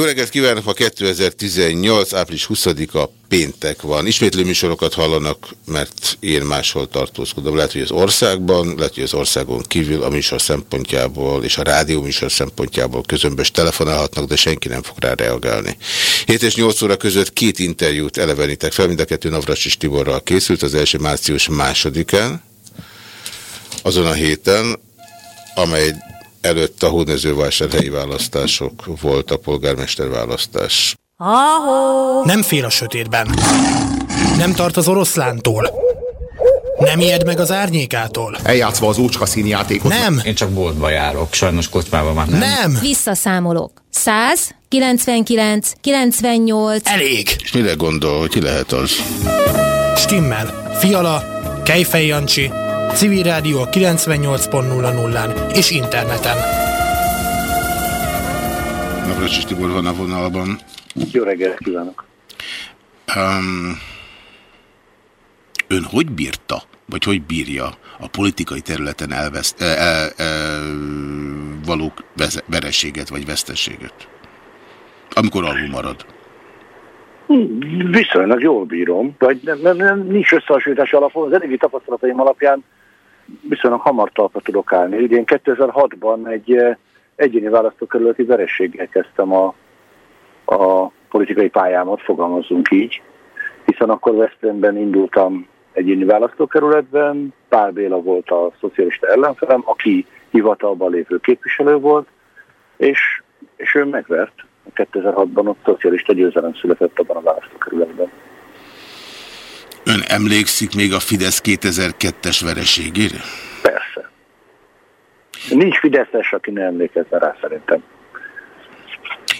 Jó reggelt kívánok! A 2018. április 20-a péntek van. Ismétlő műsorokat hallanak, mert én máshol tartózkodom. Lehet, hogy az országban, lehet, hogy az országon kívül a műsor szempontjából és a rádió műsor szempontjából közömbös telefonálhatnak, de senki nem fog rá reagálni. 7 és 8 óra között két interjút elevenítek fel, mind a kettő Navracsis Tiborral készült, az első március másodikán, azon a héten, amely előtt a hódmezővásárhelyi választások volt a polgármesterválasztás. Ahó. Nem fél a sötétben. Nem tart az oroszlántól. Nem ijed meg az árnyékától. Eljátszva az úcska színjátékot. Nem. Én csak boltba járok, sajnos kocsmában már nem. Nem. Visszaszámolok. 100, 99, 98. Elég. És mire gondol, hogy ki lehet az? Stimmel. Fiala, Kejfej Jancsi, Civil Rádió 98.00-án és interneten. Navracsis Tibor van a vonalban. Jó reggelt kívánok! Um, ön hogy bírta, vagy hogy bírja a politikai területen elveszt, el, el, el, való vereséget vagy veszteséget? Amikor alul marad? Viszonylag jól bírom, vagy nem, nem, nem, nincs összehasonlítás alapon. Az eddigi tapasztalataim alapján viszonylag hamar talpra tudok állni. Ugye én 2006-ban egy eh, egyéni választókerületi verességgel kezdtem a, a politikai pályámat, fogalmazunk így, hiszen akkor Veszprémben indultam egyéni választókerületben, Pál Béla volt a szocialista ellenfelem, aki hivatalban lévő képviselő volt, és, és ő megvert. 2006-ban ott szocialista győzelem született abban a választókerületben. Ön emlékszik még a Fidesz 2002-es vereségére? Persze. Nincs Fideszes, aki ne emlékezne rá szerintem.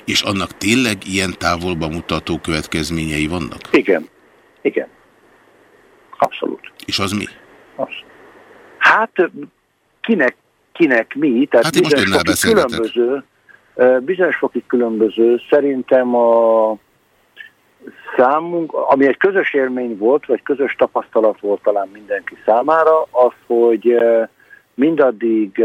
És annak tényleg ilyen távolba mutató következményei vannak? Igen. Igen. Abszolút. És az mi? Az. Hát kinek, kinek mi? Tehát hát bizonyos most különböző, bizonyos fokig különböző. Szerintem a számunk, ami egy közös élmény volt, vagy közös tapasztalat volt talán mindenki számára, az, hogy mindaddig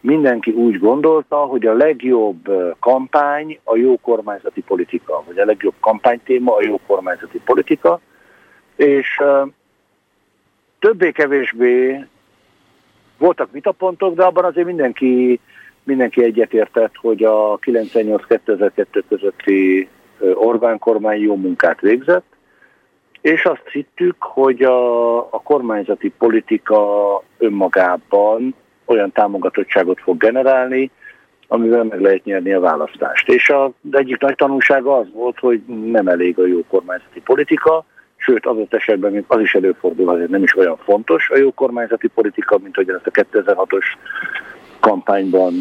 mindenki úgy gondolta, hogy a legjobb kampány a jó kormányzati politika, vagy a legjobb kampánytéma a jó kormányzati politika, és többé-kevésbé voltak vitapontok, de abban azért mindenki, mindenki egyetértett, hogy a 98-2002 közötti Orbán kormány jó munkát végzett, és azt hittük, hogy a, a kormányzati politika önmagában olyan támogatottságot fog generálni, amivel meg lehet nyerni a választást. És a, egyik nagy tanulsága az volt, hogy nem elég a jó kormányzati politika, sőt adott esetben még az is előfordul, azért nem is olyan fontos a jó kormányzati politika, mint hogy ezt a 2006-os kampányban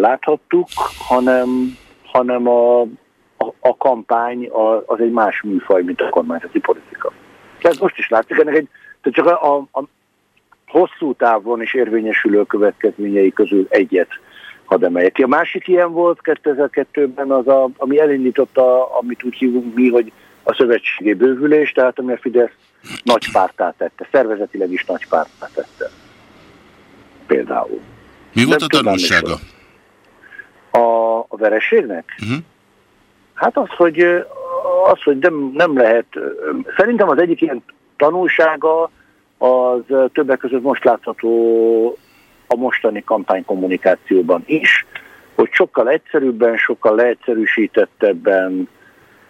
láthattuk, hanem, hanem a, a, a kampány az egy más műfaj, mint a kormányzati politika. Ez most is látszik, ennek egy, tehát csak a, a, a hosszú távon is érvényesülő következményei közül egyet hadd emeljek ki. A másik ilyen volt 2002-ben az, a, ami elindította, amit úgy hívunk mi, hogy a szövetségi bővülés, tehát ami a Fidesz nagy pártát tette, szervezetileg is nagy pártát tette. Például. Mi volt a tanulsága? A, a vereségnek? Uh mhm. -huh. Hát az, hogy, az, hogy nem, nem lehet, szerintem az egyik ilyen tanulsága az többek között most látható a mostani kampánykommunikációban is, hogy sokkal egyszerűbben, sokkal leegyszerűsítettebben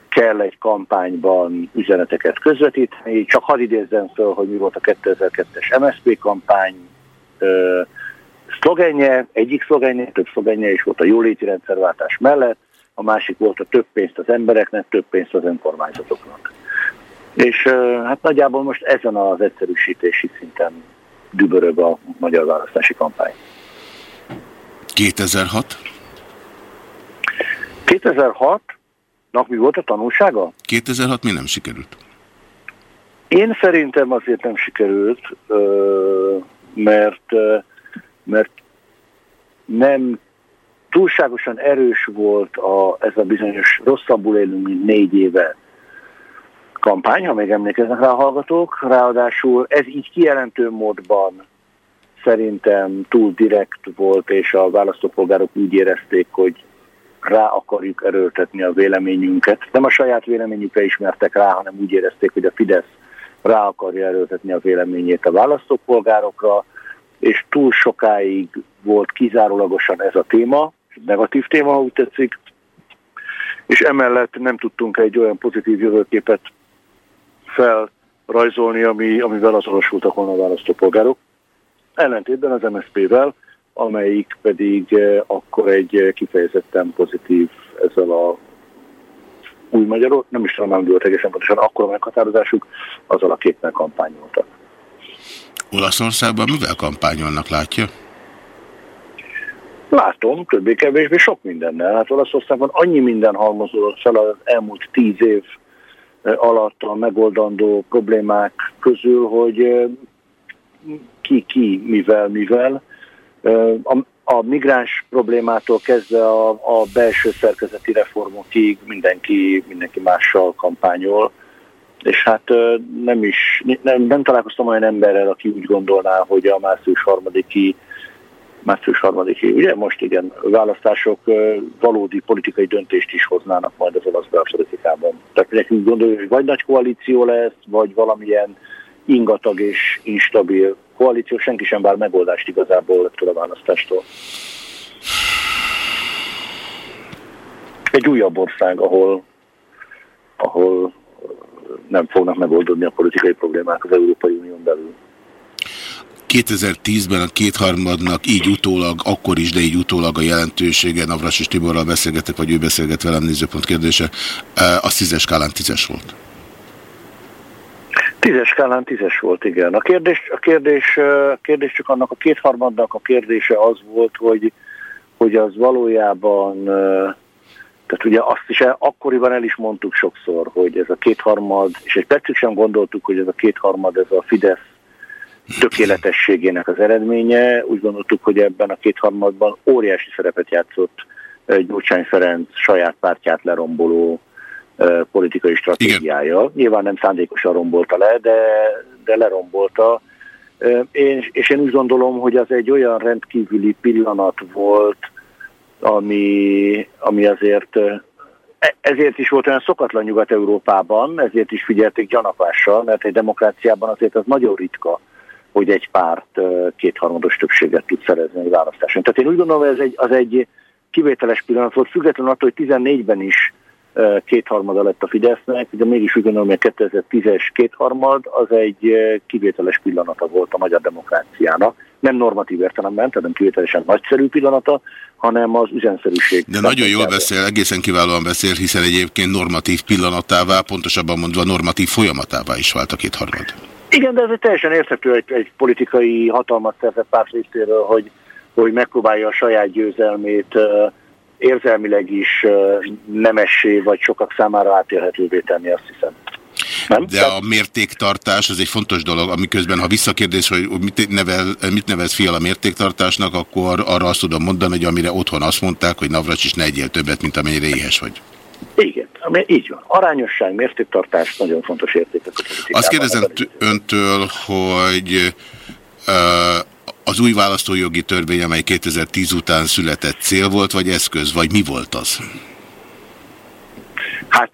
kell egy kampányban üzeneteket közvetíteni. Csak hadd idézzem föl, hogy mi volt a 2002-es MSZP kampány szlogenje, egyik szlogenje, több szlogenje is volt a jóléti rendszerváltás mellett, a másik volt a több pénzt az embereknek, több pénzt az önkormányzatoknak. És hát nagyjából most ezen az egyszerűsítési szinten dübörög a magyar választási kampány. 2006? 2006-nak mi volt a tanulsága? 2006 mi nem sikerült? Én szerintem azért nem sikerült, mert, mert nem túlságosan erős volt a, ez a bizonyos rosszabbul élünk, mint négy éve kampány, ha még emlékeznek rá a hallgatók. Ráadásul ez így kijelentő módban szerintem túl direkt volt, és a választópolgárok úgy érezték, hogy rá akarjuk erőltetni a véleményünket. Nem a saját véleményükre ismertek rá, hanem úgy érezték, hogy a Fidesz rá akarja erőltetni a véleményét a választópolgárokra, és túl sokáig volt kizárólagosan ez a téma, negatív téma, ha úgy tetszik, és emellett nem tudtunk egy olyan pozitív jövőképet felrajzolni, ami, amivel azonosultak volna a választópolgárok. Ellentétben az MSZP-vel, amelyik pedig eh, akkor egy eh, kifejezetten pozitív ezzel a új magyarok, nem is tudom, nem volt egészen pontosan akkor a meghatározásuk, azzal a képpel kampányoltak. Olaszországban mivel kampányolnak, látja? Látom, többé-kevésbé sok mindennel. Hát Olaszországban annyi minden halmozódott fel az elmúlt tíz év alatt a megoldandó problémák közül, hogy ki, ki, mivel, mivel. A, a migráns problémától kezdve a, a belső szerkezeti reformokig mindenki, mindenki mással kampányol, és hát nem is, nem, nem találkoztam olyan emberrel, aki úgy gondolná, hogy a március harmadiki március harmadiki, ugye most igen, választások valódi politikai döntést is hoznának majd az olasz belpolitikában. Tehát nekünk gondoljuk, hogy vagy nagy koalíció lesz, vagy valamilyen ingatag és instabil koalíció, senki sem vár megoldást igazából ettől a választástól. Egy újabb ország, ahol, ahol nem fognak megoldódni a politikai problémák az Európai Unión belül. 2010-ben a kétharmadnak így utólag, akkor is, de így utólag a jelentősége, Navras és Tiborral beszélgetek, vagy ő beszélget velem, nézőpont kérdése, az tízes skálán tízes volt. Tízes skálán tízes volt, igen. A kérdés, a kérdés, a kérdés csak annak a kétharmadnak a kérdése az volt, hogy, hogy az valójában, tehát ugye azt is akkoriban el is mondtuk sokszor, hogy ez a kétharmad, és egy percig sem gondoltuk, hogy ez a kétharmad, ez a Fidesz tökéletességének az eredménye. Úgy gondoltuk, hogy ebben a kétharmadban óriási szerepet játszott Gyurcsány Ferenc saját pártját leromboló politikai stratégiája. Igen. Nyilván nem szándékosan rombolta le, de, de lerombolta. Én, és én úgy gondolom, hogy az egy olyan rendkívüli pillanat volt, ami, ami azért e, ezért is volt olyan szokatlan Nyugat-Európában, ezért is figyelték gyanakvással, mert egy demokráciában azért az nagyon ritka, hogy egy párt kétharmados többséget tud szerezni egy választáson. Tehát én úgy gondolom, hogy ez egy, az egy kivételes pillanat volt, függetlenül attól, hogy 14-ben is kétharmada lett a Fidesznek, de mégis úgy gondolom, hogy a 2010-es kétharmad az egy kivételes pillanata volt a magyar demokráciának. Nem normatív értelemben, tehát nem kivételesen nagyszerű pillanata, hanem az üzenszerűség. De nagyon jól beszél, egészen kiválóan beszél, hiszen egyébként normatív pillanatává, pontosabban mondva normatív folyamatává is vált a kétharmad. Igen, de ez egy teljesen érthető egy, egy politikai hatalmat szerzett párt részéről, hogy, hogy megpróbálja a saját győzelmét uh, érzelmileg is nemessé, vagy sokak számára átélhetővé tenni, azt hiszem. Nem? De a mértéktartás az egy fontos dolog, amiközben ha visszakérdés, hogy mit, nevel, mit nevez fiala mértéktartásnak, akkor arra azt tudom mondani, hogy amire otthon azt mondták, hogy Navracs is ne egyél többet, mint amennyire éhes vagy. Igen, így van. Arányosság, mértéktartás nagyon fontos értékek. Azt kérdezem öntől, hogy az új választójogi törvény, amely 2010 után született cél volt, vagy eszköz, vagy mi volt az? Hát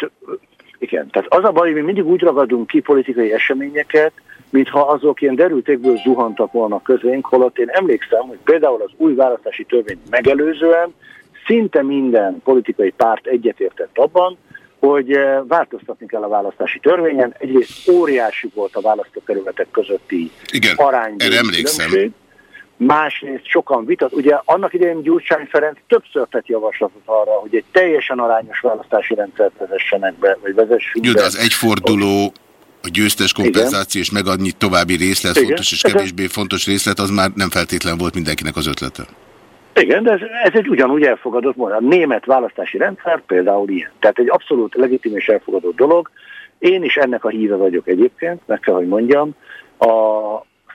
igen, tehát az a baj, hogy mi mindig úgy ragadunk ki politikai eseményeket, mintha azok ilyen derültékből zuhantak volna közénk, holott én emlékszem, hogy például az új választási törvény megelőzően szinte minden politikai párt egyetértett abban, hogy eh, változtatni kell a választási törvényen. Egyrészt óriási volt a választókerületek közötti Igen, arányban. erre emlékszem. Különbség másrészt sokan vitat. Ugye annak idején Gyurcsány Ferenc többször tett javaslatot arra, hogy egy teljesen arányos választási rendszert vezessenek be, vagy vezessünk Jó, de az egyforduló a győztes kompenzáció és megadni további részlet, Igen. fontos és kevésbé fontos részlet, az már nem feltétlen volt mindenkinek az ötlete. Igen, de ez, ez egy ugyanúgy elfogadott mód. A német választási rendszer például ilyen. Tehát egy abszolút legitim és elfogadott dolog. Én is ennek a híve vagyok egyébként, meg kell, hogy mondjam. A,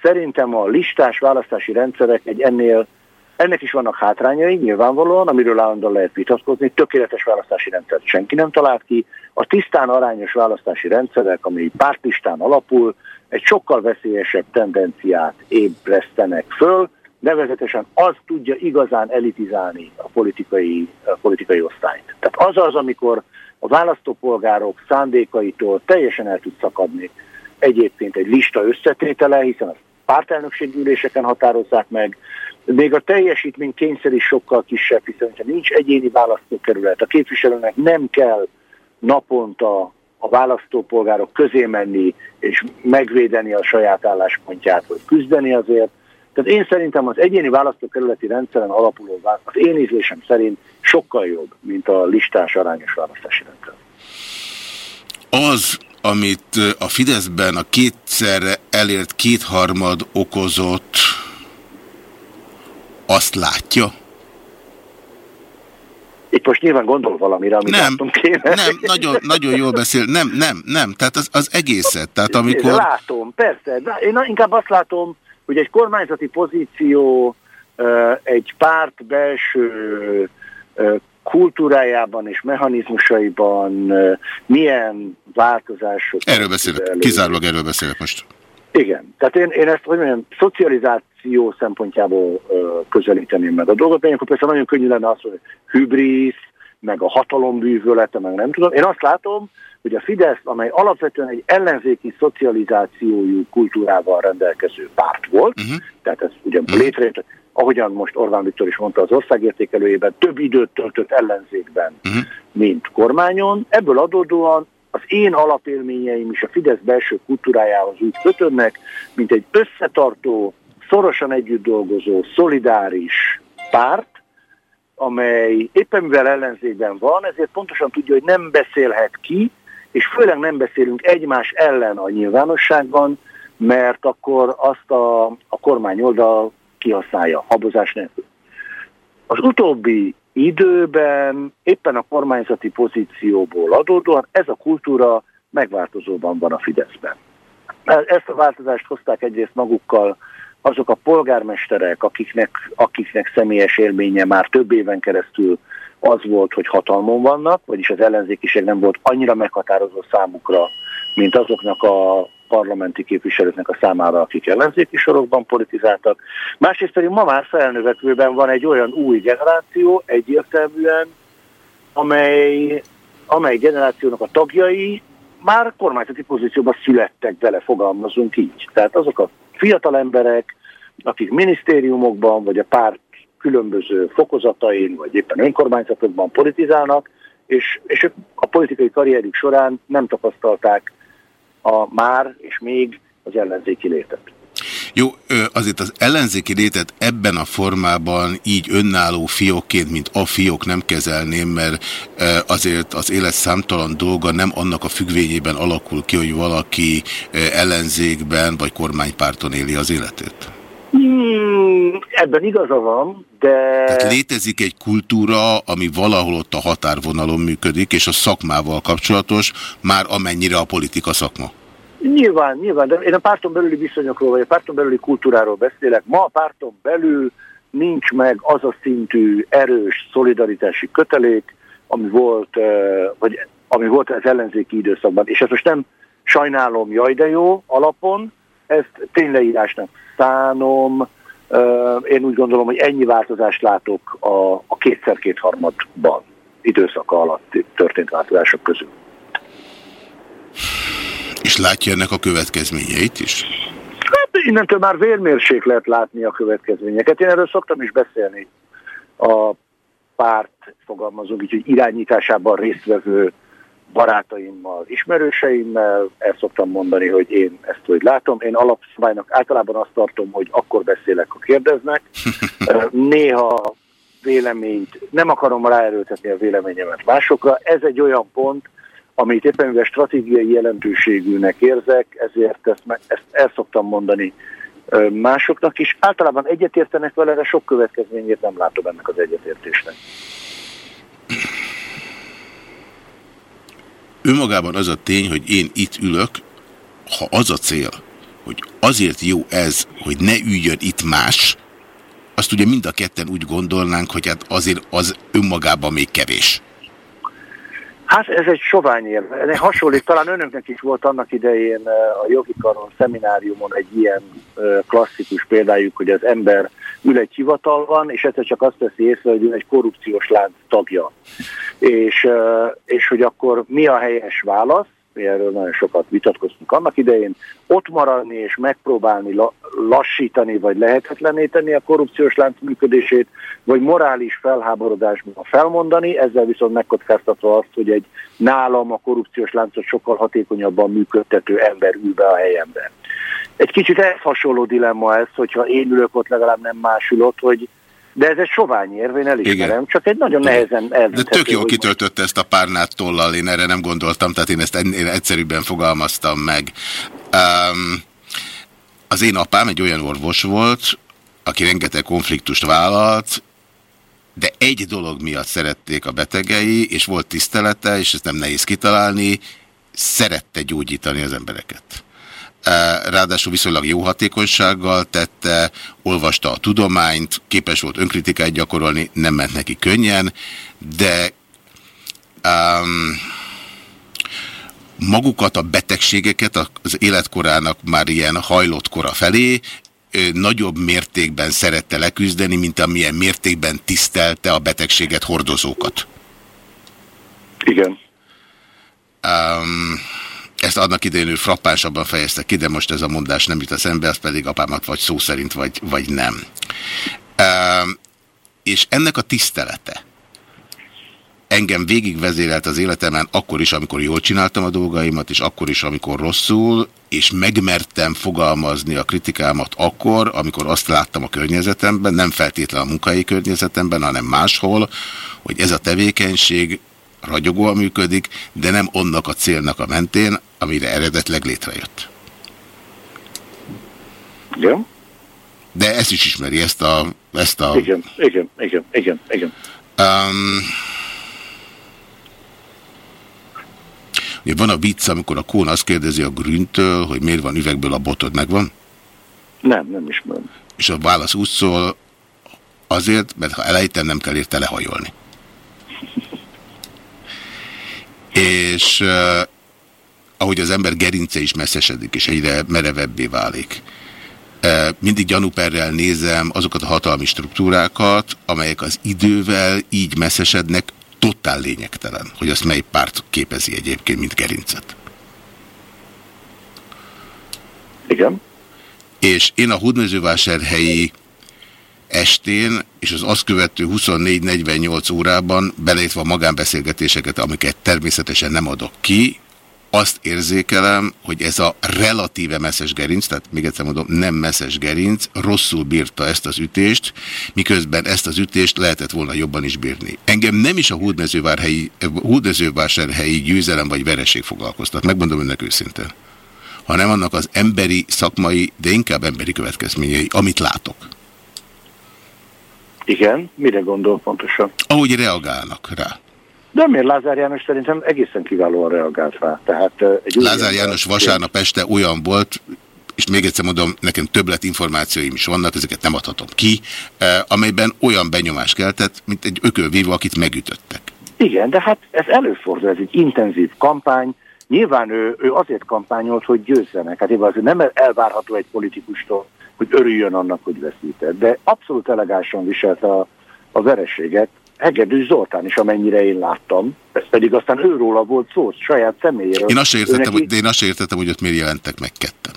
Szerintem a listás választási rendszerek egy ennél, ennek is vannak hátrányai nyilvánvalóan, amiről állandóan lehet vitatkozni. Tökéletes választási rendszert senki nem talált ki. A tisztán arányos választási rendszerek, ami pártlistán alapul, egy sokkal veszélyesebb tendenciát ébresztenek föl, nevezetesen az tudja igazán elitizálni a politikai, a politikai osztályt. Tehát az az, amikor a választópolgárok szándékaitól teljesen el tud szakadni egyébként egy lista összetétele, hiszen a pártelnökségüléseken határozzák meg, még a teljesítmény kényszer is sokkal kisebb, hiszen ha nincs egyéni választókerület, a képviselőnek nem kell naponta a választópolgárok közé menni és megvédeni a saját álláspontját, vagy küzdeni azért. Tehát én szerintem az egyéni választókerületi rendszeren alapuló az én ízlésem szerint sokkal jobb, mint a listás arányos választási rendszer. Az, amit a Fideszben a kétszerre elért kétharmad okozott, azt látja? Itt most nyilván gondol valamire, amit nem, kéne. Nem, nagyon, nagyon jól beszél. Nem, nem, nem. Tehát az, az egészet. Tehát amikor... Látom, persze. De én inkább azt látom, hogy egy kormányzati pozíció egy párt belső kultúrájában és mechanizmusaiban milyen változások... Erről beszélek, kizárólag erről beszélek most. Igen, tehát én, én ezt, hogy mondjam, szocializáció szempontjából ö, közelíteném meg a dolgot, mert akkor persze nagyon könnyű lenne az, hogy hübrisz, meg a hatalombűvölete, meg nem tudom. Én azt látom, hogy a Fidesz, amely alapvetően egy ellenzéki szocializációjú kultúrával rendelkező párt volt, uh-huh. tehát ez ugye uh-huh. létrejött, ahogyan most Orbán Viktor is mondta az országértékelőjében, több időt töltött ellenzékben, uh-huh. mint kormányon. Ebből adódóan az én alapélményeim is a Fidesz belső kultúrájához úgy kötődnek, mint egy összetartó, szorosan együtt dolgozó, szolidáris párt, amely éppen mivel ellenzékben van, ezért pontosan tudja, hogy nem beszélhet ki, és főleg nem beszélünk egymás ellen a nyilvánosságban, mert akkor azt a, a kormány oldal kihasználja, habozás nélkül. Az utóbbi időben éppen a kormányzati pozícióból adódóan ez a kultúra megváltozóban van a Fideszben. Ezt a változást hozták egyrészt magukkal azok a polgármesterek, akiknek, akiknek személyes élménye már több éven keresztül az volt, hogy hatalmon vannak, vagyis az ellenzékiség nem volt annyira meghatározó számukra, mint azoknak a parlamenti képviselőknek a számára, akik ellenzéki sorokban politizáltak. Másrészt pedig ma már felnövekvőben van egy olyan új generáció, egyértelműen, amely, amely generációnak a tagjai már kormányzati pozícióban születtek vele, fogalmazunk így. Tehát azok a fiatal emberek, akik minisztériumokban, vagy a párt különböző fokozatain, vagy éppen önkormányzatokban politizálnak, és, és a politikai karrierük során nem tapasztalták a már és még az ellenzéki létet. Jó, azért az ellenzéki létet ebben a formában így önálló fiókként, mint a fiók nem kezelném, mert azért az élet számtalan dolga nem annak a függvényében alakul ki, hogy valaki ellenzékben vagy kormánypárton éli az életét. Hmm, ebben igaza van, de... Tehát létezik egy kultúra, ami valahol ott a határvonalon működik, és a szakmával kapcsolatos, már amennyire a politika szakma. Nyilván, nyilván, de én a párton belüli viszonyokról, vagy a párton belüli kultúráról beszélek. Ma a párton belül nincs meg az a szintű erős szolidaritási kötelék, ami volt, vagy ami volt az ellenzéki időszakban. És ezt most nem sajnálom, jaj de jó alapon, ezt tényleírásnak szánom. Én úgy gondolom, hogy ennyi változást látok a, a kétszer-kétharmadban időszaka alatt történt változások közül. És látja ennek a következményeit is? Hát innentől már vérmérség lehet látni a következményeket. Én erről szoktam is beszélni a párt, fogalmazunk így, hogy irányításában résztvevő barátaimmal, ismerőseimmel, el szoktam mondani, hogy én ezt hogy látom. Én alapszabálynak általában azt tartom, hogy akkor beszélek, ha kérdeznek. Néha véleményt, nem akarom ráerőltetni a véleményemet másokra. Ez egy olyan pont, amit éppen mivel stratégiai jelentőségűnek érzek, ezért ezt, ezt el szoktam mondani másoknak is. Általában egyetértenek vele, de sok következményét nem látom ennek az egyetértésnek. Önmagában az a tény, hogy én itt ülök, ha az a cél, hogy azért jó ez, hogy ne üljön itt más, azt ugye mind a ketten úgy gondolnánk, hogy hát azért az önmagában még kevés. Hát ez egy sovány érv. Ez hasonlít, talán önöknek is volt annak idején a jogi karon szemináriumon egy ilyen klasszikus példájuk, hogy az ember ül egy hivatalban, és egyszer csak azt teszi észre, hogy ő egy korrupciós lánc tagja. És, és hogy akkor mi a helyes válasz, mi erről nagyon sokat vitatkoztunk annak idején, ott maradni és megpróbálni lassítani vagy lehetetleníteni a korrupciós lánc működését, vagy morális felháborodásban felmondani, ezzel viszont megkockáztatva azt, hogy egy nálam a korrupciós láncot sokkal hatékonyabban működtető ember ül be a helyembe. Egy kicsit ehhez hasonló dilemma ez, hogyha én ülök ott, legalább nem más ott, hogy de ez egy sovány érv, én elismerem, Igen. csak egy nagyon nehezen elvitető. De tök jó kitöltötte ezt a párnát tollal, én erre nem gondoltam, tehát én ezt ennél egyszerűbben fogalmaztam meg. Um, az én apám egy olyan orvos volt, aki rengeteg konfliktust vállalt, de egy dolog miatt szerették a betegei, és volt tisztelete, és ezt nem nehéz kitalálni, szerette gyógyítani az embereket. Ráadásul viszonylag jó hatékonysággal tette, olvasta a tudományt, képes volt önkritikát gyakorolni, nem ment neki könnyen, de um, magukat a betegségeket az életkorának már ilyen hajlott kora felé nagyobb mértékben szerette leküzdeni, mint amilyen mértékben tisztelte a betegséget hordozókat. Igen. Um, ezt annak idején ő frappánsabban fejezte ki, de most ez a mondás nem jut az ember, az pedig apámat vagy szó szerint, vagy, vagy nem. Um, és ennek a tisztelete, engem végigvezérelt az életemen, akkor is, amikor jól csináltam a dolgaimat, és akkor is, amikor rosszul, és megmertem fogalmazni a kritikámat akkor, amikor azt láttam a környezetemben, nem feltétlenül a munkai környezetemben, hanem máshol, hogy ez a tevékenység ragyogóan működik, de nem onnak a célnak a mentén, amire eredetleg létrejött. Igen. De ezt is ismeri, ezt a... Ezt a... Igen, igen, igen, igen, igen. Um, Ugye van a vicc, amikor a Kón azt kérdezi a Grüntől, hogy miért van üvegből a botod, megvan? Nem, nem ismerem. És a válasz úgy szól, azért, mert ha elejtem, nem kell érte lehajolni. És uh, ahogy az ember gerince is messzesedik, és egyre merevebbé válik, uh, mindig gyanúperrel nézem azokat a hatalmi struktúrákat, amelyek az idővel így messzesednek, totál lényegtelen, hogy azt mely párt képezi egyébként, mint gerincet. Igen. És én a Hódmezővásárhelyi estén és az azt követő 24-48 órában, beleértve a magánbeszélgetéseket, amiket természetesen nem adok ki, azt érzékelem, hogy ez a relatíve messzes gerinc, tehát még egyszer mondom, nem messzes gerinc, rosszul bírta ezt az ütést, miközben ezt az ütést lehetett volna jobban is bírni. Engem nem is a hódmezővásárhelyi győzelem vagy vereség foglalkoztat, megmondom önnek őszintén, hanem annak az emberi, szakmai, de inkább emberi következményei, amit látok. Igen, mire gondol pontosan? Ahogy reagálnak rá. De miért Lázár János szerintem egészen kiválóan reagált rá. Tehát, egy Lázár János vasárnap este olyan volt, és még egyszer mondom, nekem többlet információim is vannak, ezeket nem adhatom ki, amelyben olyan benyomás keltett, mint egy ökölvívó, akit megütöttek. Igen, de hát ez előfordul, ez egy intenzív kampány. Nyilván ő, ő azért kampányolt, hogy győzzenek. Hát azért nem elvárható egy politikustól, hogy örüljön annak, hogy veszített. De abszolút elegánsan viselte a, a vereséget, Hegedűs Zoltán is, amennyire én láttam. Ez pedig aztán őróla volt szó, saját személyéről. Én azt értettem, neki... de én azt értettem, hogy ott miért jelentek meg ketten.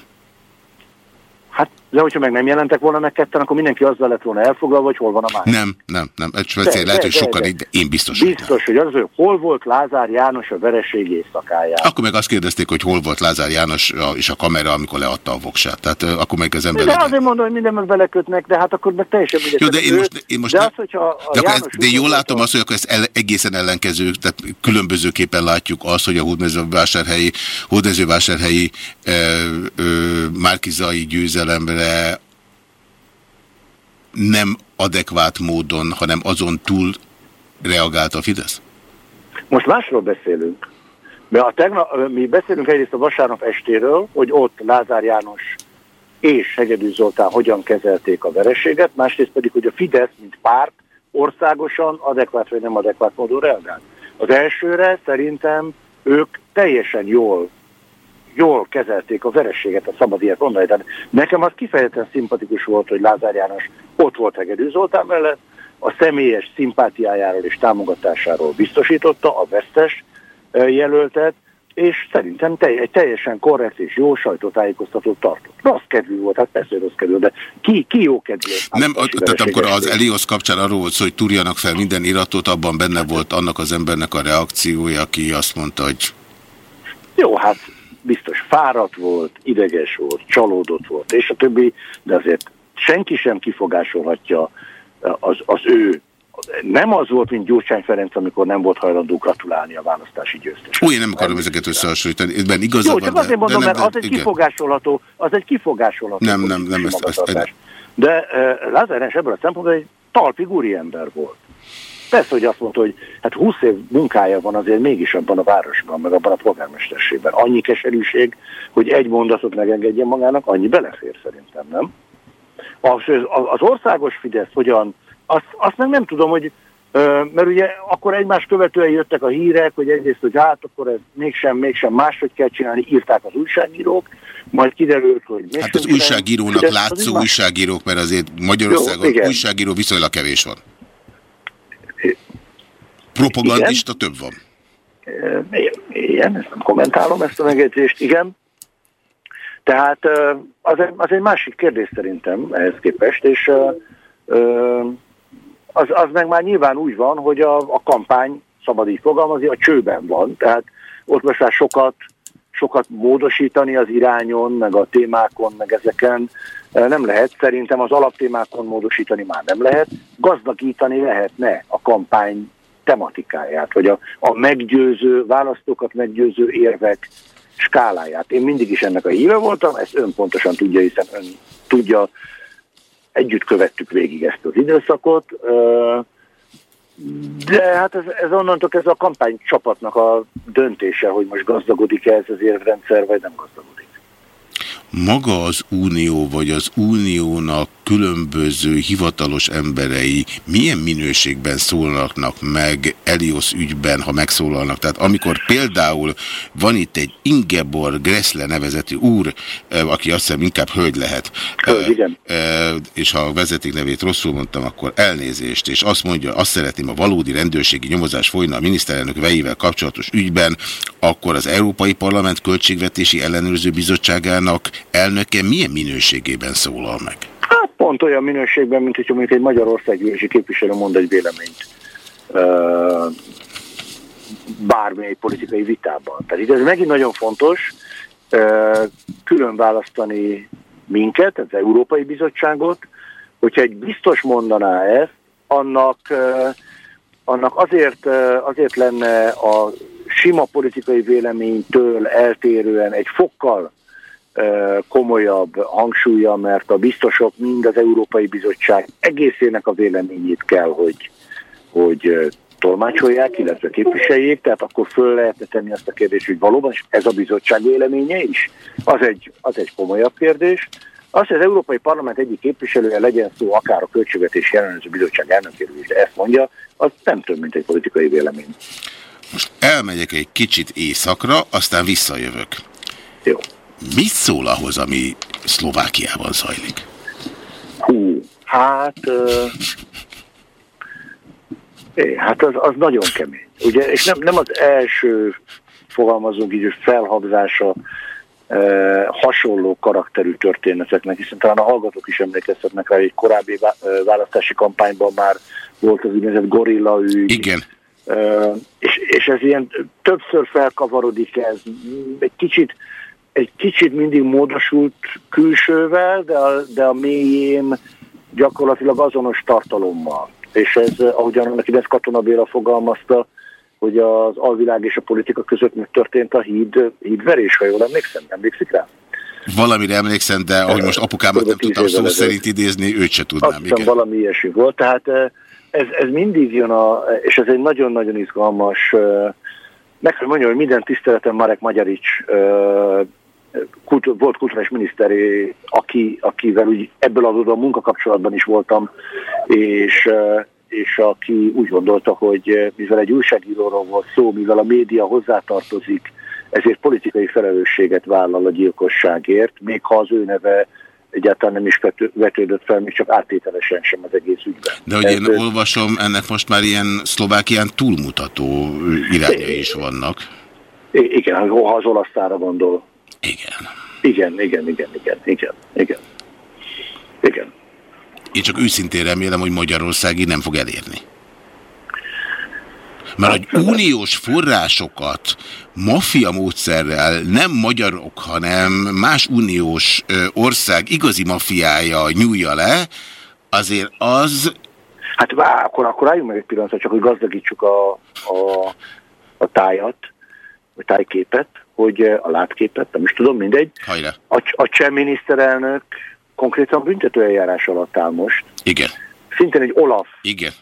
Hát, de hogyha meg nem jelentek volna meg ketten, akkor mindenki azzal lett volna elfoglalva, hogy hol van a másik. Nem, nem, nem. Egy de, lehet, hogy sokan így, de én biztos. Biztos, hogy, hogy az, hogy hol volt Lázár János a vereség éjszakáján. Akkor meg azt kérdezték, hogy hol volt Lázár János és a kamera, amikor leadta a voksát. Tehát akkor meg az ember... De azért mondom, hogy minden meg belekötnek, de hát akkor meg teljesen mindegy. Jó, de én most, én most de, az, hogyha a de, János de jól látom azt, hogy akkor ezt el, egészen ellenkező, tehát különbözőképpen látjuk azt, hogy a hódmezővásárhelyi, hódmezővásárhelyi e, e, márkizai győzelemre nem adekvát módon, hanem azon túl reagált a Fidesz? Most másról beszélünk. Mert a tegnap, mi beszélünk egyrészt a vasárnap estéről, hogy ott Lázár János és Hegedű Zoltán hogyan kezelték a vereséget, másrészt pedig, hogy a Fidesz, mint párt, országosan adekvát vagy nem adekvát módon reagált. Az elsőre szerintem ők teljesen jól jól kezelték a verességet, a szabad ilyet mondani. Tehát nekem az kifejezetten szimpatikus volt, hogy Lázár János ott volt Hegedű Zoltán mellett, a személyes szimpátiájáról és támogatásáról biztosította a vesztes jelöltet, és szerintem egy teljesen korrekt és jó sajtótájékoztatót tartott. Rossz kedvű volt, hát persze rossz kedvű, de ki, ki jó kedvű? Nem, tehát amikor az Elios kapcsán arról volt szó, hogy turjanak fel minden iratot, abban benne volt annak az embernek a reakciója, aki azt mondta, hogy... Jó, hát biztos fáradt volt, ideges volt, csalódott volt, és a többi, de azért senki sem kifogásolhatja az, az ő nem az volt, mint Gyurcsány Ferenc, amikor nem volt hajlandó gratulálni a választási győztes. Úgy, én nem akarom ezeket összehasonlítani. Ebben igazad Jó, csak van, azért mondom, mert az egy igen. kifogásolható, az egy kifogásolható. Nem, nem, nem. Ezt, ezt, de uh, Lázár ebből a szempontból egy talpig ember volt. Persze, hogy azt mondta, hogy hát 20 év munkája van azért mégis abban a városban, meg abban a polgármesterségben. Annyi keserűség, hogy egy mondatot megengedjen magának, annyi belefér szerintem, nem? Az, az országos Fidesz hogyan, azt, azt meg nem tudom, hogy mert ugye akkor egymás követően jöttek a hírek, hogy egyrészt, hogy hát akkor ez mégsem, mégsem máshogy kell csinálni, írták az újságírók, majd kiderült, hogy... Hát az újságírónak látszó az újságírók, mert azért Magyarországon Jó, újságíró viszonylag kevés van. Propagandista igen. több van. Igen, ezt nem kommentálom, ezt a megjegyzést, igen. Tehát az egy, az egy másik kérdés szerintem ehhez képest, és az, az meg már nyilván úgy van, hogy a, a kampány, szabad így fogalmazni, a csőben van. Tehát ott most már sokat, sokat módosítani az irányon, meg a témákon, meg ezeken nem lehet. Szerintem az alaptémákon módosítani már nem lehet. Gazdagítani lehetne a kampány tematikáját, vagy a, a meggyőző, választókat meggyőző érvek skáláját. Én mindig is ennek a híve voltam, ezt ön pontosan tudja, hiszen ön tudja, együtt követtük végig ezt az időszakot, de hát ez, ez onnantól ez a kampány csapatnak a döntése, hogy most gazdagodik-e ez az érvrendszer, vagy nem gazdagodik maga az unió, vagy az uniónak különböző hivatalos emberei milyen minőségben szólalnak meg Elios ügyben, ha megszólalnak. Tehát amikor például van itt egy Ingeborg Gressle nevezetű úr, aki azt hiszem inkább hölgy lehet, hölgy, igen. És ha a vezeték nevét rosszul mondtam, akkor elnézést, és azt mondja, azt szeretném, a valódi rendőrségi nyomozás folyna a miniszterelnök vejével kapcsolatos ügyben, akkor az Európai Parlament Költségvetési Ellenőrző Bizottságának elnöke milyen minőségében szólal meg? Hát pont olyan minőségben, mint hogyha mondjuk egy Magyarországgyűlési képviselő mond egy véleményt bármely politikai vitában. Tehát ez megint nagyon fontos külön választani minket, az Európai Bizottságot, hogyha egy biztos mondaná ezt, annak, annak azért, azért lenne a sima politikai véleménytől eltérően egy fokkal komolyabb hangsúlya, mert a biztosok mind az Európai Bizottság egészének a véleményét kell, hogy, hogy tolmácsolják, illetve képviseljék, tehát akkor föl lehetne tenni azt a kérdést, hogy valóban ez a bizottság véleménye is. Az egy, az egy komolyabb kérdés. Az, hogy az Európai Parlament egyik képviselője legyen szó akár a Költségvetési Ellenőrző Bizottság elnökéről is, de ezt mondja, az nem több, mint egy politikai vélemény. Most elmegyek egy kicsit éjszakra, aztán visszajövök. Jó. Mit szól ahhoz, ami Szlovákiában zajlik? Hú, hát... Uh, hát az, az nagyon kemény. Ugye, és nem, nem az első fogalmazunk így, felhabzása uh, hasonló karakterű történeteknek, hiszen talán a hallgatók is emlékeztetnek rá, hogy egy korábbi választási kampányban már volt az úgynevezett gorilla ügy. Igen. Uh, és, és ez ilyen többször felkavarodik ez, egy kicsit egy kicsit mindig módosult külsővel, de a, de a mélyén gyakorlatilag azonos tartalommal. És ez, ahogyan annak idesz Katona Béla fogalmazta, hogy az alvilág és a politika között megtörtént a híd, hídverés, ha jól emlékszem, emlékszik rá? Valamire emlékszem, de ahogy most apukámat nem tudtam szó szerint idézni, őt se tudnám. Azt igen. valami ilyesmi volt, tehát ez, ez mindig jön, a, és ez egy nagyon-nagyon izgalmas, meg kell mondjam, hogy minden tiszteletem Marek Magyarics kultúr, volt kulturális miniszteri, aki, akivel úgy ebből adódóan munkakapcsolatban is voltam, és, és aki úgy gondolta, hogy mivel egy újságíróról volt szó, mivel a média hozzátartozik ezért politikai felelősséget vállal a gyilkosságért, még ha az ő neve egyáltalán nem is vetődött fel, még csak áttételesen sem az egész ügyben. De hogy én Ez, olvasom, ennek most már ilyen Szlovákián túlmutató irányai is vannak. Igen, ha az olasztára gondol. Igen. Igen, igen, igen, igen, igen, igen. Igen. Én csak őszintén remélem, hogy Magyarország így nem fog elérni. Mert hogy uniós forrásokat maffia módszerrel nem magyarok, hanem más uniós ország igazi mafiája nyújja le, azért az... Hát vá, akkor, akkor álljunk meg egy pillanatra, csak hogy gazdagítsuk a, a, a tájat, a tájképet, hogy a látképet, nem is tudom, mindegy. Hajrá. A, a cseh miniszterelnök konkrétan büntetőeljárás alatt áll most. Igen. Szintén egy Olaf Igen.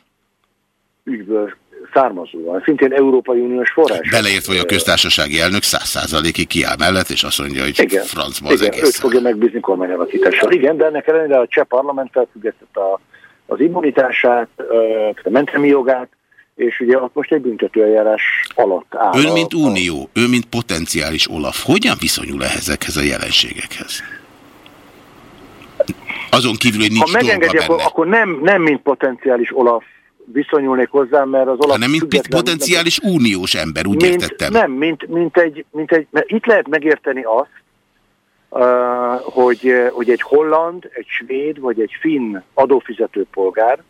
ügyből származóan, szintén Európai Uniós forrás. Beleértve, hogy a köztársasági elnök száz százalékig kiáll mellett, és azt mondja, hogy igen, francba az igen, egész. Őt fogja megbízni kormányalakítással. Igen, de ennek ellenére a cseh parlament felfüggesztett a, az immunitását, a mentemi jogát, és ugye ott most egy büntetőeljárás alatt áll. Ön, mint unió, ő, mint potenciális Olaf, hogyan viszonyul ezekhez a jelenségekhez? Azon kívül, hogy nincs Ha megengedi, akkor, akkor nem, nem mint potenciális Olaf viszonyulnék hozzá, mert az Olaf... Hanem mint potenciális mint, uniós ember, úgy mint, értettem. Nem, mint, mint, egy, mint egy... Mert itt lehet megérteni azt, uh, hogy, hogy egy holland, egy svéd vagy egy finn adófizető polgár,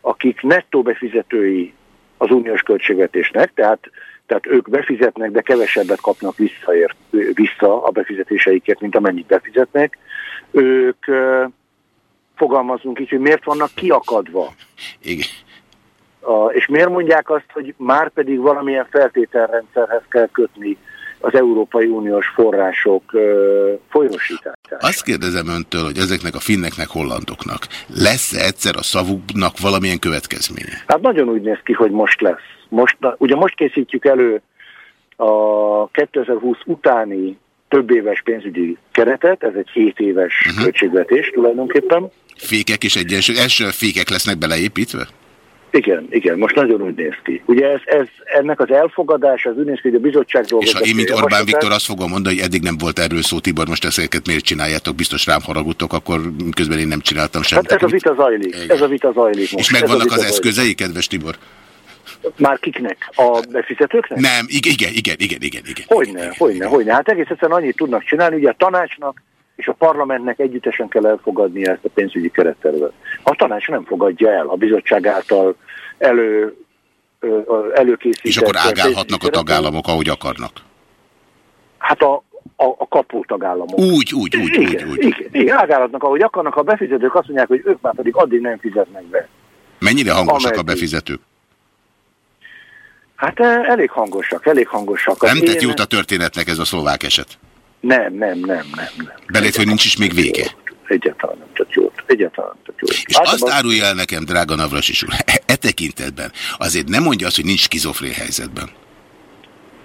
akik nettó befizetői az uniós költségvetésnek, tehát, tehát ők befizetnek, de kevesebbet kapnak visszaért, vissza a befizetéseikért, mint amennyit befizetnek, ők fogalmazunk így, hogy miért vannak kiakadva. Igen. A, és miért mondják azt, hogy már pedig valamilyen feltételrendszerhez kell kötni az Európai Uniós források folyosítását. Azt kérdezem öntől, hogy ezeknek a finneknek, hollandoknak lesz -e egyszer a szavuknak valamilyen következménye? Hát nagyon úgy néz ki, hogy most lesz. Most, ugye most készítjük elő a 2020 utáni több éves pénzügyi keretet, ez egy 7 éves uh mhm. -huh. költségvetés tulajdonképpen. Fékek és egyensúly, első fékek lesznek beleépítve? Igen, igen, most nagyon úgy néz ki. Ugye ez, ez ennek az elfogadása, az úgy néz ki, hogy a bizottság dolgozik. És ha én, mint Orbán Viktor azt fogom mondani, hogy eddig nem volt erről szó, Tibor, most ezeket miért csináljátok, biztos rám haragudtok, akkor közben én nem csináltam semmit. Hát ez a vita zajlik, igen. ez a vita zajlik most. És megvannak az eszközei, kedves Tibor? Már kiknek? A befizetőknek? Nem, igen, igen, igen, igen, igen. igen hogyne, igen, hogyne, igen. hogyne. Hát egész egyszerűen annyit tudnak csinálni, ugye a tanácsnak és a parlamentnek együttesen kell elfogadnia ezt a pénzügyi kerettervet. A tanács nem fogadja el a bizottság által elő, előkészített... És akkor ágálhatnak a tagállamok, ahogy akarnak? Hát a, a, a kapó tagállamok. Úgy, úgy, úgy, igen, úgy, úgy. Igen, igen, ágálhatnak, ahogy akarnak, a befizetők azt mondják, hogy ők már pedig addig nem fizetnek be. Mennyire hangosak Ameddig. a befizetők? Hát elég hangosak, elég hangosak. Nem tett jót a történetnek ez a szlovák eset? Nem, nem, nem, nem. nem. Belét, hogy nincs is még vége? Egyáltalán nem tett jót. Egyáltalán nem tett jót. És Általában... azt árulja el nekem, drága Navras úr, e tekintetben azért nem mondja azt, hogy nincs skizofrén helyzetben.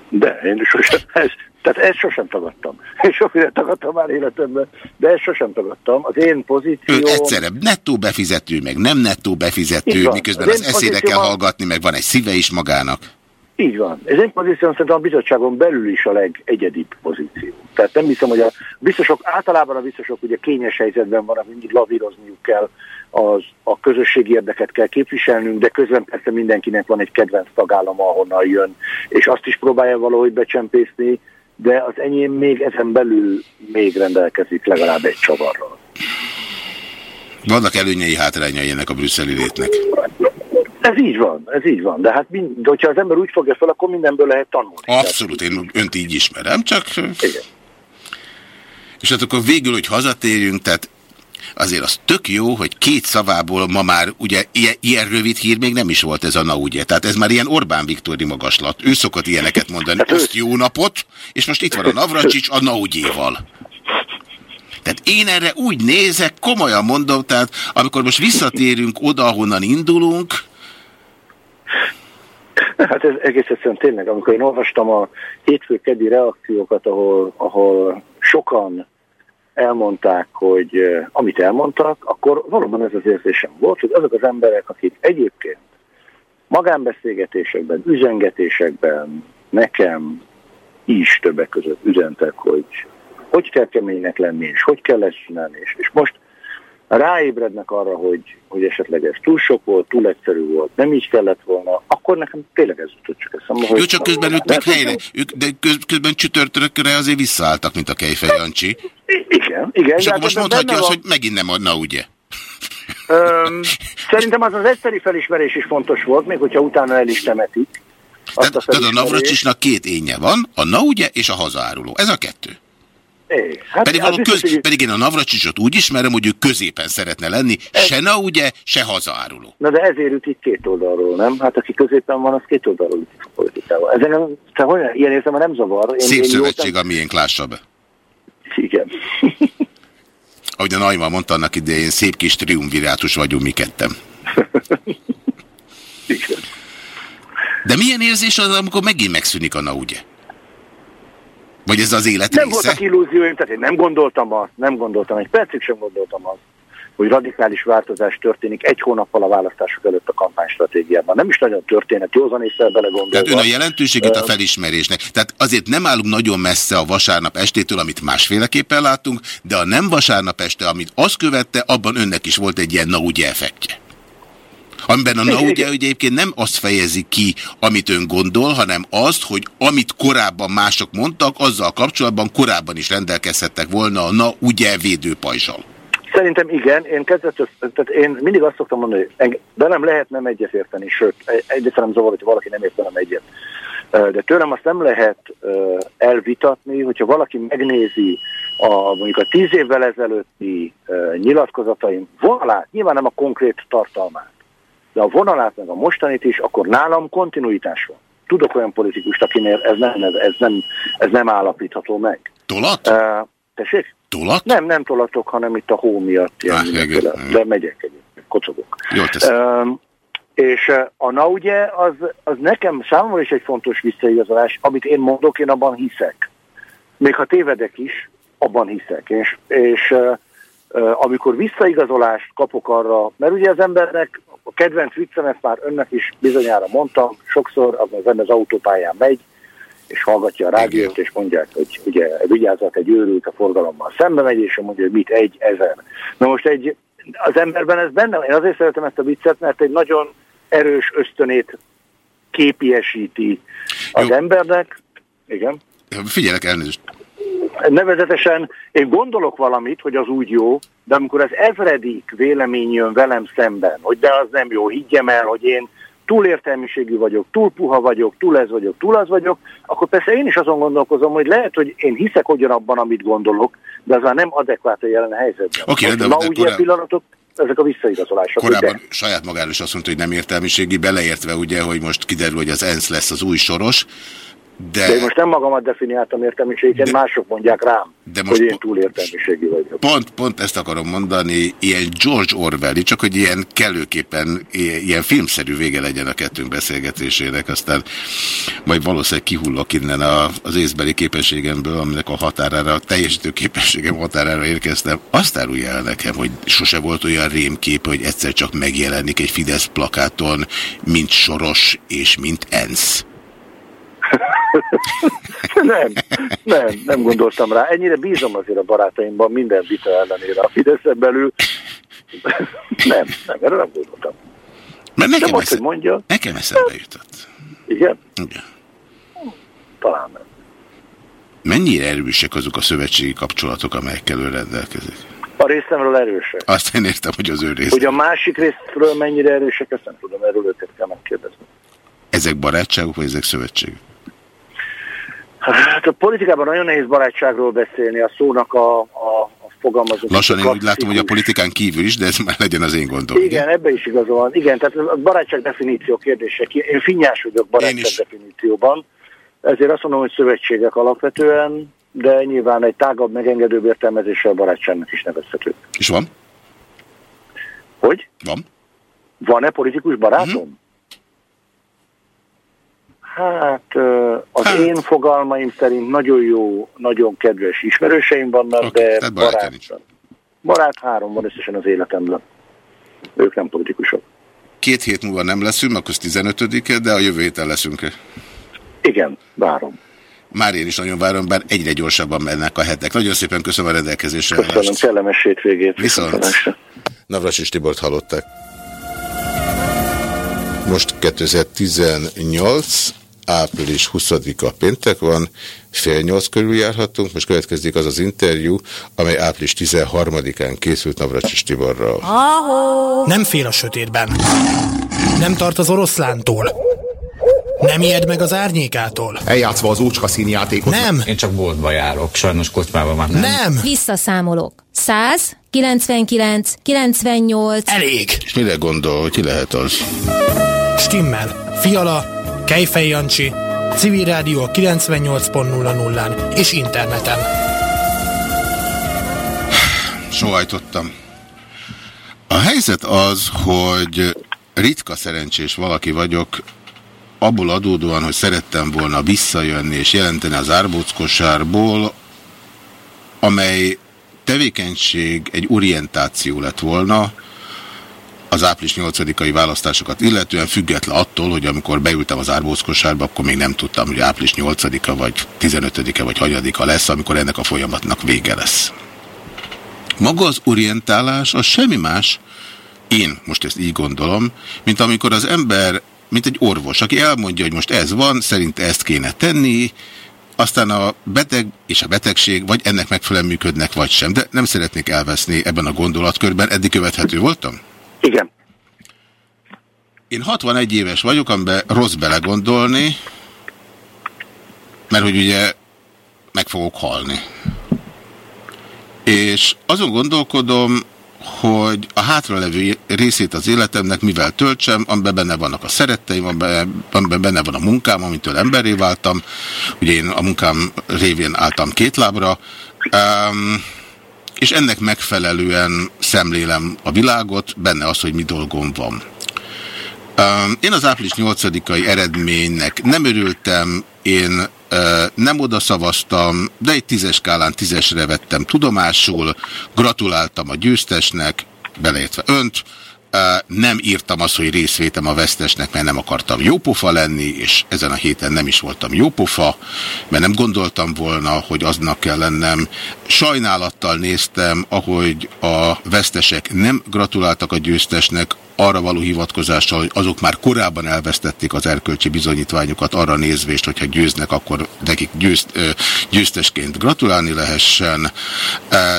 De, én sosem, ez, tehát ezt sosem tagadtam. Én sokféle tagadtam már életemben, de ezt sosem tagadtam. Az én pozícióm... Ő egyszerre nettó befizető, meg nem nettó befizető, miközben az, az eszére kell hallgatni, meg van egy szíve is magának. Így van. Ez egy pozíció szerintem a bizottságon belül is a legegyedibb pozíció. Tehát nem hiszem, hogy a biztosok, általában a biztosok ugye kényes helyzetben vannak, mindig lavírozniuk kell, az, a közösségi érdeket kell képviselnünk, de közben persze mindenkinek van egy kedvenc tagállama, ahonnan jön, és azt is próbálja valahogy becsempészni, de az enyém még ezen belül még rendelkezik legalább egy csavarral. Vannak előnyei, hátrányai ennek a brüsszeli létnek? Ez így van, ez így van. De hát mind, hogyha az ember úgy fogja fel, akkor mindenből lehet tanulni. Abszolút, én önt így ismerem, csak... Igen. És hát akkor végül, hogy hazatérjünk, tehát azért az tök jó, hogy két szavából ma már, ugye ilyen, ilyen rövid hír még nem is volt ez a na ugye. Tehát ez már ilyen Orbán Viktori magaslat. Ő szokott ilyeneket mondani, hát azt jó napot, és most itt van a Navracsics a na ugyéval. Tehát én erre úgy nézek, komolyan mondom, tehát amikor most visszatérünk oda, ahonnan indulunk, Hát ez egész egyszerűen tényleg, amikor én olvastam a hétfő-kedi reakciókat, ahol, ahol sokan elmondták, hogy eh, amit elmondtak, akkor valóban ez az érzésem volt, hogy azok az emberek, akik egyébként magánbeszélgetésekben, üzengetésekben nekem is többek között üzentek, hogy hogy kell keménynek lenni, és hogy kell ezt csinálni, és, és most ráébrednek arra, hogy, hogy esetleg ez túl sok volt, túl egyszerű volt, nem így kellett volna, akkor nekem tényleg ez jutott csak eszembe. Jó, csak közben meg helyre, ők, de köz, közben csütörtökre azért visszaálltak, mint a Kejfej Jancsi. Igen, igen. És akkor most mondhatja azt, hogy megint nem adna, ugye? Öm, szerintem az az egyszeri felismerés is fontos volt, még hogyha utána el is temetik. Tehát a, a Navracsisnak két énje van, a na ugye és a hazáruló. Ez a kettő. É, hát pedig, való köz, pedig én a Navracsicsot úgy ismerem, hogy ő középen szeretne lenni, ez... se na ugye, se hazaáruló. Na de ezért üt itt két oldalról, nem? Hát aki középen van, az két oldalról üt a politikával. Ezen nem, te hogy, ilyen érzem, nem zavar. Én, Szép én szövetség, jótam... a miénk, lássa be. Igen. Ahogy a Naima mondta annak idején, szép kis triumvirátus vagyunk mi kettem. Igen. De milyen érzés az, amikor megint megszűnik a na ugye? Vagy ez az élet Nem része? voltak illúzióim, tehát én nem gondoltam azt, nem gondoltam, egy percig sem gondoltam azt, hogy radikális változás történik egy hónappal a választások előtt a kampánystratégiában. Nem is nagyon történet, józan észre belegondolva. Tehát ön a jelentőségét a felismerésnek. Tehát azért nem állunk nagyon messze a vasárnap estétől, amit másféleképpen látunk, de a nem vasárnap este, amit azt követte, abban önnek is volt egy ilyen na ugye effektje. Amiben a na ugye egyébként nem azt fejezi ki, amit ön gondol, hanem azt, hogy amit korábban mások mondtak, azzal kapcsolatban korábban is rendelkezhettek volna a na ugye védőpajzsal. Szerintem igen, én kezdetől, tehát én mindig azt szoktam mondani, hogy de nem lehet nem egyetérteni, sőt, egyáltalán nem zavar, hogy valaki nem ért velem egyet. De tőlem azt nem lehet elvitatni, hogyha valaki megnézi a, mondjuk a tíz évvel ezelőtti nyilatkozataim vonalát, nyilván nem a konkrét tartalmát, de a vonalát meg a mostanit is, akkor nálam kontinuitás van. Tudok olyan politikust, akinél ez nem, ez nem, ez nem állapítható meg. Tolat? Uh, tessék? Tolat? Nem, nem tolatok, hanem itt a hó miatt. Ilyen ah, igen, de megyek egyébként, kocogok. Jó, uh, és a na ugye, az, az nekem számomra is egy fontos visszaigazolás, amit én mondok, én abban hiszek. Még ha tévedek is, abban hiszek. És, és uh, amikor visszaigazolást kapok arra, mert ugye az embernek a kedvenc viccem, ezt már önnek is bizonyára mondtam, sokszor az ember az autópályán megy, és hallgatja a rádiót, és mondják, hogy ugye vigyázzat egy őrült a forgalommal szembe megy, és mondja, hogy mit, egy, ezer. Na most egy, az emberben ez benne, én azért szeretem ezt a viccet, mert egy nagyon erős ösztönét képiesíti az Jó. embernek. Igen. Figyelek, elnézést. Nevezetesen én gondolok valamit, hogy az úgy jó, de amikor az ezredik vélemény jön velem szemben, hogy de az nem jó, higgyem el, hogy én túl értelmiségű vagyok, túl puha vagyok, túl ez vagyok, túl az vagyok, akkor persze én is azon gondolkozom, hogy lehet, hogy én hiszek ugyanabban, amit gondolok, de az már nem adekvát a jelen helyzetben. Oké, okay, de, ma ugye korán... pillanatok, ezek a visszaigazolások. Korábban ugye? saját magáról is azt mondta, hogy nem értelmiségi, beleértve ugye, hogy most kiderül, hogy az ENSZ lesz az új soros, de, de én most nem magamat definiáltam értelmiségként, mások mondják rám, de most hogy én túl értelmiségi vagyok. Pont, pont ezt akarom mondani, ilyen George Orwell, csak hogy ilyen kellőképpen, ilyen filmszerű vége legyen a kettőnk beszélgetésének, aztán majd valószínűleg kihullok innen a, az észbeli képességemből, aminek a határára, a teljesítő képességem határára érkeztem. Azt árulja el nekem, hogy sose volt olyan rémkép, hogy egyszer csak megjelenik egy Fidesz plakáton, mint Soros és mint ENSZ. Nem, nem, nem gondoltam rá. Ennyire bízom azért a barátaimban minden vita ellenére a Fideszen belül. nem, nem, erre nem gondoltam. Mert nekem, most, esze, mondja, nekem eszembe jutott. Igen? Igen. Talán nem. Mennyire erősek azok a szövetségi kapcsolatok, amelyekkel ő rendelkezik? A részemről erősek. Azt én értem, hogy az ő részem. Hogy a másik részről mennyire erősek, ezt nem tudom, erről őket kell megkérdezni. Ezek barátságok, vagy ezek szövetségek? Hát a politikában nagyon nehéz barátságról beszélni, a szónak a, a, a fogalmazó. Lassan én úgy látom, hogy a politikán kívül is, de ez már legyen az én gondom. Igen, ebbe is igazol van. Igen, tehát a barátság definíció kérdése. Én finnyás vagyok barátság definícióban, ezért azt mondom, hogy szövetségek alapvetően, de nyilván egy tágabb, megengedőbb értelmezéssel barátságnak is nevezhető. És van? Hogy? Van. Van-e politikus barátom? Uh mhm. -huh. Hát az hát. én fogalmaim szerint nagyon jó, nagyon kedves ismerőseim vannak, okay, de barát, barát három van összesen az életemben. Ők nem politikusok. Két hét múlva nem leszünk, akkor 15-e, de a jövő héten leszünk-e? Igen, várom. már én is nagyon várom, bár egyre gyorsabban mennek a hetek. Nagyon szépen köszönöm a rendelkezésre. Köszönöm, kellemes hétvégét. Viszont. Navras Tibort hallották. Most 2018, április 20-a péntek van, fél nyolc körül járhatunk, most következik az az interjú, amely április 13-án készült Navracsis Tiborral. Nem fél a sötétben. Nem tart az oroszlántól. Nem ijed meg az árnyékától. Eljátszva az ócska színjátékot. Nem, Én csak boltba járok, sajnos kocsmában már nem. nem. Visszaszámolok. 100, 99, 98, Elég. És mire gondol, hogy ki lehet az? Stimmel. Fiala, Kejfej Jancsi, Civil Rádió 98.00-án és interneten. Sohajtottam. A helyzet az, hogy ritka szerencsés valaki vagyok, abból adódóan, hogy szerettem volna visszajönni és jelenteni az árbóckosárból, amely tevékenység egy orientáció lett volna, az április 8-ai választásokat illetően független attól, hogy amikor beültem az árbózkosárba, akkor még nem tudtam, hogy április 8-a vagy 15-e vagy 6-a lesz, amikor ennek a folyamatnak vége lesz. Maga az orientálás az semmi más, én most ezt így gondolom, mint amikor az ember, mint egy orvos, aki elmondja, hogy most ez van, szerint ezt kéne tenni, aztán a beteg és a betegség vagy ennek megfelelően működnek, vagy sem. De nem szeretnék elveszni ebben a gondolatkörben. Eddig követhető voltam? Igen. Én 61 éves vagyok, amiben rossz belegondolni, mert hogy ugye meg fogok halni. És azon gondolkodom, hogy a hátralevő részét az életemnek mivel töltsem, amiben benne vannak a szeretteim, amiben benne van a munkám, amitől emberré váltam. Ugye én a munkám révén álltam két lábra, um, és ennek megfelelően szemlélem a világot, benne az, hogy mi dolgom van. Én az április 8-ai eredménynek nem örültem, én nem oda szavaztam, de egy tízes skálán tízesre vettem tudomásul, gratuláltam a győztesnek, beleértve önt, nem írtam azt, hogy részvétem a vesztesnek, mert nem akartam jópofa lenni, és ezen a héten nem is voltam jópofa, mert nem gondoltam volna, hogy aznak kell lennem. Sajnálattal néztem, ahogy a vesztesek nem gratuláltak a győztesnek, arra való hivatkozással, hogy azok már korábban elvesztették az erkölcsi bizonyítványokat arra nézvést, hogyha győznek, akkor nekik győzt, győztesként gratulálni lehessen.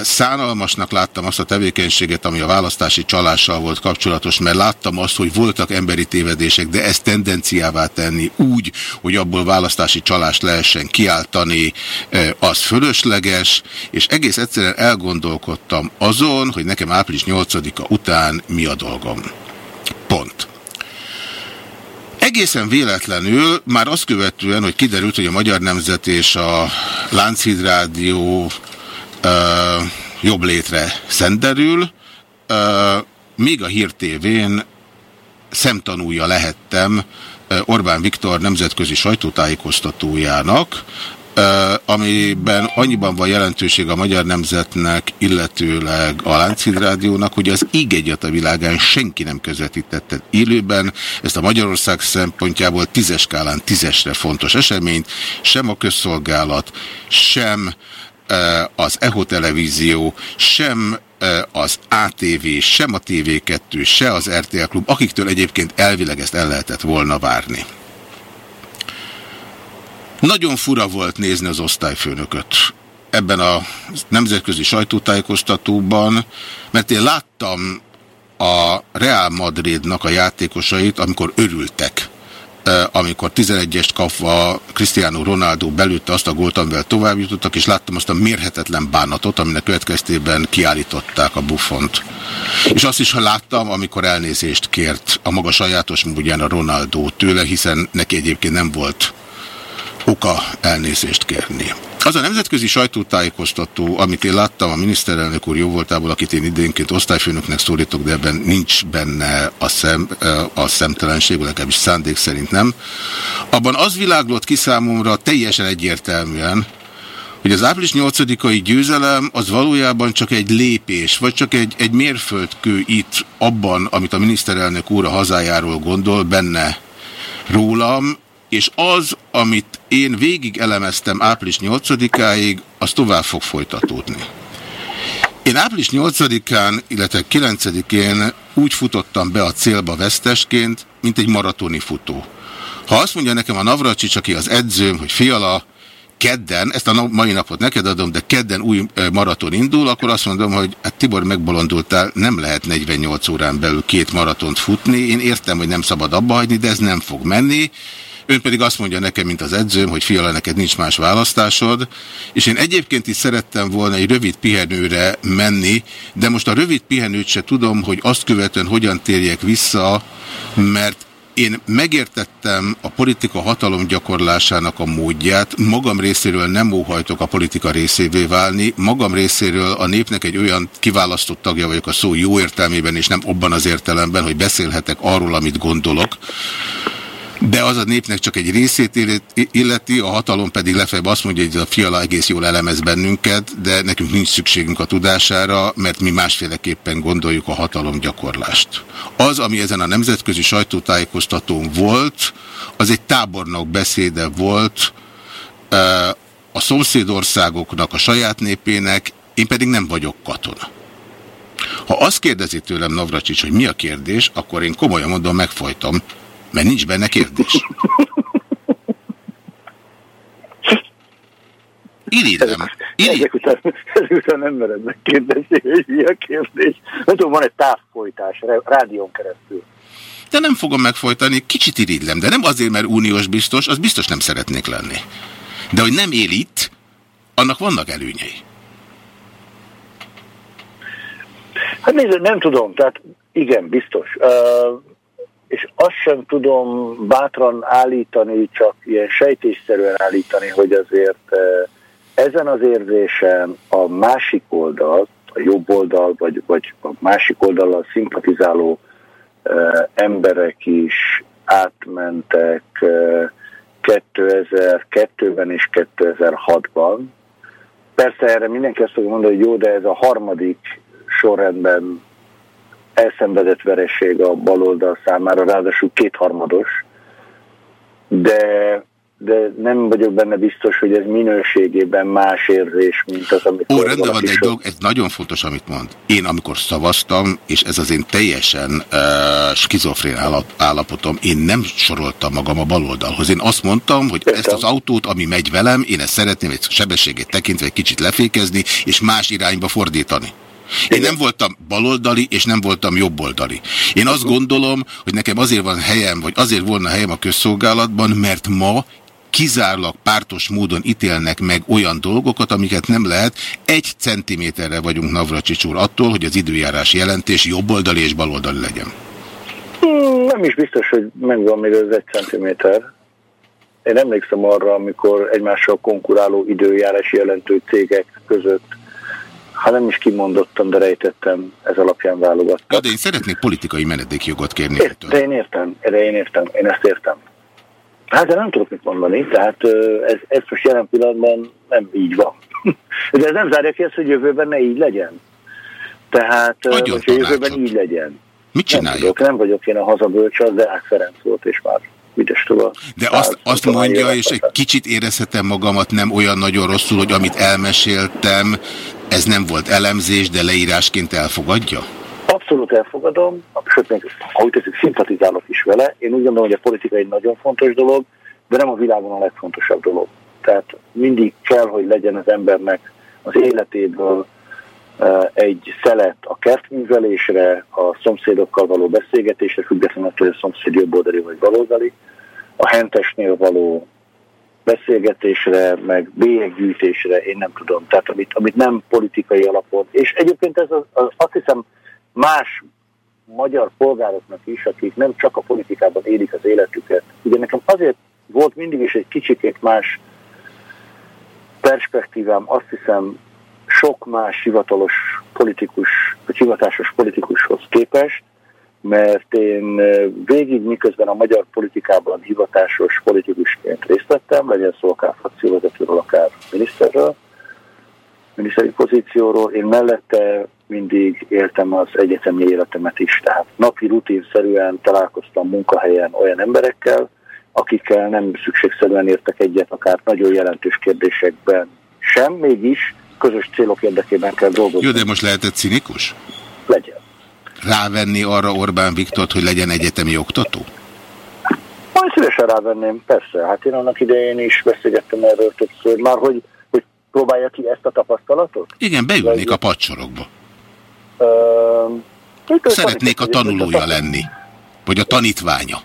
Szánalmasnak láttam azt a tevékenységet, ami a választási csalással volt kapcsolatos, mert láttam azt, hogy voltak emberi tévedések, de ezt tendenciává tenni úgy, hogy abból választási csalást lehessen kiáltani, az fölösleges, és egész egyszerűen elgondolkodtam azon, hogy nekem április 8-a után mi a dolgom. Pont. Egészen véletlenül, már azt követően, hogy kiderült, hogy a Magyar Nemzet és a Lánchíd Rádió ö, jobb létre szenderül, ö, még a Hír TV-n szemtanúja lehettem Orbán Viktor nemzetközi sajtótájékoztatójának, amiben annyiban van jelentőség a magyar nemzetnek, illetőleg a Lánchíd Rádiónak, hogy az íg egyat a világán senki nem közvetítette élőben. Ezt a Magyarország szempontjából tízes skálán tízesre fontos eseményt, sem a közszolgálat, sem az EHO televízió, sem az ATV, sem a TV2, se az RTL Klub, akiktől egyébként elvileg ezt el lehetett volna várni. Nagyon fura volt nézni az osztályfőnököt ebben a nemzetközi sajtótájékoztatóban, mert én láttam a Real Madridnak a játékosait, amikor örültek amikor 11-est kapva Cristiano Ronaldo belőtte azt a gólt, amivel tovább jutottak, és láttam azt a mérhetetlen bánatot, aminek következtében kiállították a buffont. És azt is, ha láttam, amikor elnézést kért a maga sajátos módján a Ronaldo tőle, hiszen neki egyébként nem volt oka elnézést kérni. Az a nemzetközi sajtótájékoztató, amit én láttam a miniszterelnök úr jóvoltából, akit én idénként osztályfőnöknek szólítok, de ebben nincs benne a, szem, a szemtelenség, legalábbis szándék szerint nem. Abban az világlott ki számomra teljesen egyértelműen, hogy az április 8-ai győzelem az valójában csak egy lépés, vagy csak egy, egy mérföldkő itt abban, amit a miniszterelnök úr a hazájáról gondol, benne rólam, és az, amit én végig elemeztem április 8-áig, az tovább fog folytatódni. Én április 8-án, illetve 9-én úgy futottam be a célba vesztesként, mint egy maratoni futó. Ha azt mondja nekem a Navracsics, aki az edzőm, hogy fiala, kedden, ezt a mai napot neked adom, de kedden új maraton indul, akkor azt mondom, hogy hát Tibor megbolondultál, nem lehet 48 órán belül két maratont futni. Én értem, hogy nem szabad abba hagyni, de ez nem fog menni. Ön pedig azt mondja nekem, mint az edzőm, hogy fiala, neked nincs más választásod, és én egyébként is szerettem volna egy rövid pihenőre menni, de most a rövid pihenőt se tudom, hogy azt követően hogyan térjek vissza, mert én megértettem a politika hatalom gyakorlásának a módját, magam részéről nem óhajtok a politika részévé válni, magam részéről a népnek egy olyan kiválasztott tagja vagyok a szó jó értelmében, és nem abban az értelemben, hogy beszélhetek arról, amit gondolok, de az a népnek csak egy részét illeti, a hatalom pedig lefebb azt mondja, hogy a fiala egész jól elemez bennünket, de nekünk nincs szükségünk a tudására, mert mi másféleképpen gondoljuk a hatalom gyakorlást. Az, ami ezen a nemzetközi sajtótájékoztatón volt, az egy tábornok beszéde volt a szomszédországoknak, a saját népének, én pedig nem vagyok katona. Ha azt kérdezi tőlem Navracsics, hogy mi a kérdés, akkor én komolyan mondom, megfojtam, mert nincs benne kérdés. Irigylem. Irigy... Ezek, után, ezek után nem mered megkérdezni, hogy mi a kérdés. Nem tudom, van egy távfolytás rádión keresztül. De nem fogom megfojtani, kicsit irigylem, de nem azért, mert uniós biztos, az biztos nem szeretnék lenni. De hogy nem él itt, annak vannak előnyei. Hát nézd, nem tudom, tehát igen, biztos. Uh, és azt sem tudom bátran állítani, csak ilyen sejtésszerűen állítani, hogy azért eh, ezen az érzésen a másik oldal, a jobb oldal, vagy, vagy a másik oldallal szimpatizáló eh, emberek is átmentek 2002-ben és 2006-ban. Persze erre mindenki azt fogja mondani, hogy jó, de ez a harmadik sorrendben elszenvedett vereség a baloldal számára, ráadásul kétharmados, de, de nem vagyok benne biztos, hogy ez minőségében más érzés, mint az, amit... Ó, rendben van, egy dolog, ez nagyon fontos, amit mond. Én, amikor szavaztam, és ez az én teljesen uh, skizofrén állapotom, én nem soroltam magam a baloldalhoz. Én azt mondtam, hogy Értem. ezt az autót, ami megy velem, én ezt szeretném egy sebességét tekintve egy kicsit lefékezni, és más irányba fordítani. Én nem voltam baloldali, és nem voltam jobboldali. Én azt gondolom, hogy nekem azért van helyem, vagy azért volna helyem a közszolgálatban, mert ma kizárólag pártos módon ítélnek meg olyan dolgokat, amiket nem lehet. Egy centiméterre vagyunk Navracsics úr attól, hogy az időjárás jelentés jobboldali és baloldali legyen. Hmm, nem is biztos, hogy megvan még az egy centiméter. Én emlékszem arra, amikor egymással konkuráló időjárás jelentő cégek között ha nem is kimondottam, de rejtettem, ez alapján válogattam. Ja, de én szeretnék politikai menedékjogot kérni. Ért, de én értem, de én értem, én ezt értem. Hát de nem tudok mit mondani, tehát ez, ez most jelen pillanatban nem így van. De ez nem zárja ki ezt, hogy jövőben ne így legyen. Tehát, hogy jövőben így legyen. Mit csináljuk? Nem, tudok, nem vagyok én a hazabölcs, de Ák Ferenc volt, és már Tovább. De azt, azt mondja, és egy kicsit érezhetem magamat nem olyan nagyon rosszul, hogy amit elmeséltem, ez nem volt elemzés, de leírásként elfogadja? Abszolút elfogadom, sőt, még, ahogy tetszik, szimpatizálok is vele. Én úgy gondolom, hogy a politika egy nagyon fontos dolog, de nem a világon a legfontosabb dolog. Tehát mindig kell, hogy legyen az embernek az életéből egy szelet a kertművelésre, a szomszédokkal való beszélgetésre, függetlenül attól, hogy a szomszéd jobboldali vagy baloldali, a hentesnél való beszélgetésre, meg bélyeggyűjtésre, én nem tudom. Tehát amit, amit nem politikai alapon. És egyébként ez az, az, azt hiszem más magyar polgároknak is, akik nem csak a politikában élik az életüket. Ugye nekem azért volt mindig is egy kicsikét más perspektívám, azt hiszem sok más hivatalos politikus, vagy hivatásos politikushoz képest, mert én végig miközben a magyar politikában hivatásos politikusként részt vettem, legyen szó akár frakcióvezetőről, akár miniszterről, miniszteri pozícióról, én mellette mindig éltem az egyetemi életemet is, tehát napi rutinszerűen találkoztam munkahelyen olyan emberekkel, akikkel nem szükségszerűen értek egyet, akár nagyon jelentős kérdésekben sem, mégis közös célok érdekében kell dolgozni. Jó, de most lehetett cinikus? Legyen. Rávenni arra Orbán Viktort, hogy legyen egyetemi oktató? Majd szívesen rávenném, persze. Hát én annak idején is beszélgettem erről többször. Már hogy, hogy próbálja ki ezt a tapasztalatot? Igen, beülnék a padsorokba. Uh, Szeretnék a tanulója lenni. Vagy a tanítványa.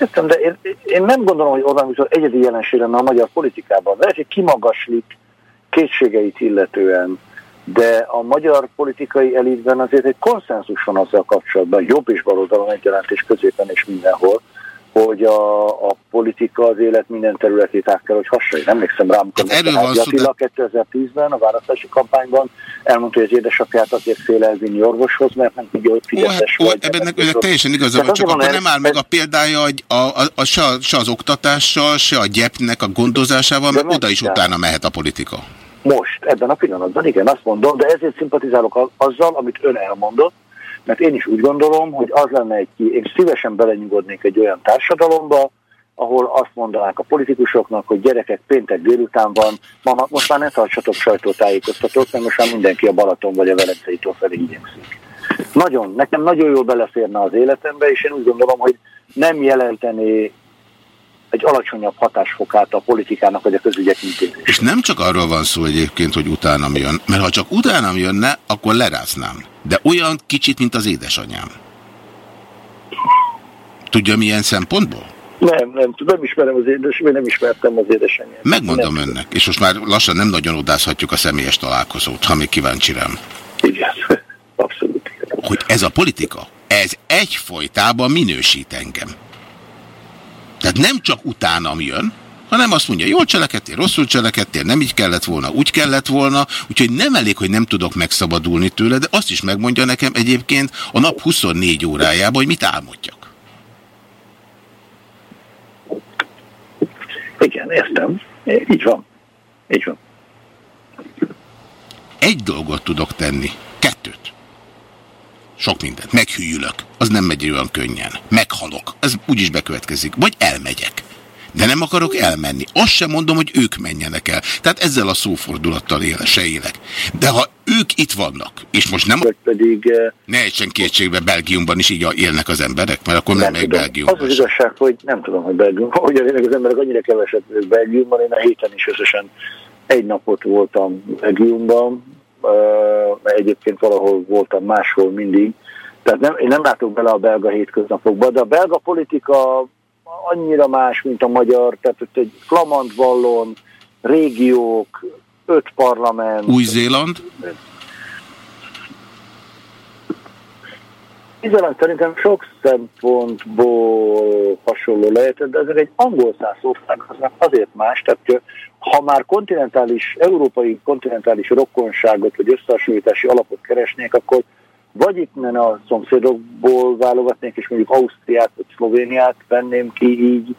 Értem, de én, én nem gondolom, hogy Orbán Viktor egyedi jelenség lenne a magyar politikában. Lehet, hogy kimagaslik készségeit illetően, de a magyar politikai elitben azért egy konszenzus van azzal kapcsolatban, jobb és baloldalon egyaránt és középen és mindenhol, hogy a, a politika az élet minden területét át kell, hogy hasonlít. Emlékszem rá, amikor hát Attila de... 2010-ben a választási kampányban elmondta, hogy az édesapját azért fél elvinni orvoshoz, mert nem tudja, hogy fideszes hát, vagy. Ebben önnek teljesen igaza van, csak akkor nem áll meg a példája hogy a, a, a, se, se az oktatással, se a gyepnek a gondozásával, mert oda is utána mehet a politika. Most, ebben a pillanatban, igen, azt mondom, de ezért szimpatizálok azzal, amit ön elmondott, mert én is úgy gondolom, hogy az lenne egy, én szívesen belenyugodnék egy olyan társadalomba, ahol azt mondanák a politikusoknak, hogy gyerekek péntek délután van, ma, most már ne tartsatok sajtótájékoztatót, mert most már mindenki a Balaton vagy a Velencei tó felé igyekszik. Nagyon, nekem nagyon jól beleférne az életembe, és én úgy gondolom, hogy nem jelenteni egy alacsonyabb hatásfokát a politikának vagy a közügyek intézését. És nem csak arról van szó egyébként, hogy utánam jön, mert ha csak utánam jönne, akkor leráznám. De olyan kicsit, mint az édesanyám. Tudja milyen szempontból? Nem, nem tudom, ismerem az édesanyám, nem ismertem az édesanyám. Megmondom nem. önnek, és most már lassan nem nagyon odázhatjuk a személyes találkozót, ha még kíváncsi rám. Igen, abszolút. Hogy ez a politika, ez egyfolytában minősít engem. Tehát nem csak utánam jön, hanem azt mondja, jól cselekedtél, rosszul cselekedtél, nem így kellett volna, úgy kellett volna, úgyhogy nem elég, hogy nem tudok megszabadulni tőle, de azt is megmondja nekem egyébként a nap 24 órájában, hogy mit álmodjak. Igen, értem. Így van. Így van. Egy dolgot tudok tenni. Kettőt. Sok mindent. Meghűlök. Az nem megy olyan könnyen. Meghalok. Ez úgyis bekövetkezik. Vagy elmegyek. De nem akarok elmenni. Azt sem mondom, hogy ők menjenek el. Tehát ezzel a szófordulattal éle, se élek. De ha ők itt vannak, és most nem... Vagy pedig... Eh, ne egyszen kétségbe, Belgiumban is így élnek az emberek, mert akkor nem, nem meg Belgiumban. Az az igazság, hogy nem tudom, hogy Belgiumban, hogy élnek az emberek, annyira keveset Belgiumban. Én a héten is összesen egy napot voltam Belgiumban, mert egyébként valahol voltam máshol mindig. Tehát nem, én nem látok bele a belga hétköznapokba, de a belga politika annyira más, mint a magyar, tehát ott egy flamand vallon, régiók, öt parlament. Új-Zéland? Izland szerintem sok szempontból hasonló lehet, de ezek egy angol száz ország, azért más, tehát ha már kontinentális, európai kontinentális rokkonságot vagy összehasonlítási alapot keresnék, akkor vagy itt menne a szomszédokból válogatnék, és mondjuk Ausztriát vagy Szlovéniát venném ki így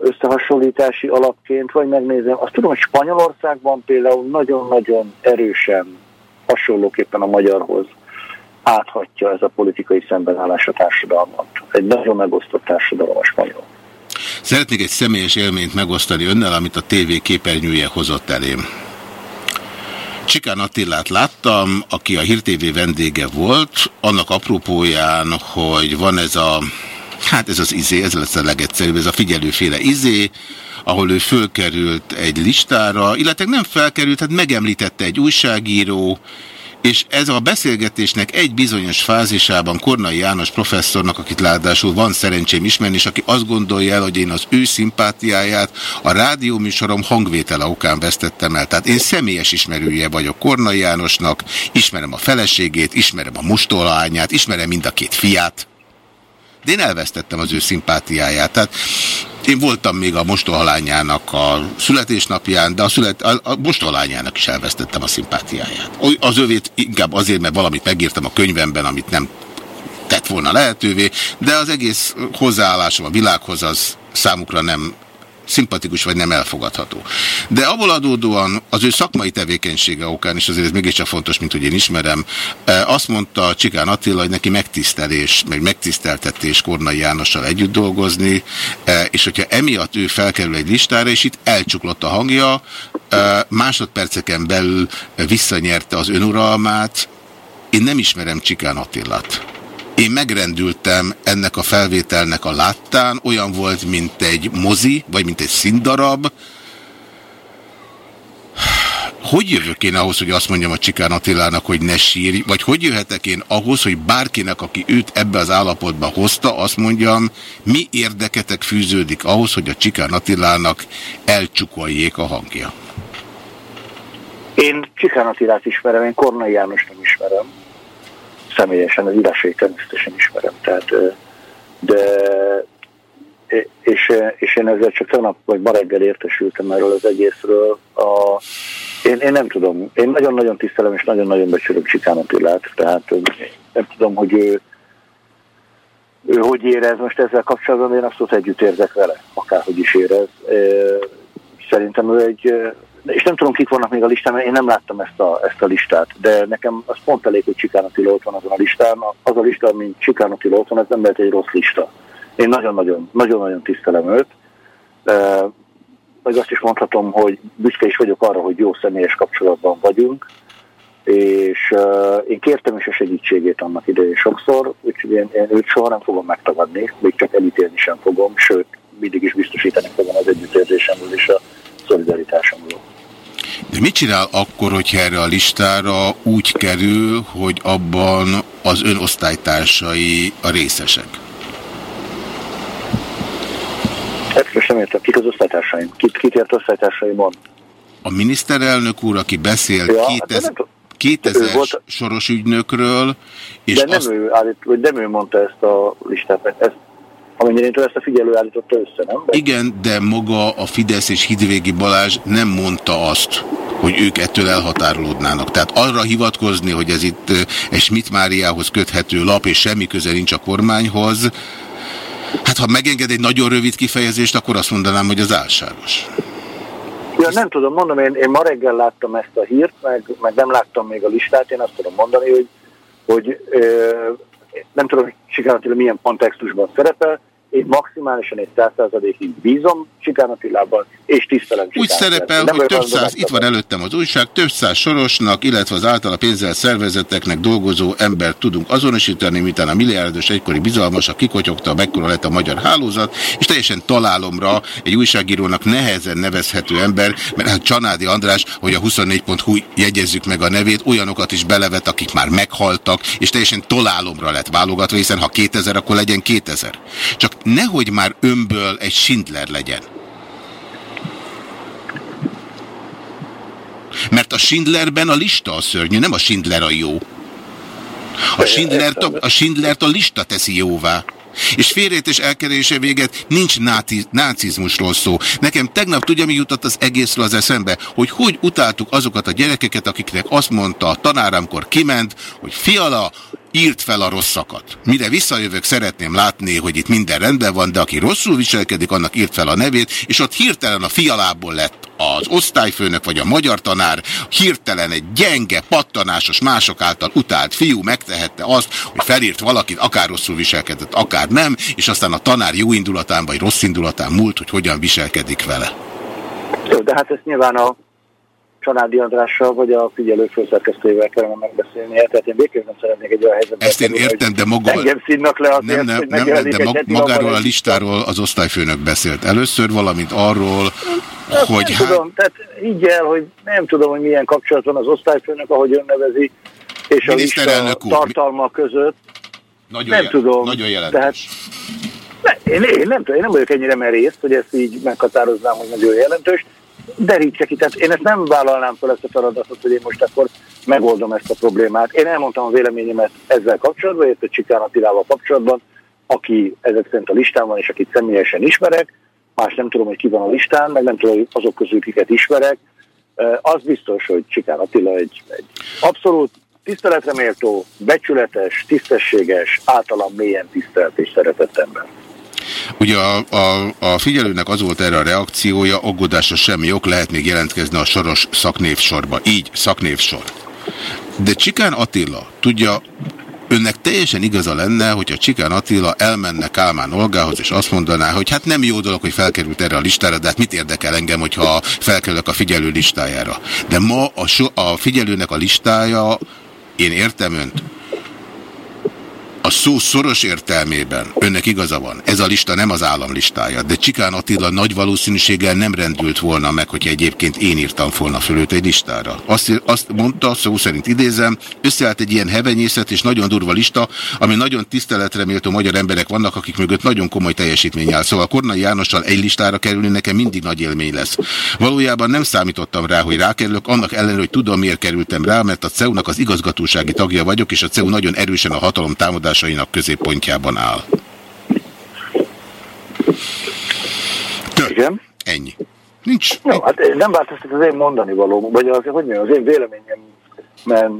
összehasonlítási alapként, vagy megnézem. Azt tudom, hogy Spanyolországban például nagyon-nagyon erősen hasonlóképpen a magyarhoz áthatja ez a politikai szembenállás a társadalmat. Egy nagyon megosztott társadalom a spanyol. Szeretnék egy személyes élményt megosztani önnel, amit a TV képernyője hozott elém. Csikán Attilát láttam, aki a Hír TV vendége volt, annak apropóján, hogy van ez a, hát ez az izé, ez lesz a legegyszerűbb, ez a figyelőféle izé, ahol ő fölkerült egy listára, illetve nem felkerült, hát megemlítette egy újságíró, és ez a beszélgetésnek egy bizonyos fázisában Kornai János professzornak, akit ládásul van szerencsém ismerni, és aki azt gondolja el, hogy én az ő szimpátiáját a rádióműsorom hangvétele okán vesztettem el. Tehát én személyes ismerője vagyok Kornai Jánosnak, ismerem a feleségét, ismerem a mustolányát, ismerem mind a két fiát, de én elvesztettem az ő szimpátiáját. Tehát én voltam még a mostohalányának a születésnapján, de a, szület, a, a mostohalányának is elvesztettem a szimpátiáját. Az övét inkább azért, mert valamit megírtam a könyvemben, amit nem tett volna lehetővé, de az egész hozzáállásom a világhoz az számukra nem szimpatikus vagy nem elfogadható. De abból adódóan az ő szakmai tevékenysége okán, és azért ez mégiscsak fontos, mint hogy én ismerem, azt mondta Csikán Attila, hogy neki megtisztelés, meg megtiszteltetés Kornai Jánossal együtt dolgozni, és hogyha emiatt ő felkerül egy listára, és itt elcsuklott a hangja, másodperceken belül visszanyerte az önuralmát, én nem ismerem Csikán Attilát. Én megrendültem ennek a felvételnek a láttán, olyan volt, mint egy mozi, vagy mint egy színdarab. Hogy jövök én ahhoz, hogy azt mondjam a Csikán Attilának, hogy ne sírj, vagy hogy jöhetek én ahhoz, hogy bárkinek, aki őt ebbe az állapotba hozta, azt mondjam, mi érdeketek fűződik ahhoz, hogy a Csikán Attilának elcsukoljék a hangja? Én Csikán Attilát ismerem, én Kornai Jánost nem ismerem személyesen, az írásait természetesen ismerem, tehát, de és, és én ezzel csak tegnap vagy ma reggel értesültem erről az egészről. A, én, én nem tudom, én nagyon-nagyon tisztelem és nagyon-nagyon becsülök Csikán Attilát, tehát nem tudom, hogy ő, ő hogy érez most ezzel kapcsolatban, én abszolút együtt érzek vele, akárhogy is érez. Szerintem ő egy és nem tudom, kik vannak még a listán, mert én nem láttam ezt a, ezt a listát, de nekem az pont elég, hogy Csikán Attila ott van azon a listán. Az a lista, mint Csikán Attila ott van, ez nem lehet egy rossz lista. Én nagyon-nagyon, nagyon-nagyon tisztelem őt. Meg azt is mondhatom, hogy büszke is vagyok arra, hogy jó személyes kapcsolatban vagyunk, és uh, én kértem is a segítségét annak idején sokszor, úgyhogy én, én őt soha nem fogom megtagadni, még csak elítélni sem fogom, sőt, mindig is biztosítani fogom az együttérzésemről és a szolidaritásomról. De mit csinál akkor, hogyha erre a listára úgy kerül, hogy abban az ön osztálytársai a részesek? Most nem értem, kik az osztálytársaim? Kit, kit ért osztálytársaimon? A miniszterelnök úr, aki beszél ja, 2000, 2000 volt... soros ügynökről, és de nem, azt... ő állít, vagy nem ő mondta ezt a listát, mert ezt Amennyire én ezt a figyelő állította össze, nem? Igen, de maga a Fidesz és Hidvégi Balázs nem mondta azt, hogy ők ettől elhatárolódnának. Tehát arra hivatkozni, hogy ez itt egy Schmidt Máriához köthető lap, és semmi köze nincs a kormányhoz, hát ha megenged egy nagyon rövid kifejezést, akkor azt mondanám, hogy az álságos. Ja, nem tudom, mondom, én, én ma reggel láttam ezt a hírt, meg, meg nem láttam még a listát, én azt tudom mondani, hogy, hogy ö, nem tudom, hogy milyen kontextusban szerepel, én maximálisan egy százszerzadékig bízom Csikán Attilában, és tisztelem Úgy szerepel, nem hogy több száz, itt van előttem az újság, több száz sorosnak, illetve az általa pénzzel szervezeteknek dolgozó embert tudunk azonosítani, miután a milliárdos egykori bizalmas, a kikotyogta, mekkora lett a magyar hálózat, és teljesen találomra egy újságírónak nehezen nevezhető ember, mert hát Csanádi András, hogy a 24.hu jegyezzük meg a nevét, olyanokat is belevet, akik már meghaltak, és teljesen találomra lett válogatva, hiszen ha 2000, akkor legyen 2000. Csak nehogy már önből egy Schindler legyen. Mert a Schindlerben a lista a szörnyű, nem a Schindler a jó. A Schindlert a, a, Schindlert a lista teszi jóvá. És félrejtés elkerése véget nincs náci, nácizmusról szó. Nekem tegnap tudja, mi jutott az egészről az eszembe, hogy hogy utáltuk azokat a gyerekeket, akiknek azt mondta a tanáramkor kiment, hogy fiala, írt fel a rosszakat. Mire visszajövök, szeretném látni, hogy itt minden rendben van, de aki rosszul viselkedik, annak írt fel a nevét, és ott hirtelen a fialából lett az osztályfőnök vagy a magyar tanár, hirtelen egy gyenge, pattanásos, mások által utált fiú megtehette azt, hogy felírt valakit, akár rosszul viselkedett, akár nem, és aztán a tanár jó indulatán vagy rossz indulatán múlt, hogy hogyan viselkedik vele. Jó, de hát ezt nyilván a Csanádi Andrással, vagy a figyelő főszerkesztőjével kellene megbeszélnie. Tehát én végképp nem szeretnék egy olyan helyzetben. Ezt én értem, de maga... Engem színnak le azért, nem, nem, nem, nem, de mag, magáról a listáról az osztályfőnök beszélt először, valamint arról, Azt hogy... Nem hát... tudom, tehát így el, hogy nem tudom, hogy milyen kapcsolat van az osztályfőnök, ahogy ön nevezi, és a lista tartalma között. Nagyon nem jel tudom. Nagyon jelentős. Tehát, ne, én, én, nem én nem vagyok ennyire merész, hogy ezt így meghatároznám, hogy nagyon jelentős derítse ki. Tehát én ezt nem vállalnám fel ezt a feladatot, hogy én most akkor megoldom ezt a problémát. Én elmondtam a véleményemet ezzel kapcsolatban, illetve Csikán Attilával kapcsolatban, aki ezek szerint a listán van, és akit személyesen ismerek, más nem tudom, hogy ki van a listán, meg nem tudom, hogy azok közül kiket ismerek. Az biztos, hogy Csikán Attila egy, egy abszolút tiszteletre méltó, becsületes, tisztességes, általam mélyen tisztelt és szeretett ember. Ugye a, a, a figyelőnek az volt erre a reakciója, aggodásra semmi ok, lehet még jelentkezni a soros szaknévsorba. Így, szaknévsor. De Csikán Attila tudja, önnek teljesen igaza lenne, hogyha Csikán Attila elmenne Kálmán Olgához, és azt mondaná, hogy hát nem jó dolog, hogy felkerült erre a listára, de hát mit érdekel engem, hogyha felkerülök a figyelő listájára. De ma a, so, a figyelőnek a listája, én értem önt, a szó szoros értelmében önnek igaza van, ez a lista nem az állam listája, de Csikán Attila nagy valószínűséggel nem rendült volna meg, hogyha egyébként én írtam volna fölött egy listára. Azt, azt mondta, szó szerint idézem, összeállt egy ilyen hevenyészet és nagyon durva lista, ami nagyon tiszteletre méltó magyar emberek vannak, akik mögött nagyon komoly teljesítmény áll. Szóval Kornai Jánossal egy listára kerülni nekem mindig nagy élmény lesz. Valójában nem számítottam rá, hogy rákerülök, annak ellenére, hogy tudom, miért kerültem rá, mert a CEU-nak az igazgatósági tagja vagyok, és a CEU nagyon erősen a hatalom támadás választásainak középpontjában áll. Igen? Ennyi. Nincs. No, hát nem változtat az én mondani való, vagy az, hogy mondjam, az én véleményem, mert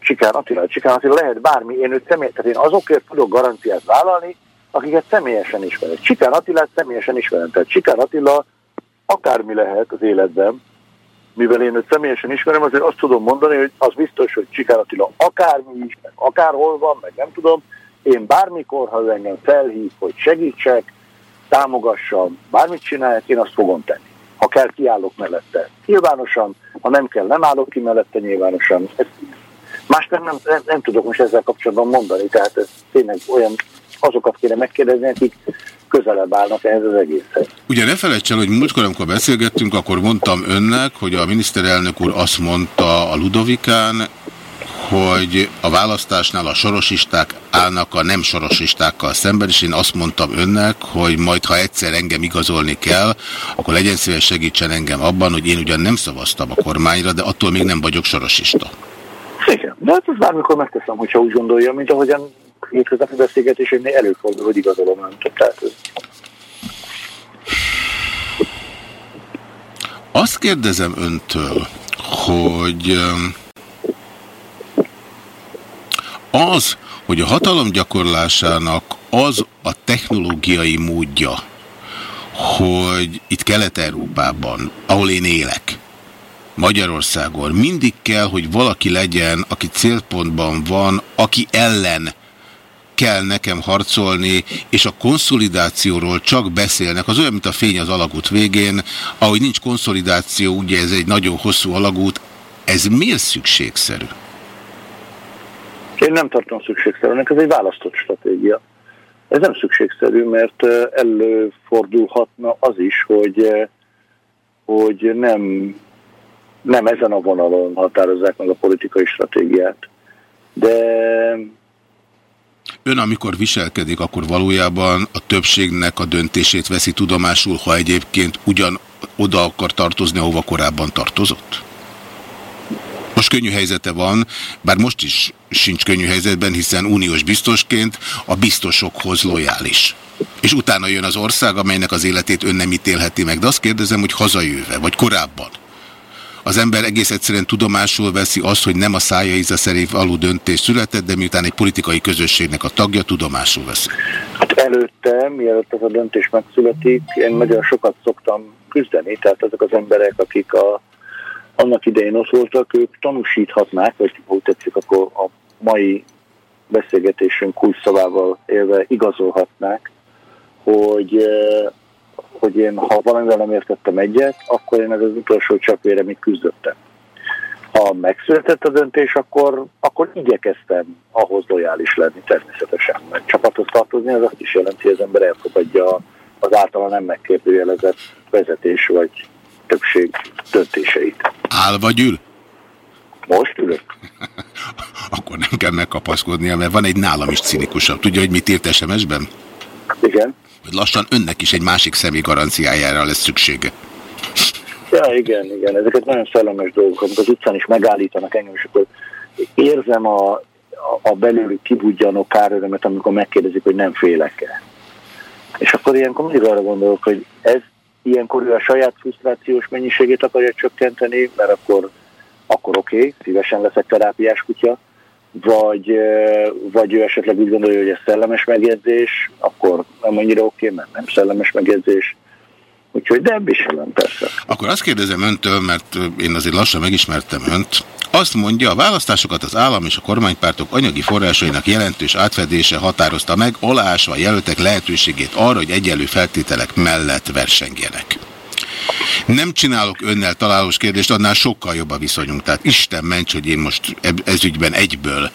Csikán Attila, Csikán Attila lehet bármi, én őt személy, tehát én azokért tudok garanciát vállalni, akiket személyesen ismerek. Csikán Attilát személyesen ismerem, tehát Csikán Attila akármi lehet az életben, mivel én őt személyesen ismerem, azért azt tudom mondani, hogy az biztos, hogy Csikár Attila akármi is, meg akárhol van, meg nem tudom, én bármikor, ha engem felhív, hogy segítsek, támogassam, bármit csináljak, én azt fogom tenni. Ha kell, kiállok mellette. Nyilvánosan, ha nem kell, nem állok ki mellette nyilvánosan. Más nem, nem, nem tudok most ezzel kapcsolatban mondani, tehát ez tényleg olyan, azokat kéne megkérdezni, akik közelebb állnak ehhez az egészhez. Ugye ne felejts el, hogy múltkor, amikor beszélgettünk, akkor mondtam önnek, hogy a miniszterelnök úr azt mondta a Ludovikán, hogy a választásnál a sorosisták állnak a nem sorosistákkal szemben, és én azt mondtam önnek, hogy majd ha egyszer engem igazolni kell, akkor legyen szíves segítsen engem abban, hogy én ugyan nem szavaztam a kormányra, de attól még nem vagyok sorosista. Igen, de hát ezt bármikor megteszem, hogyha úgy gondolja, mint ahogyan hétköznapi beszélgetésnél előfordul, hogy igazolom nem Tehát ez... Azt kérdezem öntől, hogy az, hogy a hatalom gyakorlásának az a technológiai módja, hogy itt Kelet-Európában, ahol én élek, Magyarországon mindig kell, hogy valaki legyen, aki célpontban van, aki ellen kell nekem harcolni, és a konszolidációról csak beszélnek. Az olyan, mint a fény az alagút végén, ahogy nincs konszolidáció, ugye ez egy nagyon hosszú alagút, ez miért szükségszerű? Én nem tartom szükségszerűnek, ez egy választott stratégia. Ez nem szükségszerű, mert előfordulhatna az is, hogy, hogy nem, nem ezen a vonalon határozzák meg a politikai stratégiát. De Ön, amikor viselkedik, akkor valójában a többségnek a döntését veszi tudomásul, ha egyébként ugyan oda akar tartozni, ahova korábban tartozott? Most könnyű helyzete van, bár most is sincs könnyű helyzetben, hiszen uniós biztosként a biztosokhoz lojális. És utána jön az ország, amelynek az életét ön nem ítélheti meg. De azt kérdezem, hogy hazajöve, vagy korábban az ember egész egyszerűen tudomásul veszi azt, hogy nem a szája íze szerint való döntés született, de miután egy politikai közösségnek a tagja, tudomásul veszi. Hát előtte, mielőtt ez a döntés megszületik, én nagyon sokat szoktam küzdeni, tehát azok az emberek, akik a, annak idején ott voltak, ők tanúsíthatnák, vagy úgy tetszik, akkor a mai beszélgetésünk kulcsszavával élve igazolhatnák, hogy hogy én, ha valamivel nem értettem egyet, akkor én ez az utolsó csapvére mit küzdöttem. Ha megszületett a döntés, akkor, akkor igyekeztem ahhoz lojális lenni természetesen. Mert csapathoz tartozni az azt is jelenti, hogy az ember elfogadja az általa nem megkérdőjelezett vezetés vagy többség döntéseit. Áll vagy ül? Most ülök. akkor nem kell megkapaszkodnia, mert van egy nálam is cinikusabb. Tudja, hogy mit írt SMS-ben? Igen hogy lassan önnek is egy másik személy garanciájára lesz szüksége. Ja, igen, igen. Ezeket nagyon szellemes dolgok, amikor az utcán is megállítanak engem, és akkor érzem a, a, a belőlük kibudjanó kárörömet, amikor megkérdezik, hogy nem félek-e. És akkor ilyenkor mindig arra gondolok, hogy ez ilyenkor ő a saját frusztrációs mennyiségét akarja csökkenteni, mert akkor, akkor oké, okay, szívesen leszek terápiás kutya, vagy, vagy ő esetleg úgy gondolja, hogy ez szellemes megjegyzés, akkor nem annyira oké, mert nem szellemes megjegyzés. Úgyhogy de viselem persze. Akkor azt kérdezem öntől, mert én azért lassan megismertem önt. Azt mondja, a választásokat az állam és a kormánypártok anyagi forrásainak jelentős átfedése határozta meg, aláásva a jelöltek lehetőségét arra, hogy egyenlő feltételek mellett versengjenek. Nem csinálok önnel találós kérdést, annál sokkal jobb a viszonyunk. Tehát Isten ments, hogy én most ezügyben egyből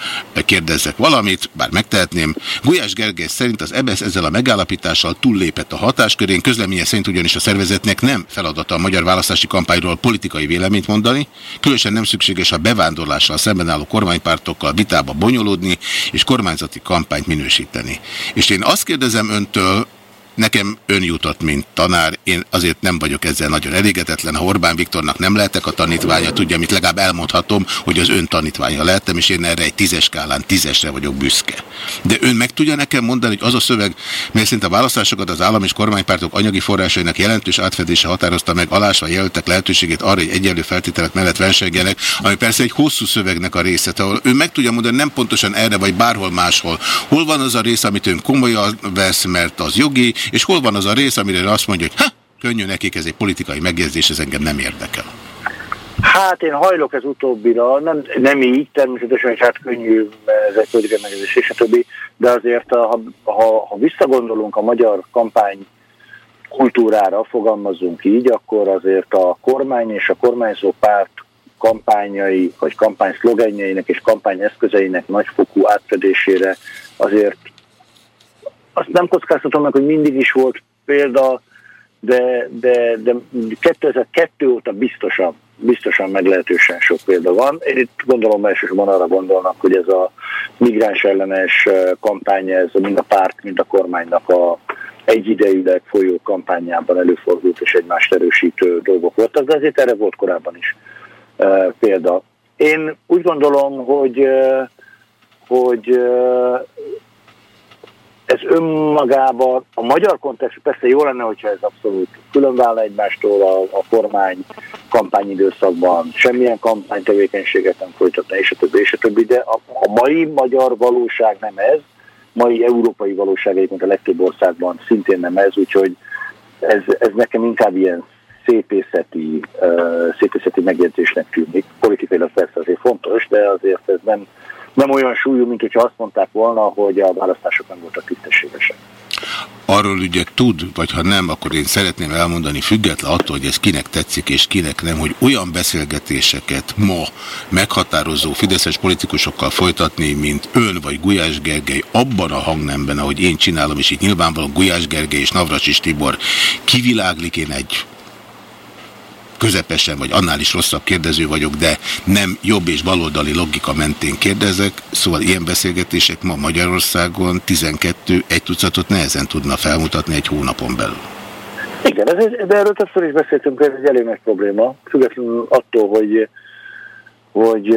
kérdezzek valamit, bár megtehetném. Gulyás Gergely szerint az EBSZ ezzel a megállapítással túllépett a hatáskörén, közleménye szerint ugyanis a szervezetnek nem feladata a magyar választási kampányról politikai véleményt mondani, különösen nem szükséges a bevándorlással szemben álló kormánypártokkal vitába bonyolódni és kormányzati kampányt minősíteni. És én azt kérdezem öntől, Nekem ön jutott, mint tanár, én azért nem vagyok ezzel nagyon elégedetlen. Ha Orbán Viktornak nem lehetek a tanítványa, tudja, amit legalább elmondhatom, hogy az ön tanítványa lehetem, és én erre egy tízes skálán tízesre vagyok büszke. De ön meg tudja nekem mondani, hogy az a szöveg, mely szerint a választásokat az állam és kormánypártok anyagi forrásainak jelentős átfedése határozta meg, alásva jelöltek lehetőségét arra, hogy egyenlő feltételek mellett versenyjenek, ami persze egy hosszú szövegnek a része, ahol ön meg tudja mondani, nem pontosan erre, vagy bárhol máshol. Hol van az a rész, amit ön komolyan vesz, mert az jogi, és hol van az a rész, amire azt mondja, hogy ha, könnyű nekik, ez egy politikai megjegyzés, ez engem nem érdekel. Hát én hajlok ez utóbbira, nem, nem így, természetesen, hogy hát könnyű ez egy politikai megjegyzés és a többi, de azért, ha, ha, ha visszagondolunk a magyar kampány kultúrára, fogalmazunk így, akkor azért a kormány és a kormányzó párt kampányai, vagy kampány szlogenjeinek és kampány eszközeinek nagyfokú átfedésére azért azt nem kockáztatom meg, hogy mindig is volt példa, de, de, de 2002 óta biztosan, biztosan meglehetősen sok példa van. Én itt gondolom elsősorban arra gondolnak, hogy ez a migráns ellenes kampány, ez mind a párt, mind a kormánynak a egyidejűleg folyó kampányában előfordult és egymást erősítő dolgok voltak, de azért erre volt korábban is uh, példa. Én úgy gondolom, hogy, hogy ez önmagában, a magyar kontextus persze jó lenne, hogyha ez abszolút különválna egymástól a, a kormány kampányidőszakban, semmilyen kampánytevékenységet nem folytatna, és a többi, és a többi, de a, a mai magyar valóság nem ez, mai európai valóság egyébként a legtöbb országban szintén nem ez, úgyhogy ez, ez nekem inkább ilyen szépészeti, uh, szépészeti megjegyzésnek tűnik. Politikailag persze azért fontos, de azért ez nem, nem olyan súlyú, mint hogyha azt mondták volna, hogy a választások nem voltak tisztességesek. Arról ugye tud, vagy ha nem, akkor én szeretném elmondani, független attól, hogy ez kinek tetszik és kinek nem, hogy olyan beszélgetéseket ma meghatározó fideszes politikusokkal folytatni, mint ön vagy Gulyás Gergely, abban a hangnemben, ahogy én csinálom, és itt nyilvánvalóan Gulyás Gergely és Navracsis Tibor kiviláglik, én egy közepesen, vagy annál is rosszabb kérdező vagyok, de nem jobb és baloldali logika mentén kérdezek, szóval ilyen beszélgetések ma Magyarországon 12 egy tucatot nehezen tudna felmutatni egy hónapon belül. Igen, ez, de erről többször is beszéltünk, ez egy elég nagy probléma, függetlenül attól, hogy, hogy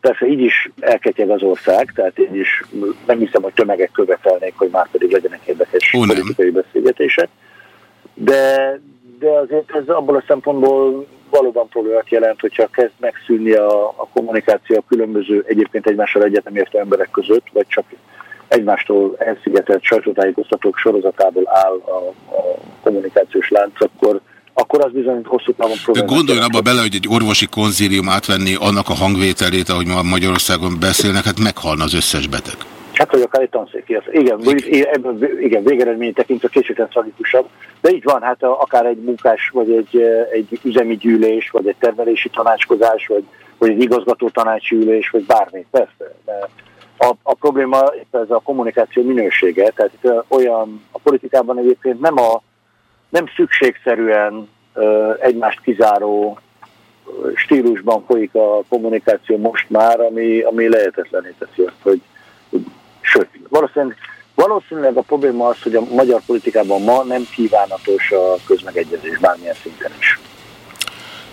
persze így is elketyeg az ország, tehát így is nem hiszem, hogy tömegek követelnék, hogy már pedig legyenek érdekes Ó, politikai beszélgetések. De, de azért ez abból a szempontból valóban problémát jelent, hogyha kezd megszűnni a, a kommunikáció a különböző egyébként egymással egyetem értő emberek között, vagy csak egymástól elszigetelt sajtótájékoztatók sorozatából áll a, a kommunikációs lánc, akkor akkor az bizony hosszú távon problémát. De gondoljon abba bele, hogy egy orvosi konzílium átvenni annak a hangvételét, ahogy ma Magyarországon beszélnek, hát meghalna az összes beteg. Hát, akár egy tanszékért. Igen, igen. Igen végeredmény tekintve kicsit tragikusabb. De így van, hát akár egy munkás, vagy egy, egy üzemi gyűlés, vagy egy termelési tanácskozás, vagy, vagy egy igazgató tanácsi ülés, vagy bármi, persze. De a, a probléma ez a kommunikáció minősége, tehát itt olyan, a politikában egyébként nem, a, nem szükségszerűen ö, egymást kizáró stílusban folyik a kommunikáció most már, ami, ami lehetetlené teszi azt, hogy Sőt, valószínűleg, valószínűleg a probléma az, hogy a magyar politikában ma nem kívánatos a közmegegyezés bármilyen szinten is.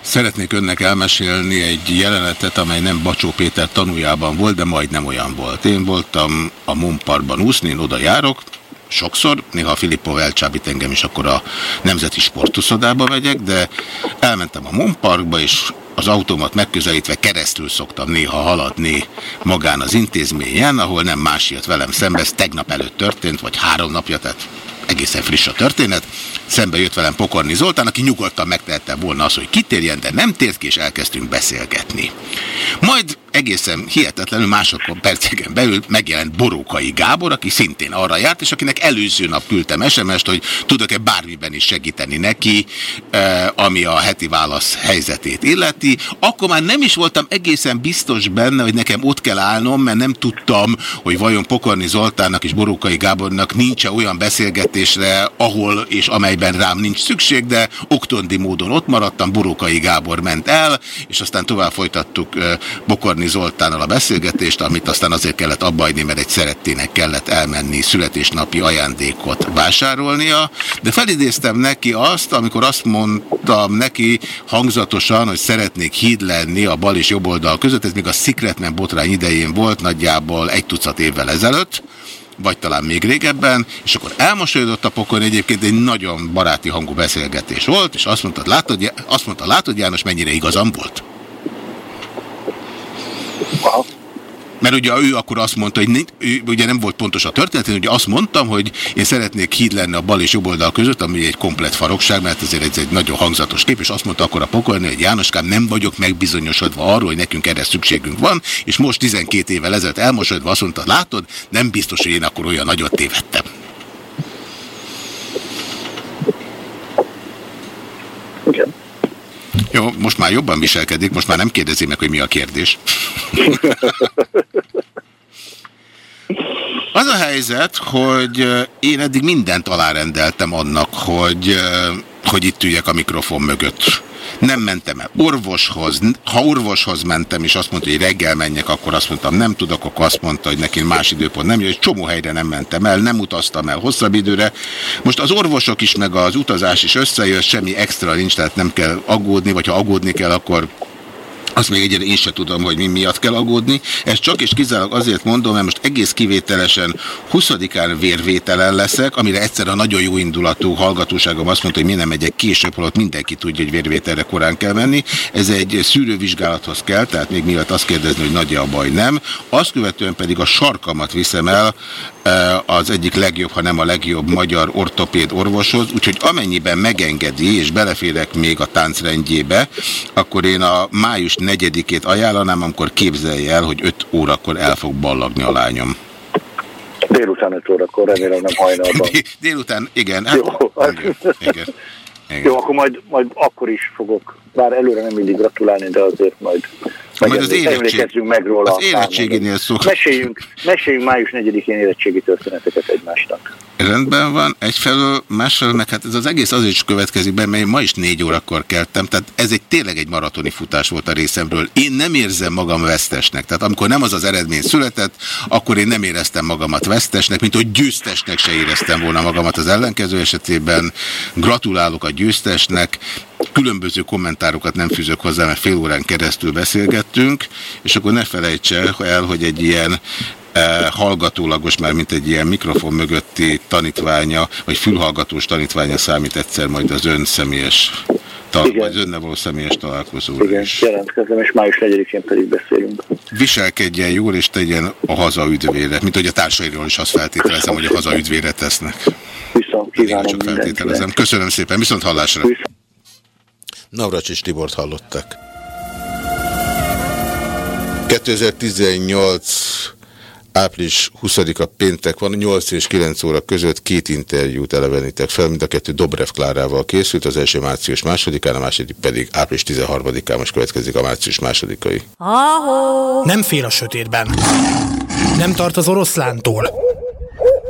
Szeretnék önnek elmesélni egy jelenetet, amely nem Bacsó Péter tanújában volt, de majdnem olyan volt. Én voltam a Monparkban úszni, én oda járok, sokszor, néha a Filippov elcsábít engem is, akkor a Nemzeti Sportuszodába megyek, de elmentem a Monparkba, és az automat megközelítve keresztül szoktam néha haladni magán az intézményen, ahol nem más jött velem szembe, ez tegnap előtt történt, vagy három napja, tehát egészen friss a történet. Szembe jött velem Pokorni Zoltán, aki nyugodtan megtehette volna az, hogy kitérjen, de nem tért ki, és elkezdtünk beszélgetni. Majd egészen hihetetlenül másokon perceken belül megjelent Borókai Gábor, aki szintén arra járt, és akinek előző nap küldtem SMS-t, hogy tudok-e bármiben is segíteni neki, ami a heti válasz helyzetét illeti. Akkor már nem is voltam egészen biztos benne, hogy nekem ott kell állnom, mert nem tudtam, hogy vajon Pokorni Zoltánnak és Borókai Gábornak nincs -e olyan beszélgetésre, ahol és amelyben rám nincs szükség, de oktondi módon ott maradtam, Borókai Gábor ment el, és aztán tovább folytattuk Bokorni Karni Zoltánnal a beszélgetést, amit aztán azért kellett abbajni, mert egy szerettének kellett elmenni születésnapi ajándékot vásárolnia, de felidéztem neki azt, amikor azt mondtam neki hangzatosan, hogy szeretnék híd lenni a bal és jobb oldal között, ez még a Secretman botrány idején volt, nagyjából egy tucat évvel ezelőtt, vagy talán még régebben, és akkor elmosolyodott a pokon, egyébként egy nagyon baráti hangú beszélgetés volt, és azt mondta, látod, azt mondta, látod János, mennyire igazam volt? Aha. Mert ugye ő akkor azt mondta, hogy ő, ugye nem volt pontos a történet, ugye azt mondtam, hogy én szeretnék híd lenni a bal és jobb oldal között, ami egy komplet farokság, mert ezért ez egy nagyon hangzatos kép, és azt mondta akkor a pokolni, hogy Jánoskám, nem vagyok megbizonyosodva arról, hogy nekünk erre szükségünk van, és most 12 évvel ezelőtt elmosodva azt mondta, látod, nem biztos, hogy én akkor olyan nagyot tévedtem. Igen. Jó, most már jobban viselkedik, most már nem kérdezi meg, hogy mi a kérdés. Az a helyzet, hogy én eddig mindent alárendeltem annak, hogy, hogy itt üljek a mikrofon mögött. Nem mentem el orvoshoz. Ha orvoshoz mentem, és azt mondta, hogy reggel menjek, akkor azt mondtam, nem tudok, akkor azt mondta, hogy neki más időpont nem jön, és csomó helyre nem mentem el, nem utaztam el hosszabb időre. Most az orvosok is, meg az utazás is összejön, semmi extra nincs, tehát nem kell aggódni, vagy ha aggódni kell, akkor azt még egyre én sem tudom, hogy mi miatt kell aggódni. Ezt csak és kizárólag azért mondom, mert most egész kivételesen 20-án vérvételen leszek, amire egyszer a nagyon jó indulatú hallgatóságom azt mondta, hogy mi nem megyek később, holott mindenki tudja, hogy vérvételre korán kell menni. Ez egy szűrővizsgálathoz kell, tehát még miatt azt kérdezni, hogy nagy a baj, nem. Azt követően pedig a sarkamat viszem el az egyik legjobb, ha nem a legjobb magyar ortopéd orvoshoz, úgyhogy amennyiben megengedi, és beleférek még a táncrendjébe, akkor én a május 4-ét ajánlanám, amikor képzelje el, hogy 5 órakor el fog ballagni a lányom. Délután 5 órakor, remélem nem hajnalban. Délután, igen. Hát, Jó. igen, igen, igen. Jó, akkor majd, majd akkor is fogok, bár előre nem mindig gratulálni, de azért majd, majd az érettség, emlékezzünk meg róla. Az érettségénél szó. Meséljünk, meséljünk május 4-én érettségi történeteket egymásnak. Rendben van, egyfelől, másfelől, meg hát ez az egész azért is következik be, mert én ma is négy órakor keltem, tehát ez egy tényleg egy maratoni futás volt a részemről. Én nem érzem magam vesztesnek, tehát amikor nem az az eredmény született, akkor én nem éreztem magamat vesztesnek, mint hogy győztesnek se éreztem volna magamat az ellenkező esetében. Gratulálok a győztesnek, különböző kommentárokat nem fűzök hozzá, mert fél órán keresztül beszélgettünk, és akkor ne felejtse el, hogy egy ilyen hallgatólagos, már mint egy ilyen mikrofon mögötti tanítványa, vagy fülhallgatós tanítványa számít egyszer majd az ön személyes tal- vagy önnel való személyes találkozóra Igen, is. jelentkezem, és május 4-én pedig beszélünk. Viselkedjen jól, és tegyen a haza üdvére. Mint hogy a társairól is azt feltételezem, hogy a haza üdvére tesznek. Viszont Én kívánom csak feltételezem. mindenkinek. Köszönöm szépen, viszont hallásra. Viszont. Navracsis Tibort hallottak. 2018 április 20-a péntek van, 8 és 9 óra között két interjút elevenítek fel, mind a kettő Dobrev Klárával készült, az első március másodikán, a második pedig április 13-án, most következik a március másodikai. Nem fél a sötétben. Nem tart az oroszlántól.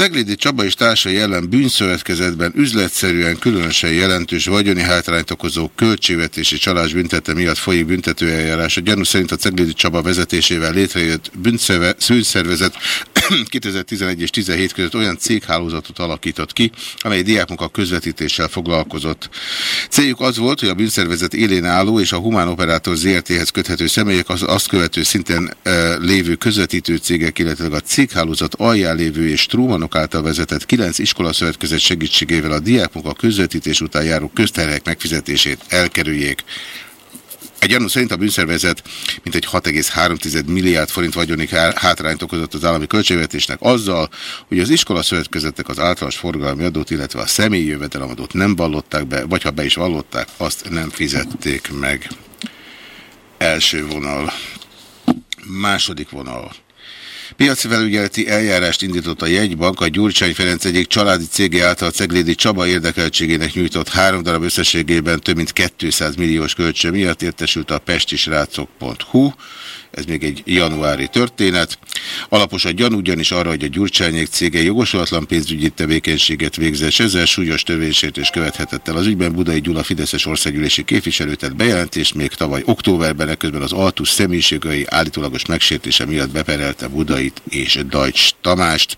Ceglédi Csaba és társai ellen bűnszövetkezetben üzletszerűen különösen jelentős vagyoni hátrányt okozó költségvetési csalás büntette miatt folyik büntetőeljárás. A gyanú szerint a Ceglédi Csaba vezetésével létrejött bűnszervezet 2011 és 17 között olyan céghálózatot alakított ki, amely diákmunka közvetítéssel foglalkozott. Céljuk az volt, hogy a bűnszervezet élén álló és a Humán Operátor ZRT-hez köthető személyek az azt követő szinten e, lévő közvetítő cégek, illetve a céghálózat alján lévő és Trumanok által vezetett kilenc iskolaszövetkezet segítségével a diákmunka közvetítés után járó közterhek megfizetését elkerüljék. Egy gyanú szerint a bűnszervezet mintegy 6,3 milliárd forint vagyoni hátrányt okozott az állami költségvetésnek azzal, hogy az iskola szövetkezetek az általános forgalmi adót, illetve a személyi jövedelemadót nem vallották be, vagy ha be is vallották, azt nem fizették meg. Első vonal. Második vonal. Piaci felügyeleti eljárást indított a jegybank. A Gyurcsány Ferenc egyik családi cége által Ceglédi Csaba érdekeltségének nyújtott három darab összességében több mint 200 milliós kölcsön miatt értesült a pestisrácok.hu ez még egy januári történet. Alapos a gyanú ugyanis arra, hogy a Gyurcsányék cége jogosulatlan pénzügyi tevékenységet végzett, ezzel súlyos törvénysértés követhetett el. Az ügyben Budai Gyula Fideszes országgyűlési képviselő tett bejelentést még tavaly októberben, ekközben az Altus személyiségei állítólagos megsértése miatt beperelte Budait és Dajcs Tamást.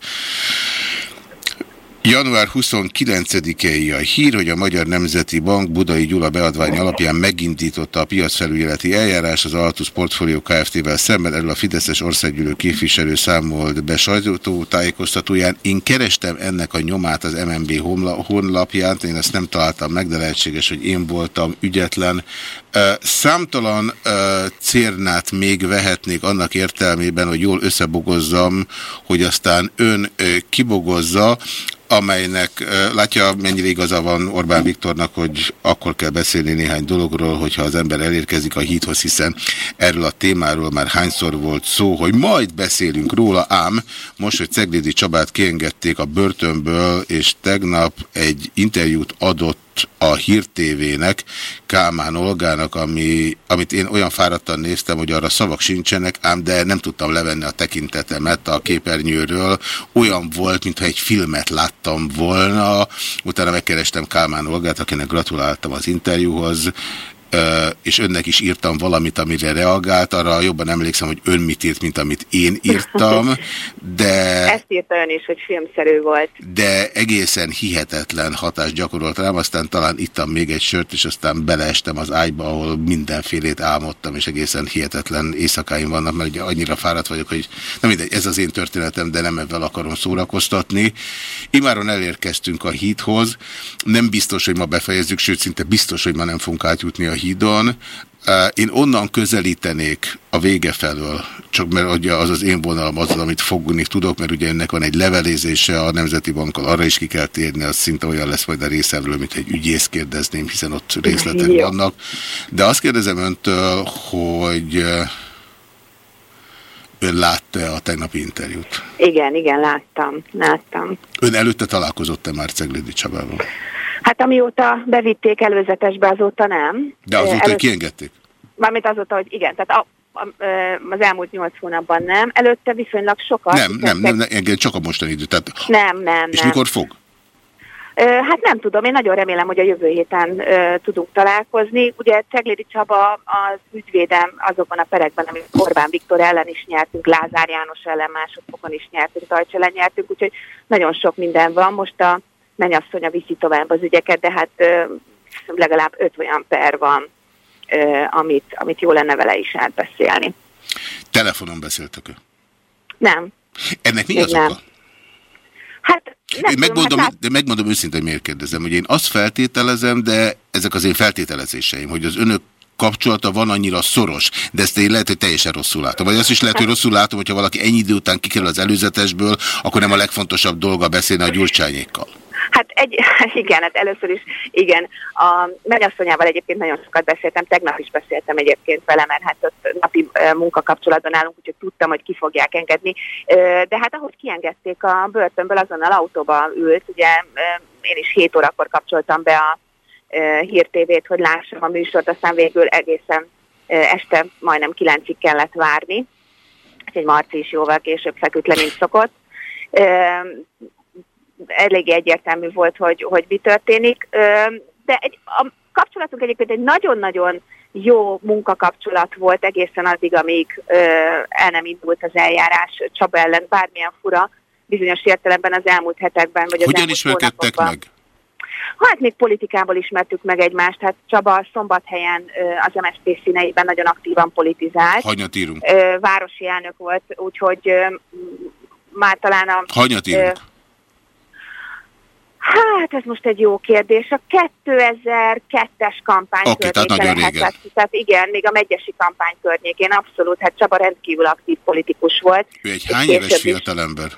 Január 29-i a hír, hogy a Magyar Nemzeti Bank Budai Gyula beadvány alapján megindította a piacfelügyeleti eljárás az Altus Portfolio Kft-vel szemben. Erről a Fideszes országgyűlő képviselő számolt be sajtó tájékoztatóján. Én kerestem ennek a nyomát az MNB honlapján, én ezt nem találtam meg, de lehetséges, hogy én voltam ügyetlen. Számtalan cérnát még vehetnék annak értelmében, hogy jól összebogozzam, hogy aztán ön kibogozza, amelynek látja, mennyire igaza van Orbán Viktornak, hogy akkor kell beszélni néhány dologról, hogyha az ember elérkezik a híthoz, hiszen erről a témáról már hányszor volt szó, hogy majd beszélünk róla, ám most, hogy Ceglédi Csabát kiengedték a börtönből, és tegnap egy interjút adott a Hír TV-nek, Kálmán Olgának, ami, amit én olyan fáradtan néztem, hogy arra szavak sincsenek, ám de nem tudtam levenni a tekintetemet a képernyőről. Olyan volt, mintha egy filmet láttam volna. Utána megkerestem Kálmán Olgát, akinek gratuláltam az interjúhoz, és önnek is írtam valamit, amire reagált, arra jobban emlékszem, hogy ön mit írt, mint amit én írtam, de... Ezt írta ön is, hogy filmszerű volt. De egészen hihetetlen hatást gyakorolt rám, aztán talán ittam még egy sört, és aztán beleestem az ágyba, ahol mindenfélét álmodtam, és egészen hihetetlen éjszakáim vannak, mert ugye annyira fáradt vagyok, hogy nem mindegy, ez az én történetem, de nem ebben akarom szórakoztatni. Imáron elérkeztünk a híthoz, nem biztos, hogy ma befejezzük, sőt, szinte biztos, hogy ma nem fogunk átjutni a hídon. Én onnan közelítenék a vége felől, csak mert ugye az az én vonalam az, amit fogni tudok, mert ugye ennek van egy levelézése a Nemzeti Bankkal, arra is ki kell térni, az szinte olyan lesz majd a részemről, mint egy ügyész kérdezném, hiszen ott részletek Jó. vannak. De azt kérdezem öntől, hogy ön látta a tegnapi interjút? Igen, igen, láttam, láttam. Ön előtte találkozott-e már Ceglédi Csabával? Hát amióta bevitték előzetesbe, azóta nem. De azóta, Előtt... hogy kiengedték? Mármint azóta, hogy igen, tehát a, az elmúlt nyolc hónapban nem. Előtte viszonylag sokat. Nem, nem, nem, nem, engem csak a mostani idő. Tehát... Nem, nem, És nem. mikor fog? Hát nem tudom, én nagyon remélem, hogy a jövő héten uh, tudunk találkozni. Ugye Ceglédi Csaba az ügyvédem azokban a perekben, amit Orbán Viktor ellen is nyertünk, Lázár János ellen másodfokon is nyertünk, Tajcs ellen nyertünk, úgyhogy nagyon sok minden van. Most a mennyasszonya viszi tovább az ügyeket, de hát legalább öt olyan per van, amit, amit jó lenne vele is átbeszélni. Telefonon beszéltek ő? Nem. Ennek mi az oka? Hát én megmondom, hát de megmondom őszintén, hogy miért kérdezem, hogy én azt feltételezem, de ezek az én feltételezéseim, hogy az önök kapcsolata van annyira szoros, de ezt én lehet, hogy teljesen rosszul látom. Vagy azt is lehet, hogy rosszul látom, hogyha valaki ennyi idő után kikerül az előzetesből, akkor nem a legfontosabb dolga beszélni a gyurcsányékkal. Hát egy, igen, hát először is igen. A mennyasszonyával egyébként nagyon sokat beszéltem, tegnap is beszéltem egyébként vele, mert hát ott napi munkakapcsolatban állunk, úgyhogy tudtam, hogy ki fogják engedni. De hát ahogy kiengedték a börtönből, azonnal autóba ült, ugye én is 7 órakor kapcsoltam be a hírtévét, hogy lássam a műsort, aztán végül egészen este majdnem kilencig kellett várni. Egy Marci is jóval később feküdt le, mint szokott elég egyértelmű volt, hogy, hogy mi történik. De egy, a kapcsolatunk egyébként egy nagyon-nagyon jó munkakapcsolat volt egészen addig, amíg ö, el nem indult az eljárás Csaba ellen, bármilyen fura, bizonyos értelemben az elmúlt hetekben, vagy az Hogyan ismerkedtek meg? Hát még politikából ismertük meg egymást. Hát Csaba szombathelyen az MSZP színeiben nagyon aktívan politizált. Hanyat írunk? Városi elnök volt, úgyhogy már talán a... Hanyat írunk? Hát ez most egy jó kérdés. A 2002-es kampány okay, tehát nagyon régen. Tehát igen, még a megyesi kampány környékén abszolút, hát Csaba rendkívül aktív politikus volt. Ő egy hány éves fiatalember?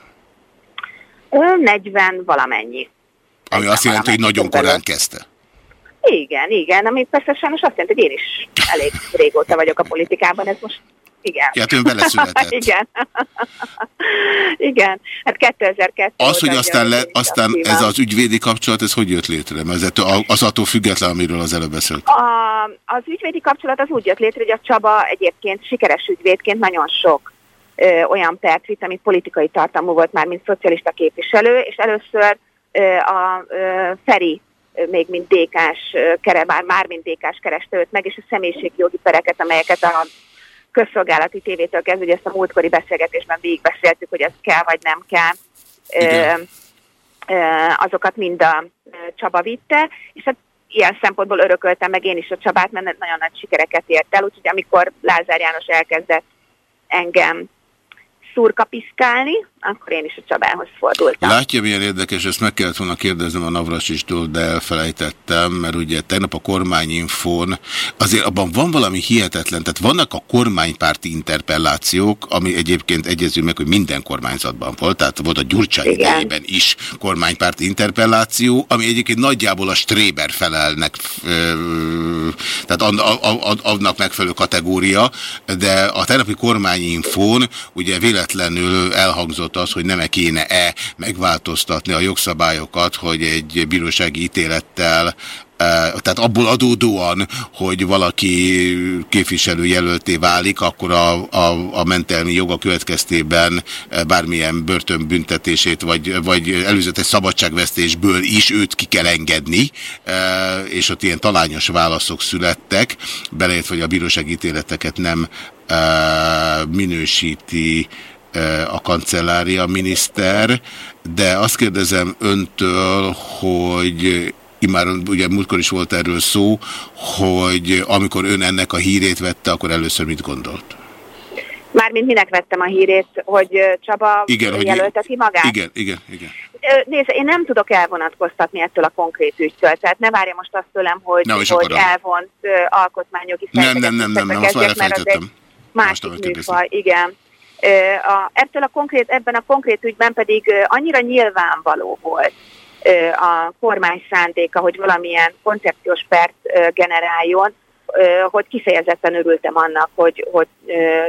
40 valamennyi. Ami azt jelenti, hogy nagyon korán kezdte. Igen, igen, ami persze sajnos azt jelenti, hogy én is elég régóta vagyok a politikában, ez most igen. Ja, hát ön beleszületett. igen. igen. Hát 2002 Az, hogy aztán, le, aztán ez az ügyvédi kapcsolat, ez hogy jött létre? Mert ez az attól független, amiről az előbb beszélt. A, az ügyvédi kapcsolat az úgy jött létre, hogy a Csaba egyébként sikeres ügyvédként nagyon sok ö, olyan perc vitt, amit politikai tartalmú volt már, mint szocialista képviselő, és először a Feri még mint dékás, bár már mint dékás kereste őt meg, és a személyiségjogi pereket, amelyeket a közszolgálati tévétől kezdve, hogy ezt a múltkori beszélgetésben végigbeszéltük, hogy ez kell vagy nem kell, Igen. azokat mind a Csaba vitte, és hát ilyen szempontból örököltem meg én is a Csabát, mert nagyon nagy sikereket ért el, úgyhogy amikor Lázár János elkezdett engem szurkapiszkálni, akkor én is a Csabához fordultam. Látja, milyen érdekes, ezt meg kellett volna kérdeznem a Navrasistól, de elfelejtettem, mert ugye tegnap a kormányinfón, azért abban van valami hihetetlen, tehát vannak a kormánypárti interpellációk, ami egyébként egyező meg, hogy minden kormányzatban volt, tehát volt a Gyurcsány idejében is kormánypárti interpelláció, ami egyébként nagyjából a Stréber felelnek, tehát annak megfelelő kategória, de a tegnapi kormányinfón ugye véletlenül elhangzott volt az, hogy nem -e kéne-e megváltoztatni a jogszabályokat, hogy egy bírósági ítélettel e, tehát abból adódóan, hogy valaki képviselőjelölté válik, akkor a, a, a mentelmi joga következtében bármilyen börtönbüntetését, vagy, vagy előzetes szabadságvesztésből is őt ki kell engedni, e, és ott ilyen talányos válaszok születtek, beleértve, hogy a bírósági ítéleteket nem e, minősíti a kancellária miniszter, de azt kérdezem öntől, hogy már ugye múltkor is volt erről szó, hogy amikor ön ennek a hírét vette, akkor először mit gondolt? Mármint minek vettem a hírét, hogy Csaba igen, jelölteti hogy magát? Igen, igen, igen. Nézd, én nem tudok elvonatkoztatni ettől a konkrét ügytől, tehát ne várja most azt tőlem, hogy, nem, hogy elvont alkotmányjogi nem, nem, nem, nem, nem, most már elfelejtettem. Másik műfaj, igen. A, ettől a konkrét, ebben a konkrét ügyben pedig annyira nyilvánvaló volt a kormány szándéka, hogy valamilyen koncepciós pert generáljon, hogy kifejezetten örültem annak, hogy, hogy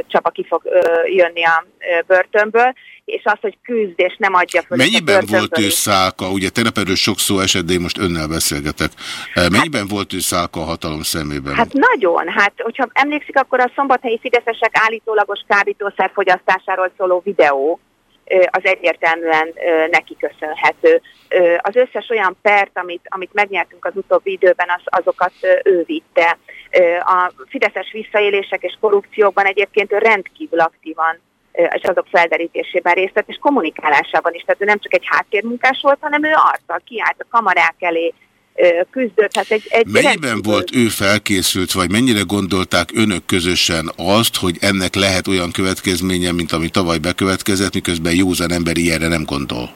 Csaba ki fog jönni a börtönből, és az, hogy küzd és nem adja fel. Mennyiben volt ő szálka? Ugye tegnap erről sok szó esett, de én most önnel beszélgetek. Mennyiben hát, volt ő szálka a hatalom szemében? Hát nagyon. Hát, hogyha emlékszik, akkor a szombathelyi fideszesek állítólagos kábítószer fogyasztásáról szóló videó, az egyértelműen neki köszönhető. Az összes olyan pert, amit, amit megnyertünk az utóbbi időben, az, azokat ő vitte. A fideszes visszaélések és korrupciókban egyébként ő rendkívül aktívan és azok felderítésében részt vett, és kommunikálásában is. Tehát ő nem csak egy háttérmunkás volt, hanem ő arccal kiállt a kamarák elé, küzdött. Hát egy, egy Mennyiben rendkívül... volt ő felkészült, vagy mennyire gondolták önök közösen azt, hogy ennek lehet olyan következménye, mint ami tavaly bekövetkezett, miközben józan ember ilyenre nem gondol?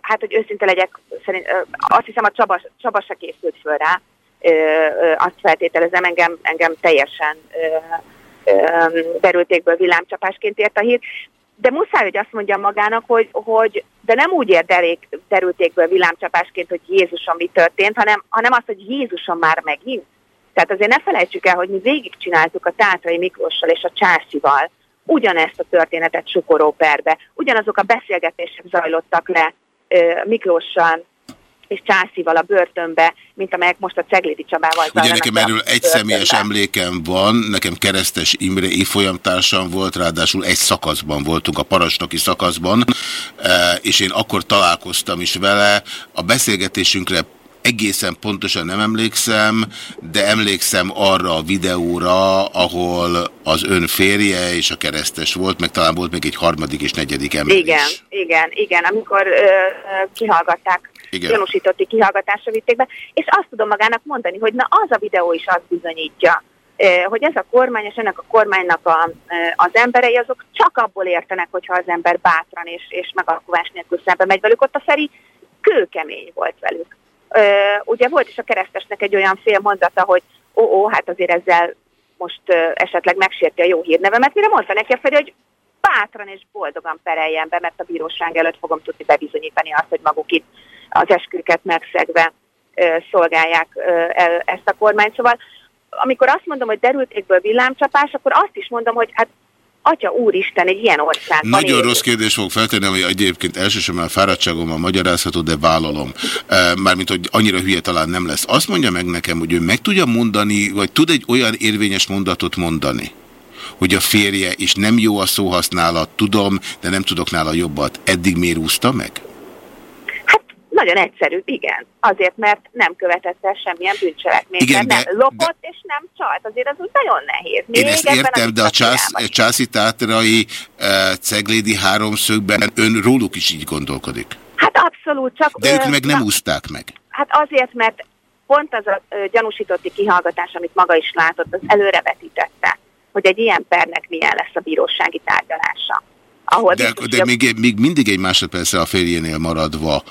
Hát, hogy őszinte legyek, szerint, azt hiszem a Csaba, Csaba se készült föl rá, azt feltételezem, engem, engem teljesen derültékből villámcsapásként ért a hír, de muszáj, hogy azt mondja magának, hogy, hogy de nem úgy ér derék, derültékből villámcsapásként, hogy Jézusom mi történt, hanem, hanem azt, hogy Jézusom már megint. Tehát azért ne felejtsük el, hogy mi végigcsináltuk a Tátrai Miklóssal és a Császival ugyanezt a történetet Sukoró perbe. Ugyanazok a beszélgetések zajlottak le Miklóssal és Császival a börtönbe, mint amelyek most a Ceglédi Csabával Ugye nekem erről egy személyes emlékem van, nekem Keresztes Imre évfolyamtársam volt, ráadásul egy szakaszban voltunk, a parancsnoki szakaszban, eh, és én akkor találkoztam is vele. A beszélgetésünkre egészen pontosan nem emlékszem, de emlékszem arra a videóra, ahol az ön férje és a keresztes volt, meg talán volt még egy harmadik és negyedik ember Igen, is. igen, igen, amikor ö, kihallgatták, Igen. gyanúsítotti kihallgatásra vitték be, és azt tudom magának mondani, hogy na az a videó is azt bizonyítja, hogy ez a kormány és ennek a kormánynak a, az emberei azok csak abból értenek, hogyha az ember bátran és, és megalkuvás nélkül szembe megy velük. Ott a Feri kőkemény volt velük. Ugye volt is a keresztesnek egy olyan fél mondata, hogy ó, ó, hát azért ezzel most esetleg megsérti a jó hírnevemet, mire mondta neki a Feri, hogy bátran és boldogan pereljen be, mert a bíróság előtt fogom tudni bebizonyítani azt, hogy maguk itt az esküket megszegve szolgálják ezt a kormányt. Szóval amikor azt mondom, hogy derültékből villámcsapás, akkor azt is mondom, hogy hát Atya Úristen, egy ilyen országban Nagyon rossz kérdés fog feltenni, ami egyébként elsősorban a fáradtságommal magyarázható, de vállalom. Mármint, hogy annyira hülye talán nem lesz. Azt mondja meg nekem, hogy ő meg tudja mondani, vagy tud egy olyan érvényes mondatot mondani, hogy a férje, és nem jó a szóhasználat, tudom, de nem tudok nála jobbat. Eddig miért úszta meg? Nagyon egyszerű, igen. Azért, mert nem követett el semmilyen bűncselekményt. Igen, de- nem lopott és nem csalt. Azért az úgy nagyon nehéz. Én Még ezt ebben értem, de a csász, diktatúrában is. császi tátrai e, ceglédi háromszögben ön róluk is így gondolkodik. Hát abszolút, csak... De ők ö, meg nem na, úszták meg. Hát azért, mert pont az a ö, gyanúsítotti kihallgatás, amit maga is látott, az előrevetítette, hogy egy ilyen pernek milyen lesz a bírósági tárgyalása. Ahol De, biztos, de hogy még, még mindig egy másodpercre a férjénél maradva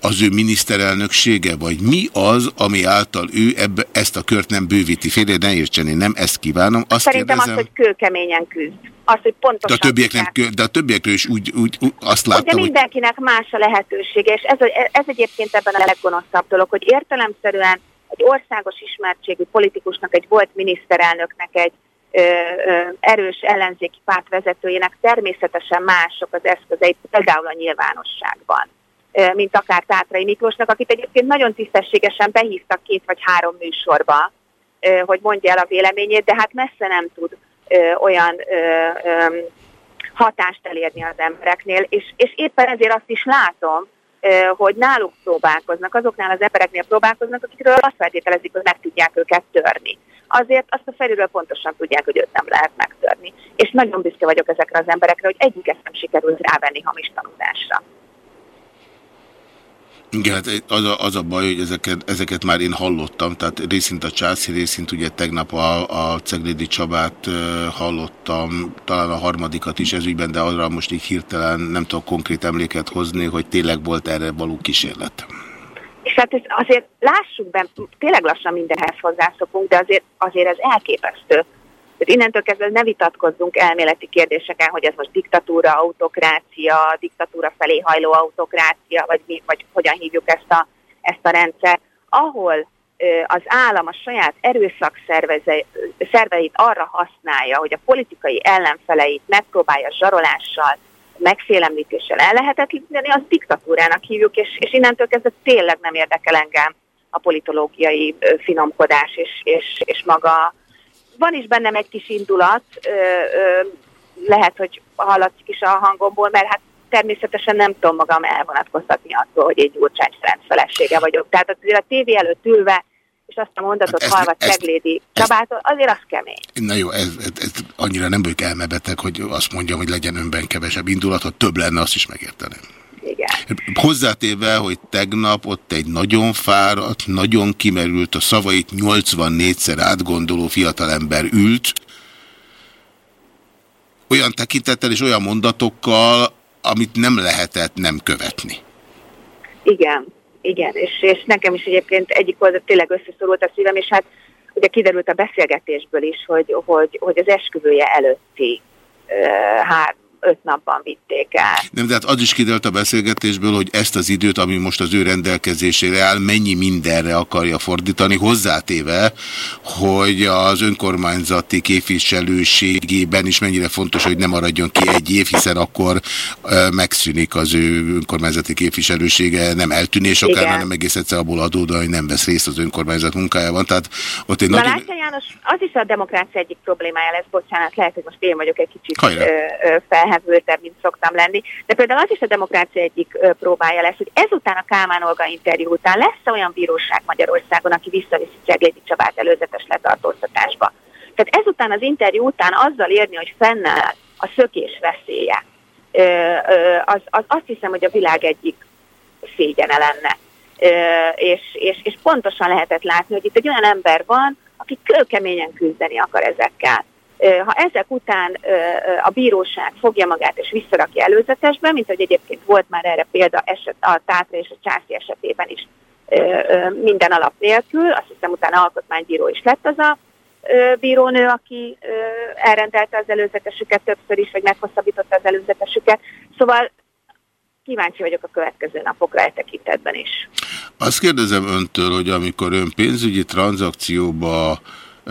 az ő miniszterelnöksége, vagy mi az, ami által ő ebbe, ezt a kört nem bővíti? Férje, ne értsen, én nem ezt kívánom. Azt Szerintem kérdezem, az, hogy kőkeményen küzd. Az, hogy de pontosan a, többiek nem, kö- de a többiekről is úgy, úgy, úgy azt láttam, hogy mindenkinek más a lehetősége, és ez, a- ez egyébként ebben a leggonoszabb dolog, hogy értelemszerűen egy országos ismertségű politikusnak, egy volt miniszterelnöknek, egy erős ellenzéki párt vezetőjének természetesen mások az eszközei, például a nyilvánosságban, mint akár Tátrai Miklósnak, akit egyébként nagyon tisztességesen behívtak két vagy három műsorba, hogy mondja el a véleményét, de hát messze nem tud olyan hatást elérni az embereknél, és, és éppen ezért azt is látom, hogy náluk próbálkoznak, azoknál az embereknél próbálkoznak, akikről azt feltételezik, hogy meg tudják őket törni. Azért azt a felülről pontosan tudják, hogy őt nem lehet megtörni. És nagyon büszke vagyok ezekre az emberekre, hogy egyiket nem sikerült rávenni hamis tanulásra. igen, hát az a, az a baj, hogy ezeket, ezeket már én hallottam, tehát részint a Császi, részint ugye tegnap a, a Ceglédi Csabát hallottam, talán a harmadikat is ezügyben, de arra most így hirtelen nem tudok konkrét emléket hozni, hogy tényleg volt erre való kísérlet. És hát ez azért lássuk be, tényleg lassan mindenhez hozzászokunk, de azért, azért ez elképesztő. Tehát innentől kezdve ne vitatkozzunk elméleti kérdéseken, hogy ez most diktatúra, autokrácia, diktatúra felé hajló autokrácia, vagy, mi, vagy hogyan hívjuk ezt a, ezt a rendszer, ahol az állam a saját erőszak szerveze- szerveit arra használja, hogy a politikai ellenfeleit megpróbálja zsarolással, megfélemlítéssel ellehetetleníteni, az diktatúrának hívjuk, és, és innentől kezdve tényleg nem érdekel engem a politológiai finomkodás és, és, és maga. Van is bennem egy kis indulat, ö, ö, lehet, hogy hallatszik is a hangomból, mert hát természetesen nem tudom magam elvonatkoztatni attól, hogy egy Gyurcsány Ferenc felesége vagyok. Tehát azért a tévé előtt ülve, és azt a mondatot Hát ezt- Ceglédi Csabától, azért az kemény. Na jó, ez, ez, ez annyira nem vagyok elmebeteg, hogy azt mondjam, hogy legyen önben kevesebb indulat, ha több lenne, azt is megérteném. Igen. Hozzátéve, hogy tegnap ott egy nagyon fáradt, nagyon kimerült, a szavait 84-szer átgondoló fiatalember ült, olyan tekintettel és olyan mondatokkal, amit nem lehetett nem követni. Igen, igen, és, és nekem is egyébként egyik oldal tényleg összeszorult a szívem, és hát ugye kiderült a beszélgetésből is, hogy, hogy, hogy az esküvője előtti hár, öt napban vitték el. Nem, de hát az is kiderült a beszélgetésből, hogy ezt az időt, ami most az ő rendelkezésére áll, mennyi mindenre akarja fordítani, hozzátéve, hogy az önkormányzati képviselőségében is mennyire fontos, hogy nem maradjon ki egy év, hiszen akkor megszűnik az ő önkormányzati képviselősége, nem eltűnés akár, hanem egész egyszer abból adódóan, hogy nem vesz részt az önkormányzat munkájában. Tehát ott egy Na nagyon... János, az is a demokrácia egyik problémája lesz, bocsánat, lehet, hogy most én vagyok egy kicsit felhevültebb, mint szoktam lenni, de például az is a demokrácia egyik próbája lesz, hogy ezután a Kálmán Olga interjú után lesz olyan bíróság Magyarországon, aki visszaviszi Cseglédi Csabát előzetes letartóztatásba. Tehát ezután az interjú után azzal érni, hogy fennáll a szökés veszélye, az, az azt hiszem, hogy a világ egyik szégyene lenne. És, és, és pontosan lehetett látni, hogy itt egy olyan ember van, aki kőkeményen küzdeni akar ezekkel. Ha ezek után a bíróság fogja magát és visszarakja előzetesbe, mint hogy egyébként volt már erre példa eset, a Tátra és a Császi esetében is minden alap nélkül, azt hiszem utána alkotmánybíró is lett az a bírónő, aki elrendelte az előzetesüket többször is, vagy meghosszabbította az előzetesüket. Szóval kíváncsi vagyok a következő napokra e tekintetben is. Azt kérdezem öntől, hogy amikor ön pénzügyi tranzakcióba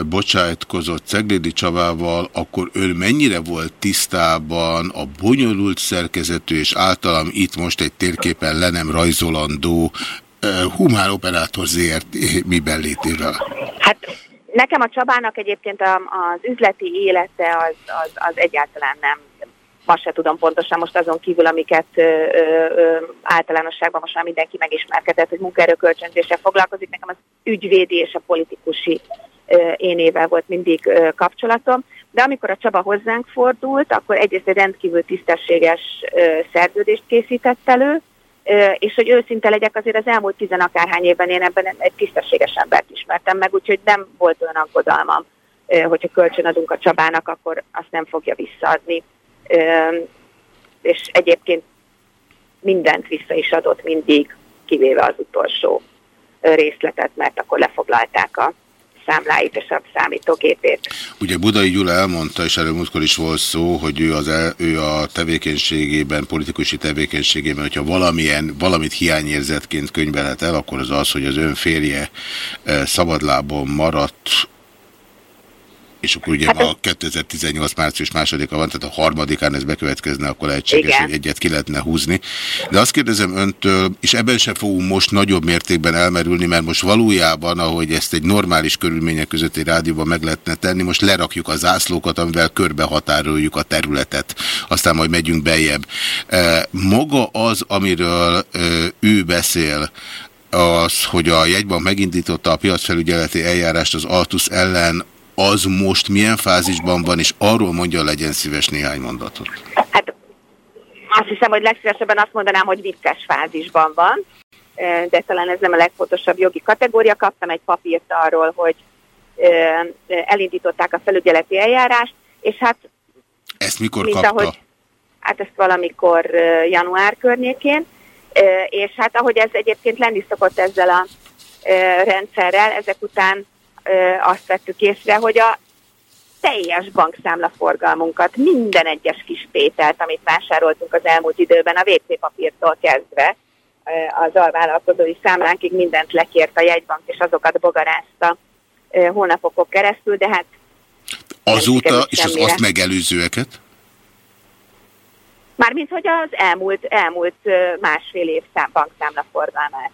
bocsájtkozott Ceglédi Csavával, akkor ön mennyire volt tisztában a bonyolult szerkezetű és általam itt most egy térképen le nem rajzolandó humán operátor ZRT miben létével? Hát nekem a Csabának egyébként az üzleti élete az, az, az egyáltalán nem azt se tudom pontosan most azon kívül, amiket ö, ö, általánosságban most már mindenki megismerkedett, hogy munkaerőkölcsönzéssel foglalkozik. Nekem az ügyvédi és a politikusi ö, énével volt mindig kapcsolatom. De amikor a Csaba hozzánk fordult, akkor egyrészt egy rendkívül tisztességes szerződést készített elő, és hogy őszinte legyek, azért az elmúlt tizenakárhány évben én ebben egy tisztességes embert ismertem meg, úgyhogy nem volt olyan aggodalmam, hogyha kölcsön adunk a Csabának, akkor azt nem fogja visszaadni és egyébként mindent vissza is adott mindig, kivéve az utolsó részletet, mert akkor lefoglalták a számláit és a számítógépét. Ugye Budai Gyula elmondta, és erről múltkor is volt szó, hogy ő, az el, ő a tevékenységében, politikusi tevékenységében, hogyha valamilyen, valamit hiányérzetként könyvelhet el, akkor az az, hogy az ön férje szabadlábon maradt és akkor ugye hát a 2018 március másodika van, tehát a harmadikán ez bekövetkezne, akkor lehetséges, Igen. hogy egyet ki lehetne húzni. De azt kérdezem öntől, és ebben sem fogunk most nagyobb mértékben elmerülni, mert most valójában, ahogy ezt egy normális körülmények közötti rádióban meg lehetne tenni, most lerakjuk a zászlókat, amivel körbe határoljuk a területet. Aztán majd megyünk beljebb. E, maga az, amiről e, ő beszél, az, hogy a jegybank megindította a piacfelügyeleti eljárást az Altus ellen, az most milyen fázisban van, és arról mondja, legyen szíves néhány mondatot. Hát azt hiszem, hogy legszívesebben azt mondanám, hogy vicces fázisban van, de talán ez nem a legfontosabb jogi kategória. Kaptam egy papírt arról, hogy elindították a felügyeleti eljárást, és hát... Ezt mikor mint kapta? Ahogy, hát ezt valamikor január környékén, és hát ahogy ez egyébként lenni szokott ezzel a rendszerrel, ezek után azt vettük észre, hogy a teljes bankszámlaforgalmunkat, minden egyes kis pételt, amit vásároltunk az elmúlt időben, a WC papírtól kezdve, az alvállalkozói számlánkig mindent lekért a jegybank, és azokat bogarázta hónapokon keresztül, de hát... Azóta, és az azt megelőzőeket? Mármint, hogy az elmúlt, elmúlt másfél év szám, bankszámlaforgalmát.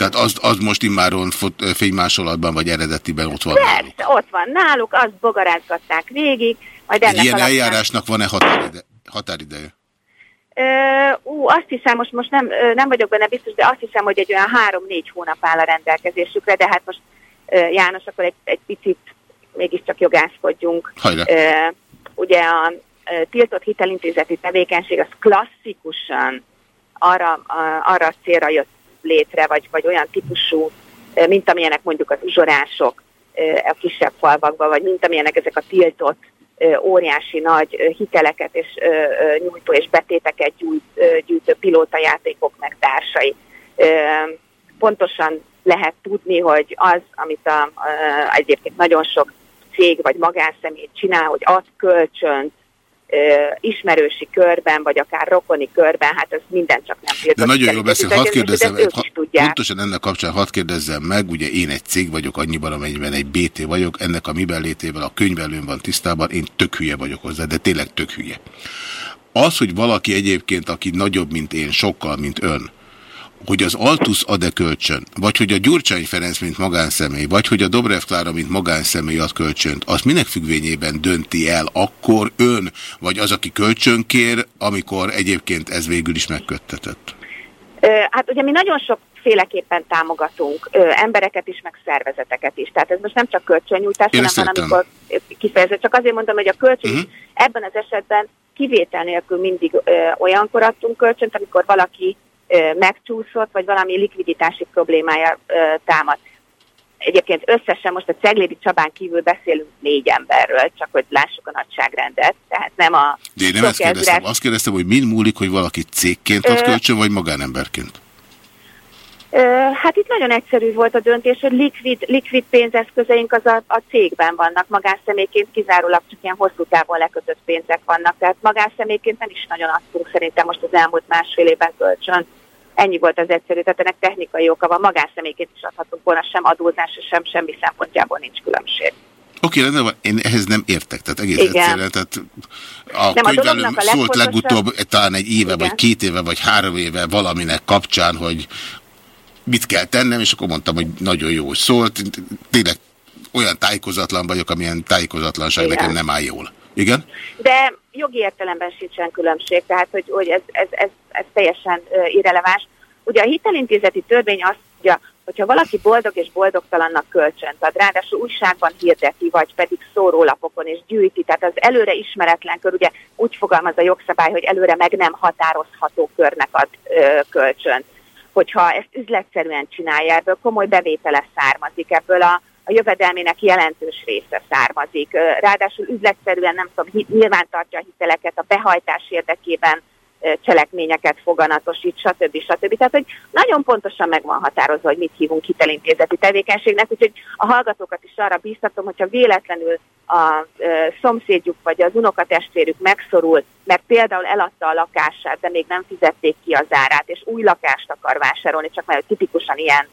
Tehát az, az most immáron fénymásolatban vagy eredetiben ott van Persze, náluk? ott van náluk, azt bogarázgatták végig. Majd ennek ilyen alapján... eljárásnak van-e határide határideje? Ú, azt hiszem, most, most nem, nem vagyok benne biztos, de azt hiszem, hogy egy olyan három-négy hónap áll a rendelkezésükre, de hát most János, akkor egy, egy picit mégiscsak jogászkodjunk. Hajra. Ugye a tiltott hitelintézeti tevékenység az klasszikusan arra, arra célra jött létre, vagy, vagy olyan típusú, mint amilyenek mondjuk az uzsorások a kisebb falvakban, vagy mint amilyenek ezek a tiltott óriási nagy hiteleket és nyújtó és betéteket gyűjtő pilótajátékok meg társai. Pontosan lehet tudni, hogy az, amit a, a, egyébként nagyon sok cég vagy magánszemély csinál, hogy ad kölcsönt ismerősi körben, vagy akár rokoni körben, hát ez minden csak nem tiltott. De nagyon jól beszél, hadd kérdezzem, ha, pontosan ennek kapcsán hadd kérdezzem meg, ugye én egy cég vagyok, annyiban, amennyiben egy BT vagyok, ennek a miben létével a könyvelőn van tisztában, én tök hülye vagyok hozzá, de tényleg tök hülye. Az, hogy valaki egyébként, aki nagyobb, mint én, sokkal, mint ön, hogy az Altus ad-e kölcsön, vagy hogy a Gyurcsány Ferenc, mint magánszemély, vagy hogy a Dobrev Klára, mint magánszemély ad kölcsönt, azt minek függvényében dönti el akkor ön, vagy az, aki kölcsön kér, amikor egyébként ez végül is megköttetett? Hát ugye mi nagyon sok féleképpen támogatunk ö, embereket is, meg szervezeteket is. Tehát ez most nem csak kölcsönnyújtás, hanem van, amikor kifejezett. Csak azért mondom, hogy a kölcsön uh mhm. -huh. ebben az esetben kivétel nélkül mindig ö, olyankor adtunk kölcsönt, amikor valaki megcsúszott, vagy valami likviditási problémája támad. Egyébként összesen most a Ceglédi Csabán kívül beszélünk négy emberről, csak hogy lássuk a nagyságrendet. Tehát nem a... De én nem ezt kérdeztem. Azt kérdeztem, hogy mind múlik, hogy valaki cégként ad kölcsön, vagy magánemberként? Hát itt nagyon egyszerű volt a döntés, hogy likvid, likvid pénzeszközeink az a, a cégben vannak, magánszemélyként kizárólag csak ilyen hosszú távon lekötött pénzek vannak, tehát magánszemélyként nem is nagyon adtunk szerintem most az elmúlt másfél évben kölcsön. Ennyi volt az egyszerű, tehát ennek technikai oka van, magánszemélyként is adhatunk volna, sem adózás, sem semmi szempontjából nincs különbség. Oké, okay, de én ehhez nem értek, tehát egész Igen. egyszerűen, tehát a nem, könyvelőm a szólt legutóbb, talán egy éve, Igen. vagy két éve, vagy három éve valaminek kapcsán, hogy mit kell tennem, és akkor mondtam, hogy nagyon jó szólt, tényleg olyan tájékozatlan vagyok, amilyen tájékozatlanság Igen. nekem nem áll jól. Igen? De jogi értelemben sincsen különbség, tehát hogy, hogy ez, ez, ez, ez teljesen irreleváns. Ugye a hitelintézeti törvény azt mondja, hogyha valaki boldog és boldogtalannak kölcsönt ad, ráadásul újságban hirdeti, vagy pedig szórólapokon és gyűjti, tehát az előre ismeretlen kör, ugye úgy fogalmaz a jogszabály, hogy előre meg nem határozható körnek ad ö, kölcsönt. Hogyha ezt üzletszerűen csinálja, ebből komoly bevétele származik, ebből a a jövedelmének jelentős része származik. Ráadásul üzletszerűen nem tudom, nyilván tartja a hiteleket a behajtás érdekében cselekményeket foganatosít, stb. stb. Tehát, hogy nagyon pontosan meg van határozva, hogy mit hívunk hitelintézeti tevékenységnek, úgyhogy a hallgatókat is arra bíztatom, hogyha véletlenül a szomszédjuk vagy az unokatestvérük megszorul, mert például eladta a lakását, de még nem fizették ki az árát, és új lakást akar vásárolni, csak mert tipikusan ilyen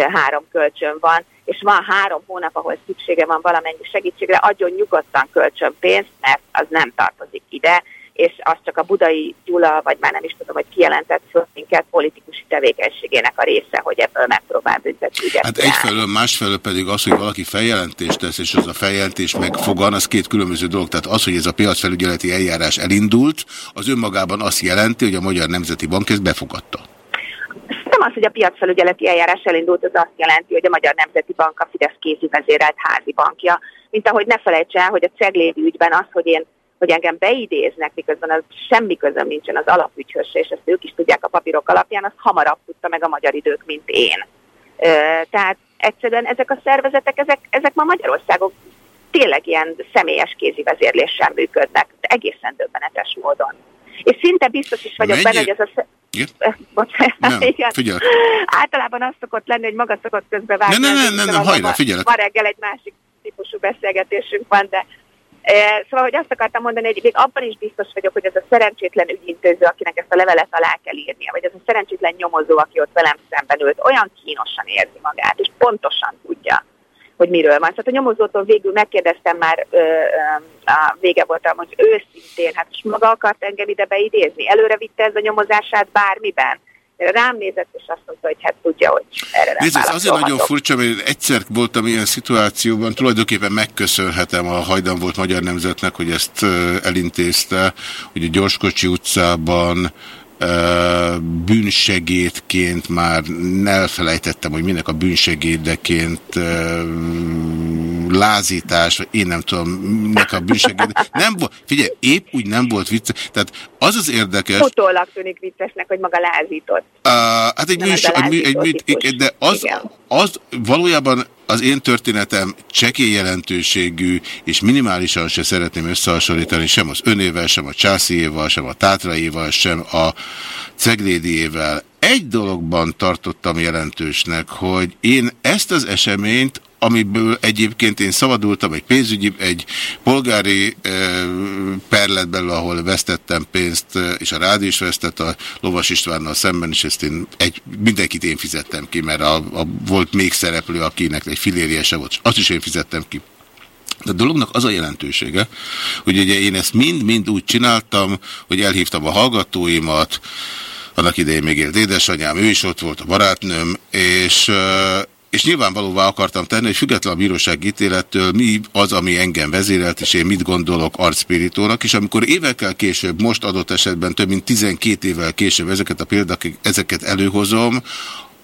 három kölcsön van, és van három hónap, ahol szüksége van valamennyi segítségre, adjon nyugodtan kölcsönpénzt, mert az nem tartozik ide, és az csak a budai Gyula, vagy már nem is tudom, hogy kijelentett föl minket politikusi tevékenységének a része, hogy ebből megpróbál büntetni. Hát egyfelől, másfelől pedig az, hogy valaki feljelentést tesz, és az a feljelentés megfogan, az két különböző dolog. Tehát az, hogy ez a piacfelügyeleti eljárás elindult, az önmagában azt jelenti, hogy a Magyar Nemzeti Bank ezt befogadta az, hogy a piacfelügyeleti eljárás elindult, az azt jelenti, hogy a Magyar Nemzeti Bank a Fidesz kézi házi bankja. Mint ahogy ne felejts el, hogy a Ceglédi ügyben az, hogy én hogy engem beidéznek, miközben az semmi közöm nincsen az alapügyhöz, és ezt ők is tudják a papírok alapján, azt hamarabb tudta meg a magyar idők, mint én. Tehát egyszerűen ezek a szervezetek, ezek, ezek ma Magyarországon tényleg ilyen személyes kézi vezérléssel működnek, egészen döbbenetes módon. És szinte biztos is vagyok Mennyi... benne, hogy ez a... Igen? Bocsánat, nem, igen. Figyelj. Általában az szokott lenni, hogy maga szokott közbe vágni. Nem, nem, nem, nem, nem hajrá, figyelek. Ma reggel egy másik típusú beszélgetésünk van, de e, Szóval, hogy azt akartam mondani, hogy még abban is biztos vagyok, hogy ez a szerencsétlen ügyintéző, akinek ezt a levelet alá kell írnia, vagy ez a szerencsétlen nyomozó, aki ott velem szemben ült, olyan kínosan érzi magát, és pontosan tudja, hogy miről van. Tehát a nyomozótól végül megkérdeztem már, ö, ö, a vége voltam, hogy őszintén, hát most maga akart engem ide beidézni? Előre vitte ez a nyomozását bármiben? rám nézett, és azt mondta, hogy hát tudja, hogy erre nem Nézd, ez azért nagyon furcsa, mert egyszer voltam ilyen szituációban, tulajdonképpen megköszönhetem a hajdan volt Magyar Nemzetnek, hogy ezt elintézte, hogy a Gyorskocsi utcában bűnsegédként már elfelejtettem, hogy minek a bűnsegédeként lázítás, vagy én nem tudom, minek a bűnsegéd. Nem volt, figyelj, épp úgy nem volt vicces. Tehát az az érdekes... Fotólag tűnik viccesnek, hogy maga lázított. Uh, hát egy műsor, egy, egy, egy, de az, az valójában az én történetem csekély jelentőségű, és minimálisan se szeretném összehasonlítani sem az önével, sem a Császiéval, sem a Tátraiéval, sem a Ceglédiével. Egy dologban tartottam jelentősnek, hogy én ezt az eseményt amiből egyébként én szabadultam egy pénzügyi, egy polgári e, perletből, ahol vesztettem pénzt, és a rádió is vesztett a Lovas Istvánnal szemben, és ezt én egy, mindenkit én fizettem ki, mert a, a, volt még szereplő, akinek egy filérje se volt, azt is én fizettem ki. De a dolognak az a jelentősége, hogy ugye én ezt mind-mind úgy csináltam, hogy elhívtam a hallgatóimat, annak idején még élt édesanyám, ő is ott volt, a barátnőm, és, és nyilvánvalóvá akartam tenni, hogy független a bíróság ítélettől mi az, ami engem vezérelt, és én mit gondolok arcspiritónak, és amikor évekkel később, most adott esetben több mint 12 évvel később ezeket a példák, ezeket előhozom,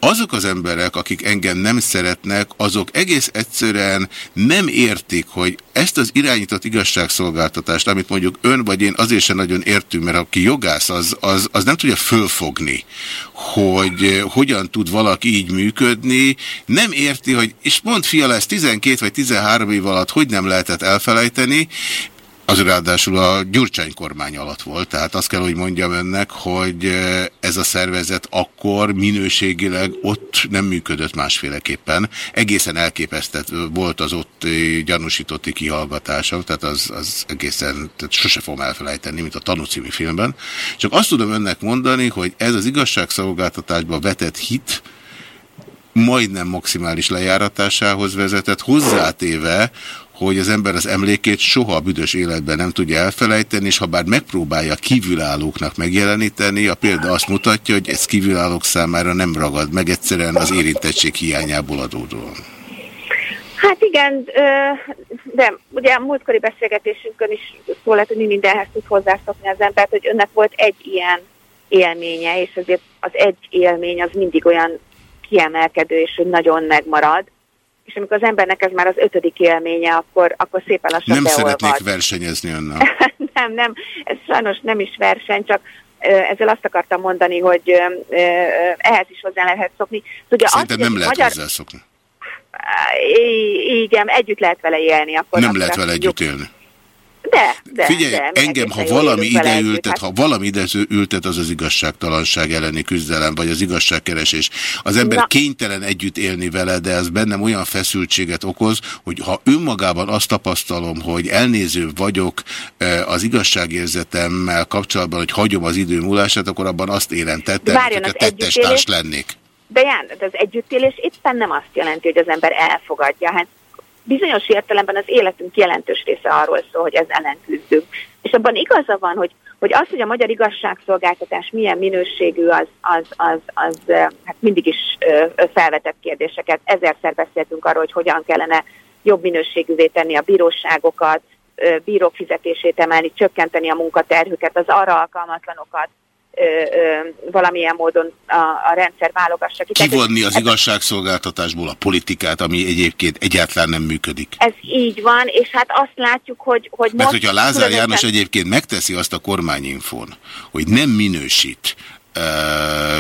azok az emberek, akik engem nem szeretnek, azok egész egyszerűen nem értik, hogy ezt az irányított igazságszolgáltatást, amit mondjuk ön vagy én azért sem nagyon értünk, mert aki jogász, az, az, az nem tudja fölfogni, hogy eh, hogyan tud valaki így működni, nem érti, hogy, és mond fiala, ez 12 vagy 13 év alatt hogy nem lehetett elfelejteni, az ráadásul a Gyurcsány kormány alatt volt, tehát azt kell, hogy mondjam önnek, hogy eh, ez a szervezet akkor minőségileg ott nem működött másféleképpen. Egészen elképesztett volt az ott eh, gyanúsítotti kihallgatása, tehát az, az egészen, tehát sose fogom elfelejteni, mint a Tanú című filmben. Csak azt tudom önnek mondani, hogy ez az igazságszolgáltatásba vetett hit, majdnem maximális lejáratásához vezetett, hozzátéve, hogy az ember az emlékét soha a büdös életben nem tudja elfelejteni, és ha bár megpróbálja kívülállóknak megjeleníteni, a példa azt mutatja, hogy ez kívülállók számára nem ragad meg egyszerűen az érintettség hiányából adódóan. Hát igen, de ugye a múltkori beszélgetésünkön is szó lett, hogy mi mindenhez tud hozzászokni az embert, hogy önnek volt egy ilyen élménye, és azért az egy élmény az mindig olyan kiemelkedő, és nagyon megmarad és amikor az embernek ez már az ötödik élménye, akkor, akkor szépen lassan Nem beolvad. szeretnék versenyezni önnel. nem, nem, ez sajnos nem is verseny, csak ezzel azt akartam mondani, hogy ehhez is hozzá lehet szokni. Ugye Szerintem azt, nem lehet magyar... hozzászokni. Igen, együtt lehet vele élni. Akkor nem lehet vele együtt élni. De, de, Figyelj, de, engem, ha valami ide ültet, ha valami ide ültet, az az igazságtalanság elleni küzdelem, vagy az igazságkeresés. Az ember Na. kénytelen együtt élni vele, de ez bennem olyan feszültséget okoz, hogy ha önmagában azt tapasztalom, hogy elnéző vagyok eh, az igazságérzetemmel kapcsolatban, hogy hagyom az idő múlását, akkor abban azt élem tettem, hogy a tettestárs lennék. De Ján, az együttélés éppen nem azt jelenti, hogy az ember elfogadja. Hát bizonyos értelemben az életünk jelentős része arról szól, hogy ez ellen küzdünk. És abban igaza van, hogy, hogy az, hogy a magyar igazságszolgáltatás milyen minőségű, az, az, az, az hát mindig is felvetett kérdéseket. Ezerszer beszéltünk arról, hogy hogyan kellene jobb minőségűvé tenni a bíróságokat, bírók fizetését emelni, csökkenteni a munkaterhüket, az arra alkalmatlanokat valamilyen módon a, a rendszer válogassa ki. Kivonni az igazságszolgáltatásból a politikát, ami egyébként egyáltalán nem működik. Ez így van, és hát azt látjuk, hogy... hogy Mert hogyha Lázár János egyébként megteszi azt a kormányinfon, hogy nem minősít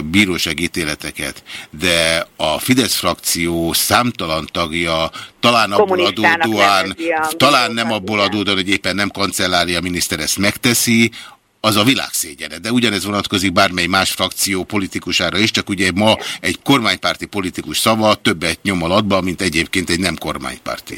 bíróságítéleteket, de a Fidesz frakció számtalan tagja talán abból adódóan, talán nem abból adódóan, hogy éppen nem kancellária miniszter ezt megteszi, az a világ szégyene. De ugyanez vonatkozik bármely más frakció politikusára is, csak ugye ma egy kormánypárti politikus szava többet nyom alatba, mint egyébként egy nem kormánypárti.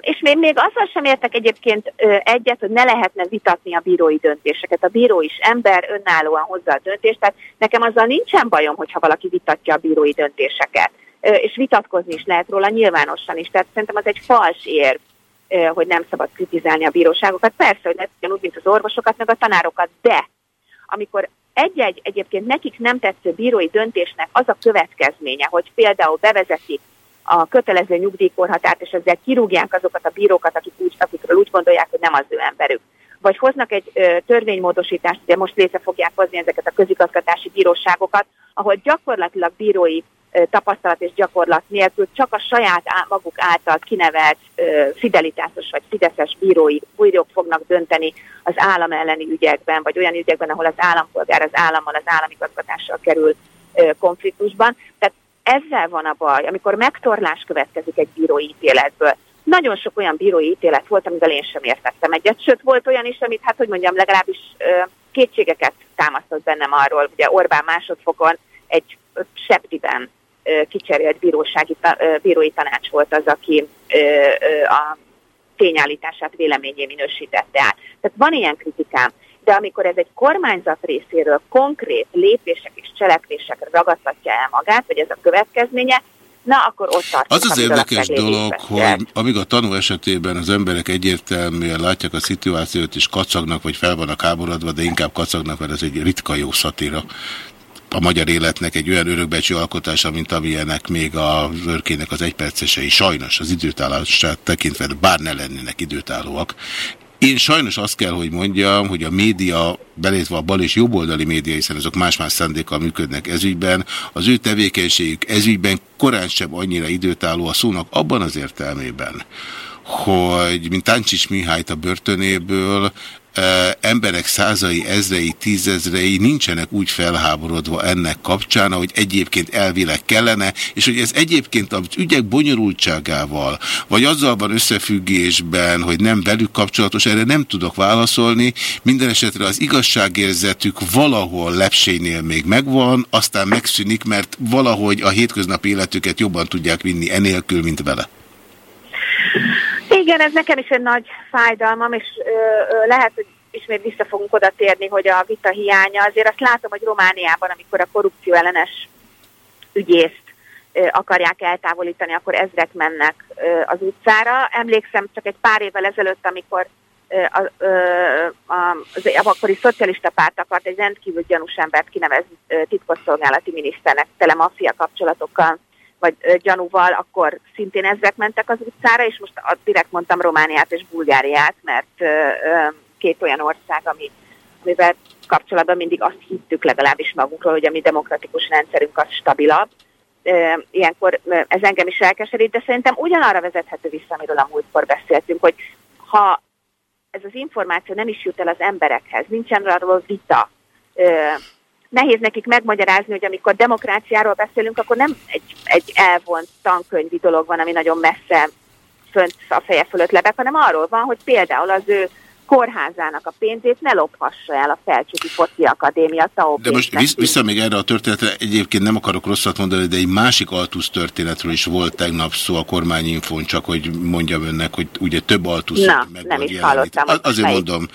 És még, még azzal sem értek egyébként egyet, hogy ne lehetne vitatni a bírói döntéseket. A bíró is ember, önállóan hozza a döntést, tehát nekem azzal nincsen bajom, hogyha valaki vitatja a bírói döntéseket. És vitatkozni is lehet róla nyilvánosan is. Tehát szerintem az egy fals érv hogy nem szabad kritizálni a bíróságokat. Persze, hogy lehet ugyanúgy, mint az orvosokat, meg a tanárokat, de amikor egy-egy egyébként nekik nem tetsző bírói döntésnek az a következménye, hogy például bevezetik a kötelező nyugdíjkorhatárt, és ezzel kirúgják azokat a bírókat, akik úgy, akikről úgy gondolják, hogy nem az ő emberük. Vagy hoznak egy ö, törvénymódosítást, ugye most létre fogják hozni ezeket a közigazgatási bíróságokat, ahol gyakorlatilag bírói tapasztalat és gyakorlat nélkül csak a saját maguk által kinevelt fidelitásos vagy fideszes bírói bírók fognak dönteni az állam elleni ügyekben, vagy olyan ügyekben, ahol az állampolgár az állammal, az államigazgatással kerül konfliktusban. Tehát ezzel van a baj, amikor megtorlás következik egy bírói ítéletből. Nagyon sok olyan bírói ítélet volt, amivel én sem értettem egyet, sőt volt olyan is, amit hát hogy mondjam, legalábbis kétségeket támasztott bennem arról, ugye Orbán másodfokon egy septiben kicserélt bírósági, bírói tanács volt az, aki a tényállítását véleményé minősítette át. Tehát van ilyen kritikám, de amikor ez egy kormányzat részéről konkrét lépések és cselekvésekre ragadhatja el magát, vagy ez a következménye, na akkor ott tart. Az az érdekes dolog, hogy amíg a tanú esetében az emberek egyértelműen látják a szituációt, és kacagnak, vagy fel vannak háborodva, de inkább kacagnak, mert ez egy ritka jó szatíra a magyar életnek egy olyan örökbecsű alkotása, mint amilyenek még a örkének az egypercesei. Sajnos az időtállását tekintve, bár ne lennének időtállóak. Én sajnos azt kell, hogy mondjam, hogy a média, belétve a bal és jobboldali média, hiszen azok más-más szándékkal működnek ezügyben, az ő tevékenységük ezügyben korán sem annyira időtálló a szónak abban az értelmében, hogy mint Táncsics Mihályt a börtönéből emberek százai, ezrei, tízezrei nincsenek úgy felháborodva ennek kapcsán, ahogy egyébként elvileg kellene, és hogy ez egyébként az ügyek bonyolultságával, vagy azzal van összefüggésben, hogy nem velük kapcsolatos, erre nem tudok válaszolni. Minden esetre az igazságérzetük valahol lepsénél még megvan, aztán megszűnik, mert valahogy a hétköznapi életüket jobban tudják vinni enélkül, mint vele. Igen, ez nekem is egy nagy fájdalmam, és ö, lehet, hogy ismét vissza fogunk oda térni, hogy a vita hiánya. Azért azt látom, hogy Romániában, amikor a korrupció ellenes ügyészt ö, akarják eltávolítani, akkor ezrek mennek ö, az utcára. Emlékszem csak egy pár évvel ezelőtt, amikor a, a, az akkori szocialista párt akart egy rendkívül gyanús embert kinevezni titkosszolgálati miniszternek, tele maffia kapcsolatokkal vagy gyanúval, akkor szintén ezek mentek az utcára, és most direkt mondtam Romániát és Bulgáriát, mert két olyan ország, ami, amivel kapcsolatban mindig azt hittük legalábbis magunkról, hogy a mi demokratikus rendszerünk az stabilabb. Ilyenkor ez engem is elkeserít, de szerintem ugyanarra vezethető vissza, amiről a múltkor beszéltünk, hogy ha ez az információ nem is jut el az emberekhez, nincsen arról vita, nehéz nekik megmagyarázni, hogy amikor demokráciáról beszélünk, akkor nem egy, egy elvont tankönyvi dolog van, ami nagyon messze fönt a feje fölött lebek, hanem arról van, hogy például az ő kórházának a pénzét ne lophassa el a Felcsúti Foci Akadémia TAO De most visz, vissza még erre a történetre, egyébként nem akarok rosszat mondani, de egy másik altusz történetről is volt tegnap szó a kormányinfón, csak hogy mondjam önnek, hogy ugye több altusz Na, nem is hallottam. Azért melyik. mondom.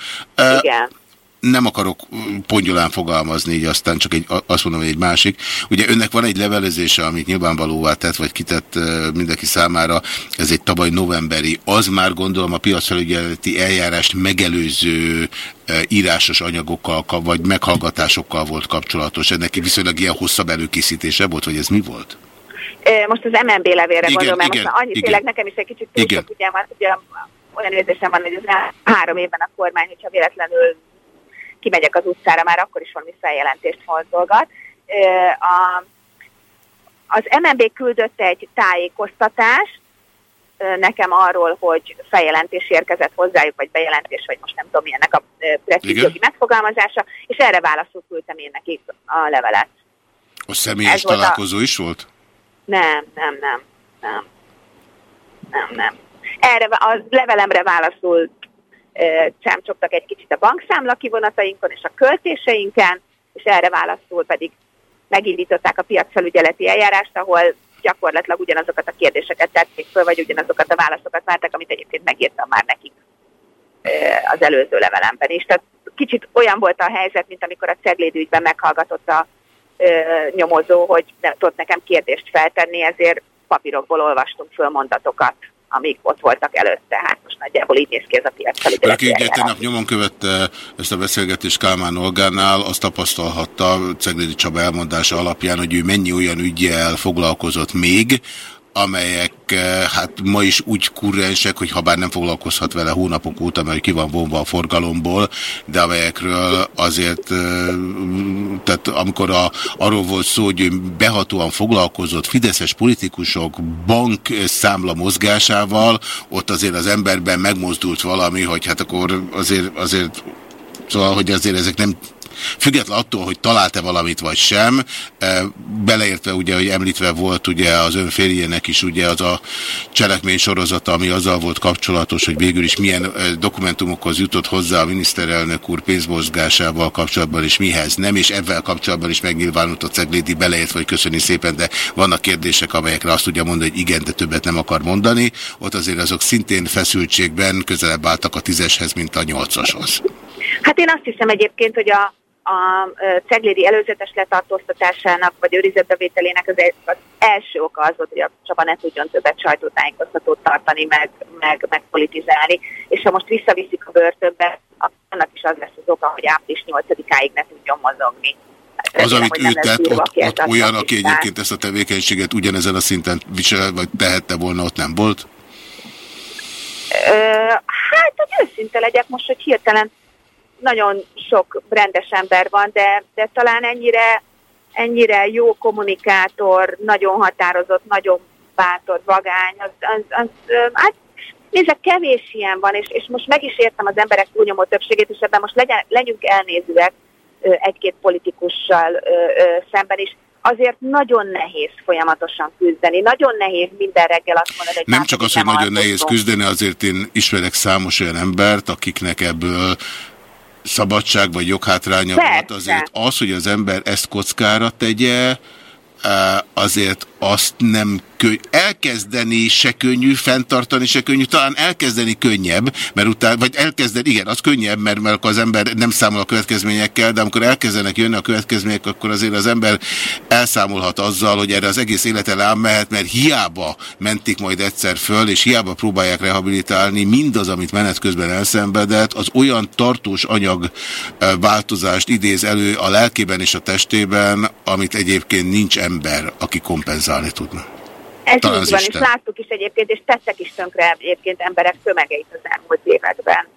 Igen nem akarok pongyolán fogalmazni, így aztán csak egy, azt mondom, hogy egy másik. Ugye önnek van egy levelezése, amit nyilvánvalóvá tett, vagy kitett mindenki számára, ez egy tavaly novemberi, az már gondolom a piacfelügyeleti eljárást megelőző írásos anyagokkal, vagy meghallgatásokkal volt kapcsolatos. Ennek viszonylag ilyen hosszabb előkészítése volt, vagy ez mi volt? Most az MNB levélre igen, gondolom, mert igen, most annyi igen. tényleg nekem is egy kicsit túl igen. sok, ugye, ugye olyan érzésem van, hogy az három évben a kormány, hogyha véletlenül kimegyek az utcára, már akkor is valami feljelentést fontolgat. A, az MNB küldött egy tájékoztatást nekem arról, hogy feljelentés érkezett hozzájuk, vagy bejelentés, vagy most nem tudom milyennek a precíz jogi megfogalmazása, és erre válaszul küldtem én nekik a levelet. A személyes Ez találkozó a... is volt? Nem, nem, nem, nem. Nem, nem. Erre a levelemre válaszul csámcsogtak egy kicsit a bankszámla kivonatainkon és a költéseinken, és erre válaszul pedig megindították a piacfelügyeleti eljárást, ahol gyakorlatilag ugyanazokat a kérdéseket tették föl, vagy ugyanazokat a válaszokat vártak, amit egyébként megírtam már nekik az előző levelemben is. Tehát kicsit olyan volt a helyzet, mint amikor a Cegléd ügyben meghallgatott a nyomozó, hogy nem tudott nekem kérdést feltenni, ezért papírokból olvastunk föl mondatokat amik ott voltak előtte. Hát most nagyjából így néz ki ez a piac Aki ugye tegnap nyomon követte ezt a beszélgetést Kálmán Olgánál, azt tapasztalhatta Ceglédi Csaba elmondása alapján, hogy ő mennyi olyan ügyjel foglalkozott még, amelyek eh, hát ma is úgy kurrensek, hogy ha bár nem foglalkozhat vele hónapok óta, mert ki van vonva a forgalomból, de amelyekről azért, eh, tehát amikor a, arról volt szó, hogy behatóan foglalkozott fideszes politikusok bank számla mozgásával, ott azért az emberben megmozdult valami, hogy hát akkor azért, azért szóval, hogy azért ezek nem Független attól, hogy talált-e valamit vagy sem, beleértve ugye, hogy említve volt ugye az önférjének is ugye az a cselekmény sorozata, ami azzal volt kapcsolatos, hogy végül is milyen dokumentumokhoz jutott hozzá a miniszterelnök úr pénzmozgásával kapcsolatban, és mihez nem, és ebben kapcsolatban is megnyilvánult a Ceglédi beleértve, hogy köszöni szépen, de vannak kérdések, amelyekre azt tudja mondani, hogy igen, de többet nem akar mondani. Ott azért azok szintén feszültségben közelebb álltak a tízeshez, mint a nyolcashoz. Hát én azt hiszem egyébként, hogy a, a Ceglédi előzetes letartóztatásának vagy őrizetbevételének az, az első oka az volt, hogy a Csaba ne tudjon többet sajtótájékoztatót tartani, meg, meg, meg politizálni. És ha most visszaviszik a börtönbe, annak is az lesz az oka, hogy április 8-áig ne tudjon mozogni. Az, amit ő tett, ott, ott olyan, aki egyébként ezt a tevékenységet ugyanezen a szinten visel, vagy tehette volna, ott nem volt? Ö, hát, hogy őszinte legyek most, hogy hirtelen nagyon sok rendes ember van, de, de talán ennyire, ennyire jó kommunikátor, nagyon határozott, nagyon bátor, vagány, az, az, az, hát nézd, kevés ilyen van, és, és most meg is értem az emberek túlnyomó többségét, és ebben most legyen, legyünk elnézőek egy-két politikussal ö, ö, szemben is azért nagyon nehéz folyamatosan küzdeni. Nagyon nehéz minden reggel azt mondani, hogy... Nem csak az, hogy nagyon nehéz küzdeni, azért én ismerek számos olyan embert, akiknek ebből szabadság vagy joghátránya Persze. volt, azért az, hogy az ember ezt kockára tegye, azért azt nem elkezdeni se könnyű, fenntartani se könnyű, talán elkezdeni könnyebb, mert utána, vagy elkezdeni, igen, az könnyebb, mert, mert az ember nem számol a következményekkel, de amikor elkezdenek jönni a következmények, akkor azért az ember elszámolhat azzal, hogy erre az egész élete rám mehet, mert hiába mentik majd egyszer föl, és hiába próbálják rehabilitálni, mindaz, amit menet közben elszenvedett, az olyan tartós anyag változást idéz elő a lelkében és a testében, amit egyébként nincs ember, aki kompenzálni tudna. Ez Talán így van, és láttuk is egyébként, és tettek is tönkre egyébként emberek tömegeit az elmúlt években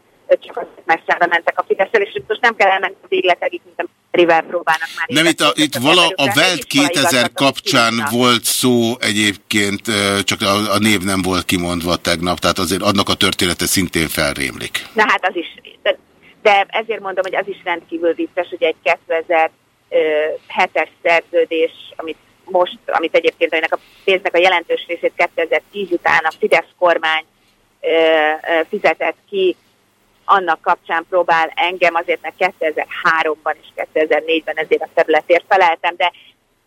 csak mert szembe mentek a fidesz és most nem kell elmenni a végletekig, mint a River próbálnak már. Nem, itt, a, itt vala a Welt 2000 kapcsán volt szó egyébként, csak a, a név nem volt kimondva tegnap, tehát azért annak a története szintén felrémlik. Na hát az is, de, de ezért mondom, hogy az is rendkívül vicces, hogy egy 2007-es szerződés, amit most, amit egyébként ennek a pénznek a jelentős részét 2010 után a Fidesz kormány fizetett ki, annak kapcsán próbál engem azért, mert 2003-ban és 2004-ben ezért a területért feleltem, de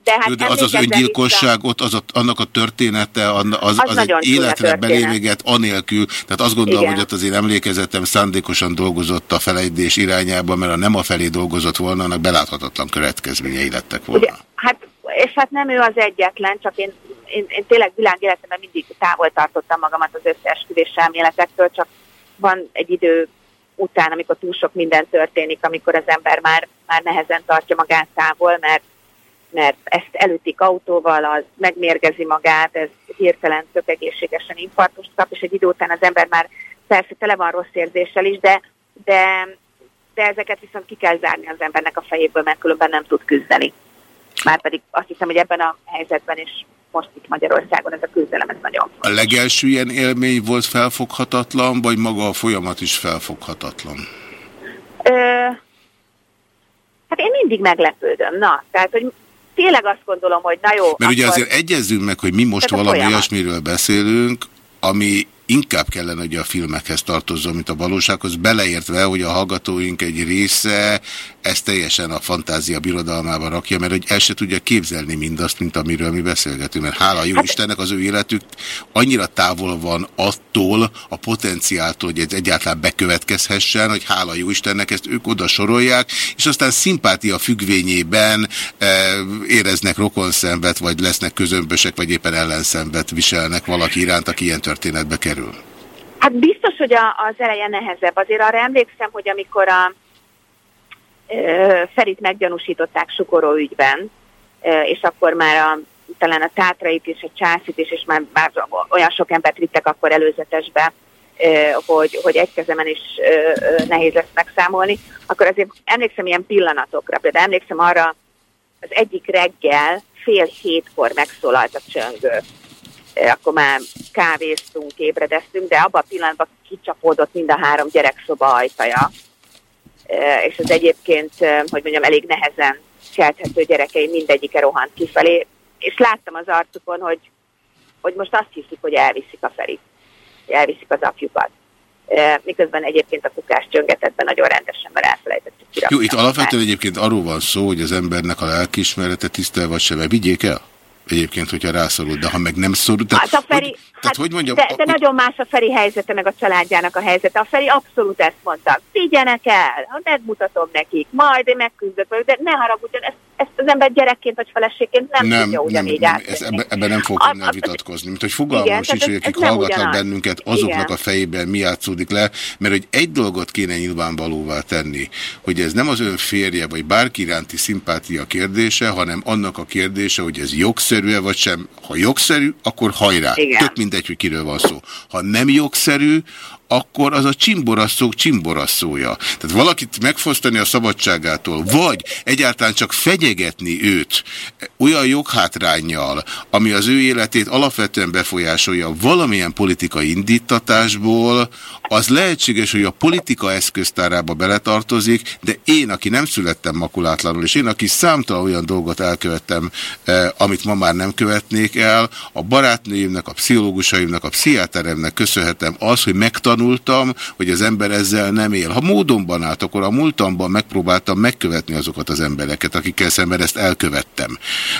de, hát de az az öngyilkosság, ott az a, annak a története, az, az, az, egy életre beléméget anélkül, tehát azt gondolom, Igen. hogy ott az én emlékezetem szándékosan dolgozott a felejtés irányába, mert ha nem a felé dolgozott volna, annak beláthatatlan következményei lettek volna. Ugye, hát és hát nem ő az egyetlen, csak én, én, én tényleg világéletemben mindig távol tartottam magamat az összeesküvés elméletektől, csak van egy idő után, amikor túl sok minden történik, amikor az ember már, már nehezen tartja magát távol, mert, mert ezt elütik autóval, az megmérgezi magát, ez hirtelen tök egészségesen infarktust kap, és egy idő után az ember már persze tele van rossz érzéssel is, de, de, de ezeket viszont ki kell zárni az embernek a fejéből, mert különben nem tud küzdeni. Már pedig azt hiszem, hogy ebben a helyzetben is most itt Magyarországon ez a küzdelem, ez nagyon fontos. A legelső ilyen élmény volt felfoghatatlan, vagy maga a folyamat is felfoghatatlan? Ö, hát én mindig meglepődöm, na, tehát, hogy tényleg azt gondolom, hogy na jó. Mert akkor... ugye azért egyezzünk meg, hogy mi most valami olyasmiről beszélünk, ami inkább kellene, hogy a filmekhez tartozzon, mint a valósághoz, beleértve, hogy a hallgatóink egy része ezt teljesen a fantázia birodalmába rakja, mert hogy el se tudja képzelni mindazt, mint amiről mi beszélgetünk, mert hála jó hát... Istennek az ő életük annyira távol van attól a potenciáltól, hogy ez egyáltalán bekövetkezhessen, hogy hála jó Istennek ezt ők oda sorolják, és aztán szimpátia függvényében e, éreznek rokonszenvet, vagy lesznek közömbösek, vagy éppen ellenszenvet viselnek valaki iránt, aki ilyen történetbe kerül. Hát biztos, hogy a, az eleje nehezebb. Azért arra emlékszem, hogy amikor a Ferit meggyanúsították Sukoró ügyben, és akkor már a, talán a Tátrait és a Császit is, és már, már olyan sok embert vittek akkor előzetesbe, hogy, hogy egy kezemen is nehéz lesz megszámolni, akkor azért emlékszem ilyen pillanatokra. Például emlékszem arra, az egyik reggel fél hétkor megszólalt a csöngő. Akkor már kávéztunk, ébredeztünk, de abban a pillanatban kicsapódott mind a három gyerekszoba ajtaja, és az egyébként, hogy mondjam, elég nehezen kelthető gyerekei mindegyike rohant kifelé, és láttam az arcukon, hogy, hogy most azt hiszik, hogy elviszik a Ferit, elviszik az apjukat. Miközben egyébként a kukás csöngetetben nagyon rendesen, mert elfelejtettük kirakni. Jó, itt alapvetően egyébként arról van szó, hogy az embernek a lelkiismerete tisztel vagy sem, vigyék el? Egyébként, hogyha rászorul, de ha meg nem szorul... Tehát, hát a Feri, hogy, tehát hát, hogy mondjam, de, de nagyon más a Feri helyzete, meg a családjának a helyzete. A Feri abszolút ezt mondta. Vigyenek el, megmutatom nekik, majd én megküzdök, de ne haragudjon, ezt ezt az ember gyerekként vagy feleségként nem, nem tudja ugyanígy nem, ez ebbe, ebben nem fog nem vitatkozni. Mint hogy fogalmam sincs, hogy akik hallgatnak ugyanaz. bennünket, azoknak igen. a fejében mi játszódik le, mert hogy egy dolgot kéne nyilvánvalóvá tenni, hogy ez nem az ön férje, vagy bárki iránti szimpátia kérdése, hanem annak a kérdése, hogy ez jogszerű-e vagy sem. Ha jogszerű, akkor hajrá. Igen. Tök mindegy, hogy kiről van szó. Ha nem jogszerű, akkor az a csimborasszók csimborasszója. Tehát valakit megfosztani a szabadságától, vagy egyáltalán csak fegyegetni őt olyan joghátrányjal, ami az ő életét alapvetően befolyásolja valamilyen politikai indítatásból, az lehetséges, hogy a politika eszköztárába beletartozik, de én, aki nem születtem makulátlanul, és én, aki számtalan olyan dolgot elkövettem, eh, amit ma már nem követnék el, a barátnőimnek, a pszichológusaimnak, a pszichiáteremnek köszönhetem az, hogy megtanultam, hogy az ember ezzel nem él. Ha módonban állt, akkor a múltamban megpróbáltam megkövetni azokat az embereket, akikkel szemben ezt elkövettem.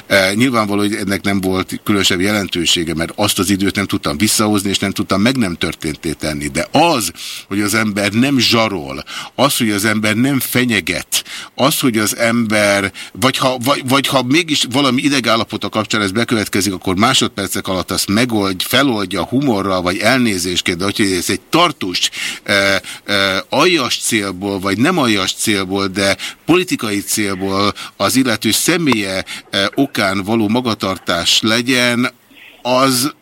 Eh, nyilvánvaló, hogy ennek nem volt különösebb jelentősége, mert azt az időt nem tudtam visszahozni, és nem tudtam meg nem történté tenni. De az, hogy az ember nem zsarol, az, hogy az ember nem fenyeget, az, hogy az ember, vagy ha, vagy, vagy ha mégis valami idegállapota kapcsán ez bekövetkezik, akkor másodpercek alatt azt megold, feloldja humorral, vagy elnézésként, de hogy ez egy tartus e, e, aljas célból, vagy nem aljas célból, de politikai célból az illető személye e, okán való magatartás legyen, az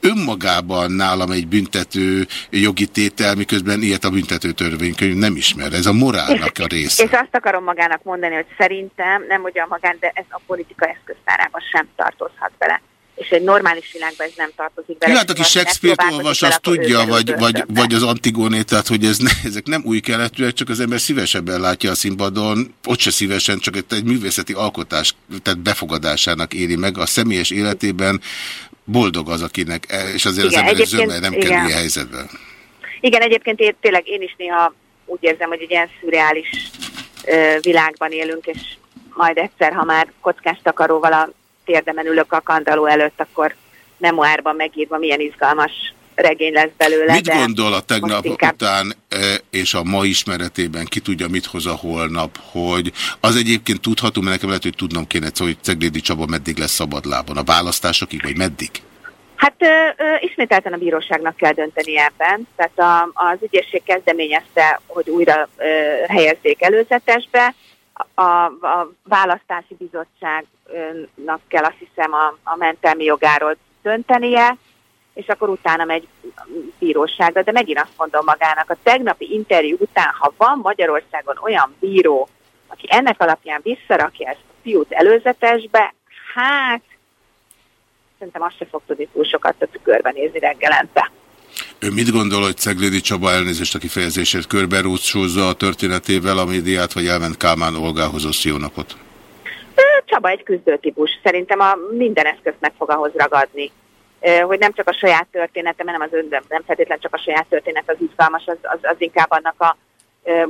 önmagában nálam egy büntető jogi tétel, miközben ilyet a büntető törvénykönyv nem ismer. Ez a morálnak a része. És azt akarom magának mondani, hogy szerintem nem a magán, de ez a politika eszköztárába sem tartozhat bele és egy normális világban ez nem tartozik bele. Hát, aki Shakespeare-t olvas, azt tudja, vagy, vagy, vagy az Antigónét, tehát hogy ez ne, ezek nem új keletűek, csak az ember szívesebben látja a színpadon, ott se szívesen, csak egy, egy művészeti alkotás, tehát befogadásának éri meg. A személyes életében boldog az, akinek, és azért igen, az ember nem kerül ilyen helyzetben. Igen, egyébként én, tényleg én is néha úgy érzem, hogy egy ilyen szürreális ö, világban élünk, és majd egyszer, ha már kockás takaróval a térdemen ülök a kandaló előtt, akkor memoárban megírva milyen izgalmas regény lesz belőle. Mit gondol a tegnap inkább... után e, és a ma ismeretében, ki tudja, mit hoz a holnap, hogy az egyébként tudható, mert nekem lehet, hogy tudnom kéne, hogy Ceglédi Csaba meddig lesz szabadlában, a választásokig, vagy meddig? Hát ö, ö, ismételten a bíróságnak kell dönteni ebben, tehát a, az ügyészség kezdeményezte, hogy újra ö, helyezzék előzetesbe, a, a választási bizottságnak kell azt hiszem a, a mentelmi jogáról döntenie, és akkor utána megy bíróságra. De megint azt mondom magának, a tegnapi interjú után, ha van Magyarországon olyan bíró, aki ennek alapján visszarakja ezt a fiút előzetesbe, hát szerintem azt se fog tudni túl sokat a tükörben nézni reggelente. Ő mit gondol, hogy Ceglédi Csaba elnézést a kifejezését körberúcsúzza a történetével a médiát, vagy elment Kálmán Olgához osz jó napot? Csaba egy küzdőtípus. Szerintem a minden eszközt meg fog ahhoz ragadni hogy nem csak a saját története, nem az ön, nem feltétlenül csak a saját történet az izgalmas, az, az, az inkább annak a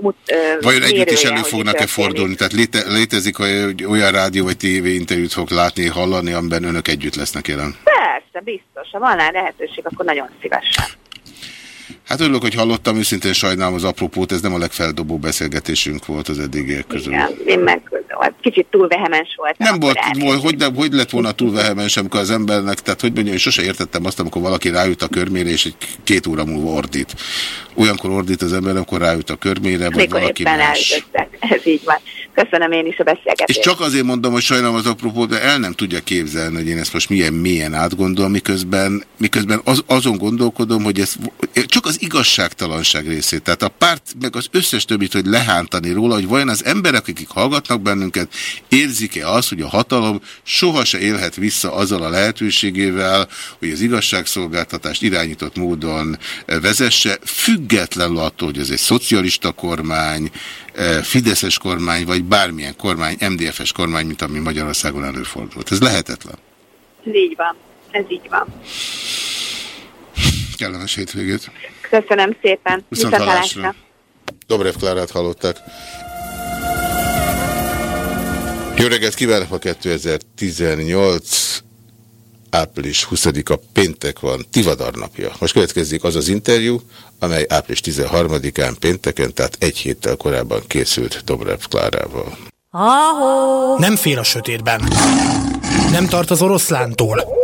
Mut, Vajon együtt is elő fognak-e fordulni? Tehát léte, létezik, hogy olyan rádió vagy tévé interjút fog látni, hallani, amiben önök együtt lesznek jelen? Persze, biztos. Ha van rá lehetőség, akkor nagyon szívesen. Hát örülök, hogy hallottam, őszintén sajnálom az apropót, ez nem a legfeldobó beszélgetésünk volt az eddigiek közül. Igen, én meg kicsit túl vehemens volt. Nem volt, volt hogy, de, hogy lett volna túl vehemens, amikor az embernek, tehát hogy mondjam, én sose értettem azt, amikor valaki rájut a körmére, és egy két óra múlva ordít. Olyankor ordít az ember, amikor rájut a körmére, vagy Mikor valaki más. Ez így van. Köszönöm én is a beszélgetést. És csak azért mondom, hogy sajnálom az apropó, de el nem tudja képzelni, hogy én ezt most milyen mélyen átgondolom, miközben, miközben az, azon gondolkodom, hogy ez csak az igazságtalanság részét, tehát a párt, meg az összes többit, hogy lehántani róla, hogy vajon az emberek, akik hallgatnak bennünket, érzik-e azt, hogy a hatalom soha se élhet vissza azzal a lehetőségével, hogy az igazságszolgáltatást irányított módon vezesse, függetlenül attól, hogy ez egy szocialista kormány, eh, Fideszes kormány, vagy bármilyen kormány, MDF-es kormány, mint ami Magyarországon előfordult. Ez lehetetlen. Ez így van. Ez így van. Kellemes hétvégét. Köszönöm szépen. Viszontlátásra. Dobrev Klárát hallották. Jó reggelt kívánok a 2018 április 20-a péntek van, Tivadar napja. Most következik az az interjú, amely április 13-án pénteken, tehát egy héttel korábban készült Dobrev Klárával. Nem fél a sötétben. Nem tart az oroszlántól.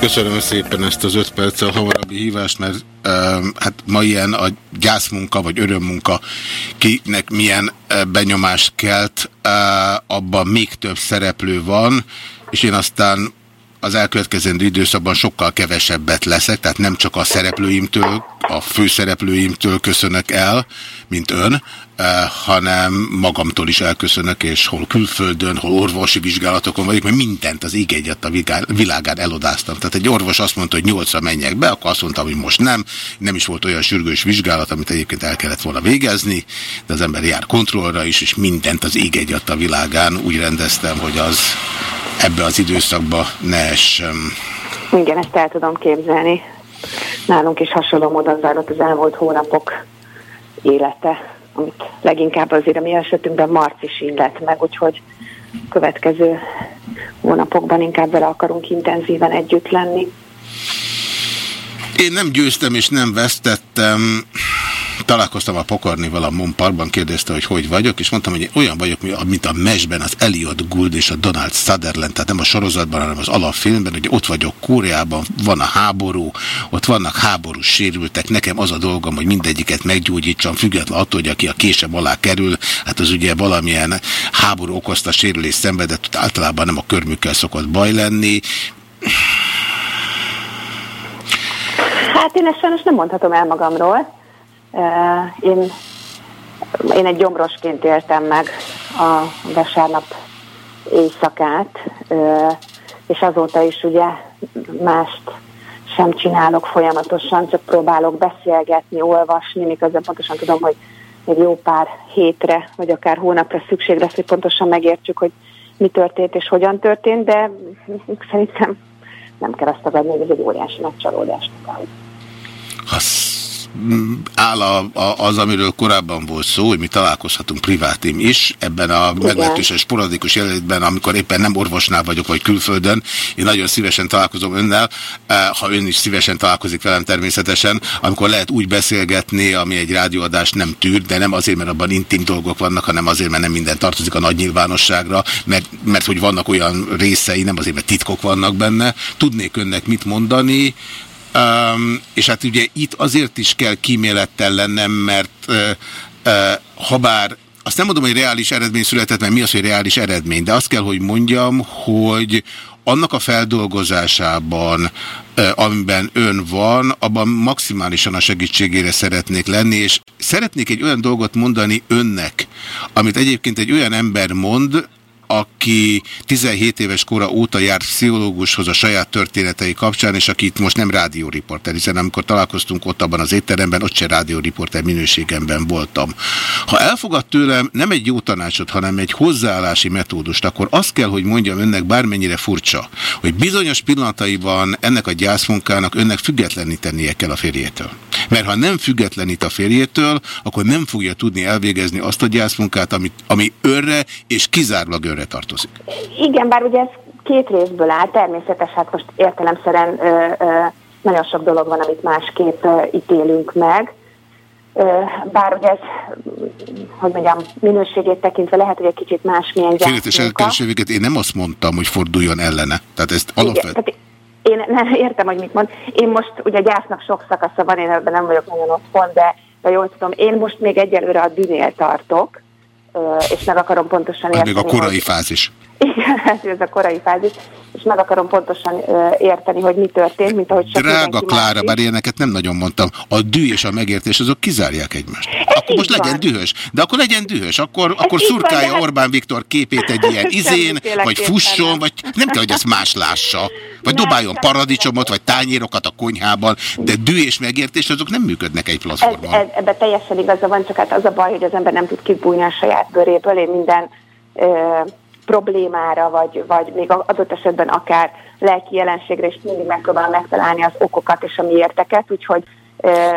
Köszönöm szépen ezt az öt perccel hamarabbi hívást, mert um, hát ma ilyen a gyászmunka vagy örömmunka, kinek milyen uh, benyomást kelt, uh, abban még több szereplő van, és én aztán az elkövetkezendő időszakban sokkal kevesebbet leszek, tehát nem csak a szereplőimtől, a főszereplőimtől köszönök el, mint ön, hanem magamtól is elköszönök, és hol külföldön, hol orvosi vizsgálatokon vagyok, mert mindent az ég egyet a világán elodáztam. Tehát egy orvos azt mondta, hogy nyolcra menjek be, akkor azt mondtam, hogy most nem. Nem is volt olyan sürgős vizsgálat, amit egyébként el kellett volna végezni, de az ember jár kontrollra is, és mindent az ég egyet a világán úgy rendeztem, hogy az ebbe az időszakba ne essem. Igen, ezt el tudom képzelni. Nálunk is hasonló módon zajlott az elmúlt hónapok élete, leginkább azért a mi esetünkben marcis illet meg, úgyhogy következő hónapokban inkább vele akarunk intenzíven együtt lenni. Én nem győztem és nem vesztettem találkoztam a Pokornival a Monparkban, kérdezte, hogy hogy vagyok, és mondtam, hogy olyan vagyok, mint a mesben az Elliot Gould és a Donald Sutherland, tehát nem a sorozatban, hanem az alapfilmben, hogy ott vagyok Kóreában, van a háború, ott vannak háborús sérültek, nekem az a dolgom, hogy mindegyiket meggyógyítsam, független attól, hogy aki a késem alá kerül, hát az ugye valamilyen háború okozta sérülés szenvedett, általában nem a körmükkel szokott baj lenni. Hát én ezt sajnos nem mondhatom el magamról. Én, én egy gyomrosként éltem meg a vasárnap éjszakát, és azóta is ugye mást sem csinálok folyamatosan, csak próbálok beszélgetni, olvasni, miközben pontosan tudom, hogy egy jó pár hétre, vagy akár hónapra szükség lesz, hogy pontosan megértsük, hogy mi történt és hogyan történt, de szerintem nem kell azt tagadni, hogy ez egy óriási megcsalódás. Ha áll a, a, az, amiről korábban volt szó, hogy mi találkozhatunk privátim is, ebben a meglehetősen sporadikus jelenetben, amikor éppen nem orvosnál vagyok, vagy külföldön, én nagyon szívesen találkozom önnel, eh, ha ön is szívesen találkozik velem természetesen, amikor lehet úgy beszélgetni, ami egy rádióadás nem tűr, de nem azért, mert abban intim dolgok vannak, hanem azért, mert nem minden tartozik a nagy nyilvánosságra, mert, mert hogy vannak olyan részei, nem azért, mert titkok vannak benne. Tudnék önnek mit mondani, Um, és hát ugye itt azért is kell kímélettel lennem, mert uh, uh, habár azt nem mondom, hogy reális eredmény született, mert mi az, hogy reális eredmény, de azt kell, hogy mondjam, hogy annak a feldolgozásában, amiben ön van, abban maximálisan a segítségére szeretnék lenni, és szeretnék egy olyan dolgot mondani önnek, amit egyébként egy olyan ember mond, aki 17 éves kora óta járt pszichológushoz a saját történetei kapcsán, és aki itt most nem rádióriporter, hiszen amikor találkoztunk ott abban az étteremben, ott se rádióriporter minőségemben voltam. Ha elfogad tőlem nem egy jó tanácsot, hanem egy hozzáállási metódust, akkor azt kell, hogy mondjam önnek bármennyire furcsa, hogy bizonyos pillanataiban ennek a gyászmunkának önnek függetlenítenie kell a férjétől. Mert ha nem függetlenít a férjétől, akkor nem fogja tudni elvégezni azt a gyászmunkát, amit, ami önre és kizárólag önre tartozik. Igen, bár ugye ez két részből áll, természetes, hát most értelemszerűen ö, ö, nagyon sok dolog van, amit másképp ítélünk meg. Bár ugye ez, hogy mondjam, minőségét tekintve lehet, hogy egy kicsit másmilyen Félretes én nem azt mondtam, hogy forduljon ellene. Tehát ezt alapvetően... Én nem értem, hogy mit mond. Én most, ugye gyásznak sok szakasza van, én ebben nem vagyok nagyon otthon, de, de jól tudom, én most még egyelőre a dűnél tartok, és meg akarom pontosan érteni. Még a korai fázis. Igen, ez a korai fázis, és meg akarom pontosan érteni, hogy mi történt, mint ahogy csak Drága Klára, bár ilyeneket nem nagyon mondtam, a dű és a megértés azok kizárják egymást. Ez akkor most van. legyen dühös, de akkor legyen dühös, akkor, akkor szurkálja van, hát- Orbán Viktor képét egy ilyen izén, vagy fusson, vagy nem kell, hogy ezt más lássa. Vagy nem, dobáljon paradicsomot, vagy tányérokat a konyhában, de dű és megértés azok nem működnek egy platformon. Ez, ez, ebben teljesen igaza van, csak hát az a baj, hogy az ember nem tud kibújni a saját bőréből. Én minden problémára, vagy, vagy még adott esetben akár lelki jelenségre, és mindig megpróbálom megtalálni az okokat és a miérteket, úgyhogy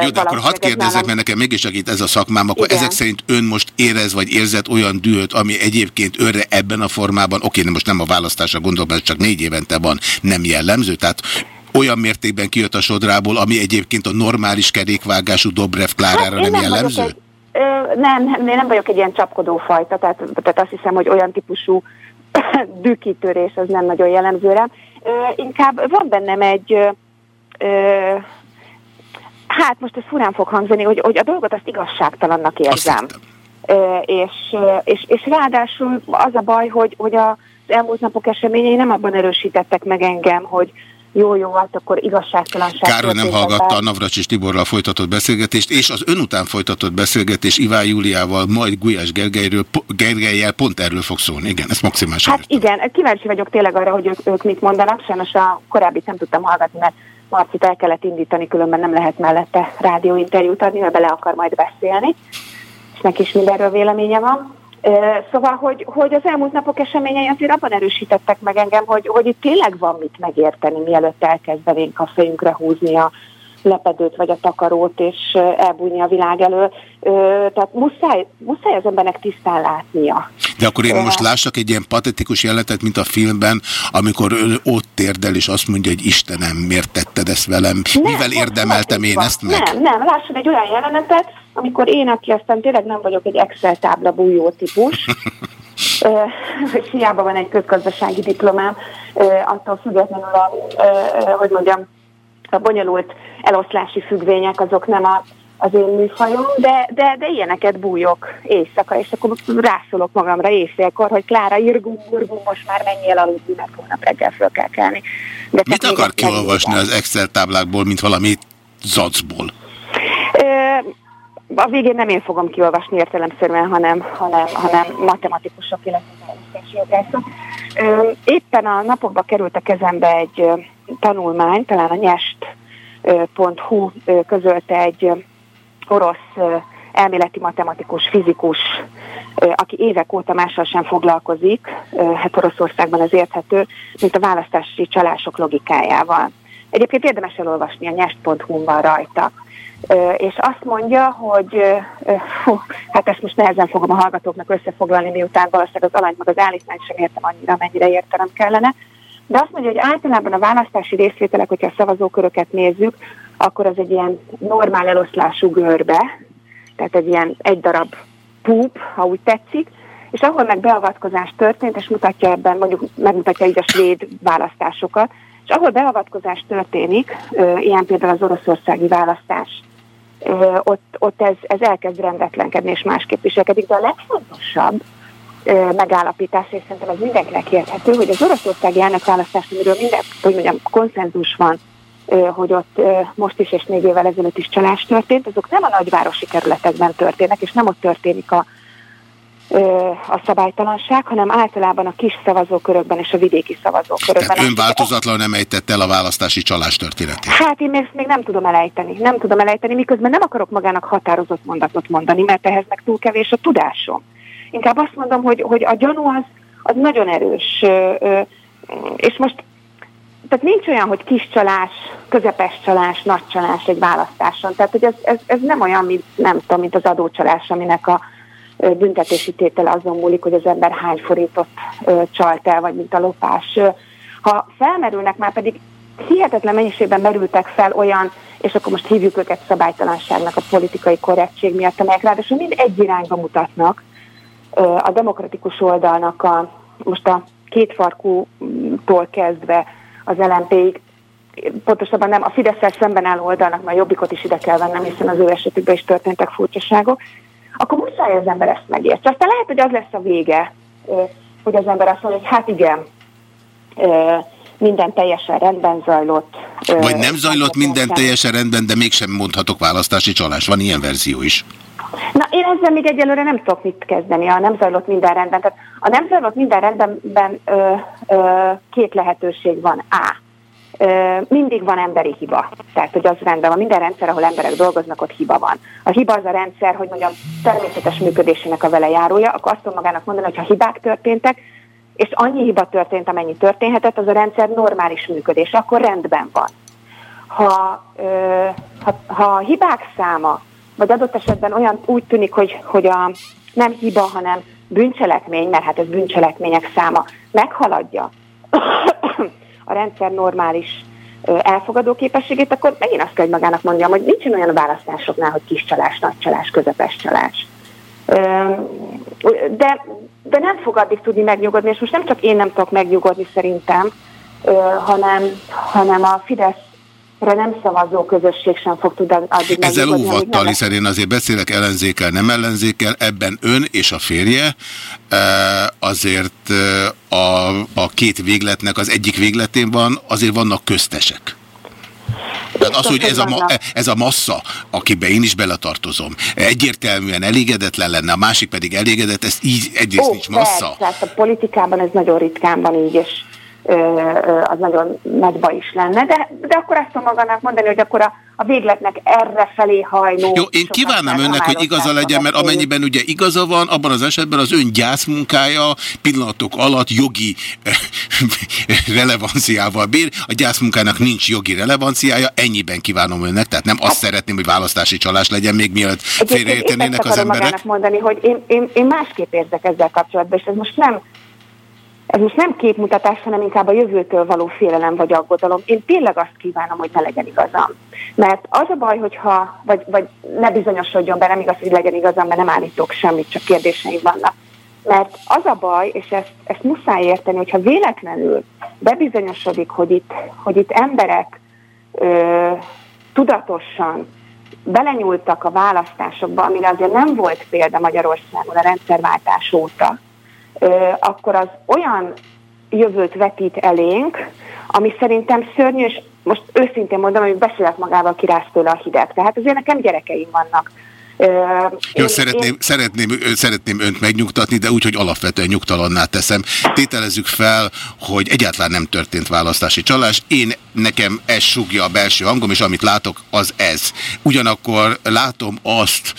jó, de akkor hadd kérdezzek, nálam... mert nekem mégis itt ez a szakmám, akkor Igen. ezek szerint ön most érez vagy érzett olyan dühöt, ami egyébként önre ebben a formában, oké, de most nem a választásra gondolom, mert csak négy évente van, nem jellemző, tehát olyan mértékben kijött a sodrából, ami egyébként a normális kerékvágású Dobrev Klárára hát nem, nem jellemző? Egy, nem, nem, én nem vagyok egy ilyen csapkodó fajta, tehát, tehát azt hiszem, hogy olyan típusú dükitörés az nem nagyon jellemző rám. Ö, inkább van bennem egy, ö, ö, hát most ez furán fog hangzani, hogy, hogy a dolgot azt igazságtalannak érzem. Ö, és, és, és ráadásul az a baj, hogy, hogy az elmúlt napok eseményei nem abban erősítettek meg engem, hogy, jó, jó, hát akkor igazságtalanság. Károly nem hallgatta a Navracsis Tiborral folytatott beszélgetést, és az ön után folytatott beszélgetés Iván Júliával, majd Gulyás Gergelyről, Gergelyel pont erről fog szólni. Igen, ezt maximálisan Hát értem. igen, kíváncsi vagyok tényleg arra, hogy ők, ők mit mondanak. Sajnos a korábbi nem tudtam hallgatni, mert Marcit el kellett indítani, különben nem lehet mellette rádióinterjút adni, mert bele akar majd beszélni, és neki is mindenről véleménye van. Szóval, hogy, hogy az elmúlt napok eseményei azért abban erősítettek meg engem, hogy, hogy itt tényleg van mit megérteni, mielőtt elkezdenénk a fejünkre húzni a lepedőt vagy a takarót, és elbújni a világ elől. Tehát muszáj, muszáj az embernek tisztán látnia. De akkor én most lássak egy ilyen patetikus jelenetet, mint a filmben, amikor ő ott térdel, és azt mondja, hogy Istenem, miért tetted ezt velem? Nem, Mivel érdemeltem én ezt meg? Nem, nem, lásson egy olyan jelenetet, amikor én, aki aztán tényleg nem vagyok egy Excel tábla bújó típus, hogy hiába van egy közgazdasági diplomám, attól függetlenül a, hogy mondjam, a bonyolult eloszlási függvények azok nem a, az én műfajom, de, de, de ilyeneket bújok éjszaka, és akkor rászólok magamra éjszélkor, hogy Klára, irgum, urgum, most már menjél aludni, mert holnap reggel föl kell kelni. De Mit akar kiolvasni az Excel táblákból, mint valami zacból? A végén nem én fogom kiolvasni értelemszerűen, hanem, hanem, hanem matematikusok, illetve. Éppen a napokba került a kezembe egy tanulmány, talán a nyest.hu közölte egy orosz elméleti matematikus, fizikus, aki évek óta mással sem foglalkozik, hát Oroszországban ez érthető, mint a választási csalások logikájával. Egyébként érdemes elolvasni, a nyest.hu van rajta és azt mondja, hogy hú, hát ezt most nehezen fogom a hallgatóknak összefoglalni, miután valószínűleg az alanyt meg az állítmányt sem értem annyira, mennyire értenem kellene, de azt mondja, hogy általában a választási részvételek, hogyha a szavazóköröket nézzük, akkor az egy ilyen normál eloszlású görbe, tehát egy ilyen egy darab púp, ha úgy tetszik, és ahol meg beavatkozás történt, és mutatja ebben, mondjuk megmutatja így a svéd választásokat, és ahol beavatkozás történik, ilyen például az oroszországi választás, ott, ott ez, ez elkezd rendetlenkedni és másképp viselkedik. De a legfontosabb megállapítás, és szerintem ez mindenkinek érthető, hogy az oroszországi elnökválasztás, amiről minden, hogy mondjam, konszenzus van, hogy ott most is és négy évvel ezelőtt is csalás történt, azok nem a nagyvárosi kerületekben történnek, és nem ott történik a, a szabálytalanság, hanem általában a kis szavazókörökben és a vidéki szavazókörökben. Tehát ön változatlan nem ejtett el a választási csalás történetét? Hát én még, még nem tudom elejteni. Nem tudom elejteni, miközben nem akarok magának határozott mondatot mondani, mert ehhez meg túl kevés a tudásom. Inkább azt mondom, hogy, hogy a gyanú az, az nagyon erős. És most tehát nincs olyan, hogy kis csalás, közepes csalás, nagy csalás egy választáson. Tehát, hogy ez, ez, ez nem olyan, mint, nem tudom, mint az adócsalás, aminek a büntetési tétele azon múlik, hogy az ember hány forintot csalt el, vagy mint a lopás. Ha felmerülnek már pedig hihetetlen mennyiségben merültek fel olyan, és akkor most hívjuk őket szabálytalanságnak a politikai korrektség miatt, amelyek ráadásul mind egy irányba mutatnak a demokratikus oldalnak a, most a kétfarkútól kezdve az LMP-ig, pontosabban nem, a fidesz szemben álló oldalnak, mert jobbikot is ide kell vennem, hiszen az ő esetükben is történtek furcsaságok, akkor muszáj az ember ezt megértse. Aztán lehet, hogy az lesz a vége, hogy az ember azt mondja, hogy hát igen, minden teljesen rendben zajlott. Vagy nem zajlott minden teljesen rendben, de mégsem mondhatok választási csalás. Van ilyen verzió is. Na, én ezzel még egyelőre nem tudok mit kezdeni, a nem zajlott minden rendben. Tehát a nem zajlott minden rendbenben ö, ö, két lehetőség van. A. Mindig van emberi hiba. Tehát, hogy az rendben van. Minden rendszer, ahol emberek dolgoznak, ott hiba van. A hiba az a rendszer, hogy mondjam, természetes működésének a vele járója, akkor azt tudom magának mondani, hogy ha hibák történtek, és annyi hiba történt, amennyi történhetett, az a rendszer normális működés, akkor rendben van. Ha, ö, ha, ha a hibák száma, vagy adott esetben olyan úgy tűnik, hogy, hogy a nem hiba, hanem bűncselekmény, mert hát ez bűncselekmények száma meghaladja a rendszer normális elfogadó képességét, akkor megint azt kell, hogy magának mondjam, hogy nincsen olyan a választásoknál, hogy kis csalás, nagy csalás, közepes csalás. De, de nem fog addig tudni megnyugodni, és most nem csak én nem tudok megnyugodni szerintem, hanem, hanem a Fidesz nem szavazó közösség sem fog tudni addig Ezzel óvattal, hiszen én azért beszélek ellenzékkel, nem ellenzékkel, ebben ön és a férje azért a, a két végletnek az egyik végletén van, azért vannak köztesek. Tehát az, hogy ez a, ma, ez a massza, akiben én is beletartozom, egyértelműen elégedetlen lenne, a másik pedig elégedett, ez így egyrészt Ó, nincs massza. Tehát a politikában ez nagyon ritkán van így, és az nagyon nagy baj is lenne, de, de akkor azt tudom magának mondani, hogy akkor a, a végletnek erre felé hajló. Jó, én kívánom önnek, hogy igaza legyen, mert amennyiben ugye igaza van, abban az esetben az ön gyászmunkája pillanatok alatt jogi relevanciával bír, a gyászmunkának nincs jogi relevanciája, ennyiben kívánom önnek, tehát nem azt hát, szeretném, hogy választási csalás legyen még mielőtt félreértenének az emberek. mondani, hogy én, én, én másképp érzek ezzel kapcsolatban, és ez most nem ez most nem képmutatás, hanem inkább a jövőtől való félelem vagy aggodalom. Én tényleg azt kívánom, hogy ne legyen igazam. Mert az a baj, hogyha, vagy, vagy ne bizonyosodjon be, nem igaz, hogy legyen igazam, mert nem állítok semmit, csak kérdéseim vannak. Mert az a baj, és ezt, ezt muszáj érteni, hogyha véletlenül bebizonyosodik, hogy itt, hogy itt emberek ö, tudatosan belenyúltak a választásokba, amire azért nem volt példa Magyarországon a rendszerváltás óta, akkor az olyan jövőt vetít elénk, ami szerintem szörnyű, és most őszintén mondom, hogy beszélek magával, kirász tőle a hideg. Tehát azért nekem gyerekeim vannak. Jó, én, szeretném, én... Szeretném, szeretném önt megnyugtatni, de úgy, hogy alapvetően nyugtalanná teszem. Tételezzük fel, hogy egyáltalán nem történt választási csalás. Én nekem ez sugja a belső hangom, és amit látok, az ez. Ugyanakkor látom azt,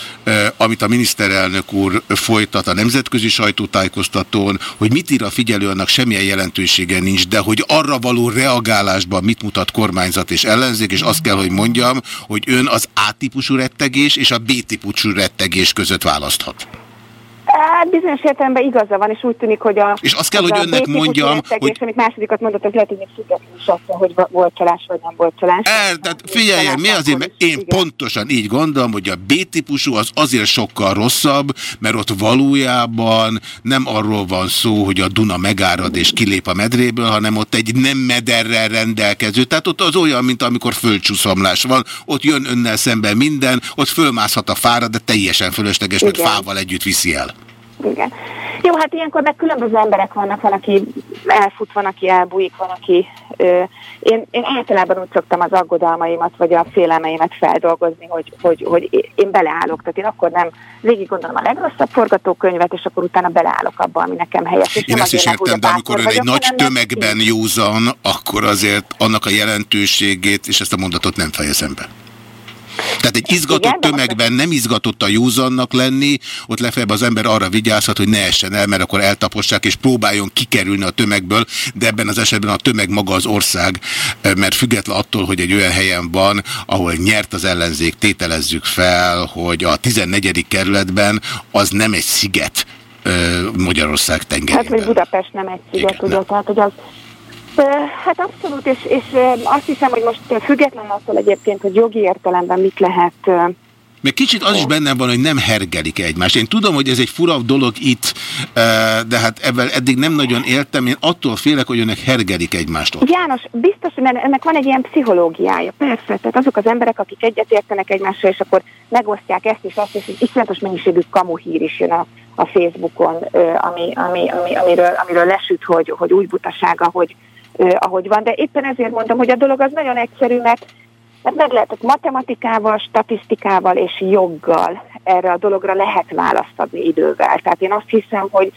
amit a miniszterelnök úr folytat a nemzetközi sajtótájékoztatón, hogy mit ír a figyelő, annak semmilyen jelentősége nincs, de hogy arra való reagálásban mit mutat kormányzat és ellenzék, és azt kell, hogy mondjam, hogy ön az A-típusú rettegés és a B-típusú rettegés között választhat. Hát bizonyos értelemben igaza van, és úgy tűnik, hogy a... És azt kell, hogy önnek mondjam, hogy... amit másodikat mondott, az lehet, hogy még függetlenül is attól, hogy volt csalás, vagy nem volt csalás. Er, tehát figyeljen, mi azért, mert én igen. pontosan így gondolom, hogy a B-típusú az azért sokkal rosszabb, mert ott valójában nem arról van szó, hogy a Duna megárad és kilép a medréből, hanem ott egy nem mederrel rendelkező. Tehát ott az olyan, mint amikor földcsúszomlás van, ott jön önnel szemben minden, ott fölmászhat a fára, de teljesen fölösleges, mert fával együtt viszi el. Igen. Jó, hát ilyenkor meg különböző emberek vannak, van, aki elfut, van, aki elbújik, van, aki... Ö, én, én általában úgy szoktam az aggodalmaimat, vagy a félelmeimet feldolgozni, hogy, hogy, hogy én beleállok. Tehát én akkor nem végig gondolom a legrosszabb forgatókönyvet, és akkor utána beleállok abba, ami nekem helyes. És én ezt is értem, de amikor ön egy nagy tömegben józan, akkor azért annak a jelentőségét, és ezt a mondatot nem fejezem be. Tehát egy izgatott Igen, tömegben nem izgatott a józannak lenni, ott lefelé az ember arra vigyázhat, hogy ne essen el, mert akkor eltapossák, és próbáljon kikerülni a tömegből, de ebben az esetben a tömeg maga az ország, eh, mert független attól, hogy egy olyan helyen van, ahol nyert az ellenzék, tételezzük fel, hogy a 14. kerületben az nem egy sziget, eh, Magyarország tengerében. Hát, hogy Budapest nem egy sziget, ugye, tehát, hogy az Hát abszolút, és, és azt hiszem, hogy most független attól egyébként, hogy jogi értelemben mit lehet még kicsit az is bennem van, hogy nem hergelik egymást. Én tudom, hogy ez egy furabb dolog itt, de hát ebben eddig nem nagyon éltem. Én attól félek, hogy önök hergelik egymást ott. János, biztos, hogy ennek van egy ilyen pszichológiája. Persze, tehát azok az emberek, akik egyetértenek egymással, és akkor megosztják ezt és azt, és egy iszonyatos mennyiségű kamuhír is jön a, a Facebookon, ami, ami, ami, amiről, amiről lesüt, hogy, hogy új butasága, hogy, ahogy van. De éppen ezért mondom, hogy a dolog az nagyon egyszerű, mert mert meg lehetett matematikával, statisztikával és joggal erre a dologra lehet választ adni idővel. Tehát én azt hiszem, hogy,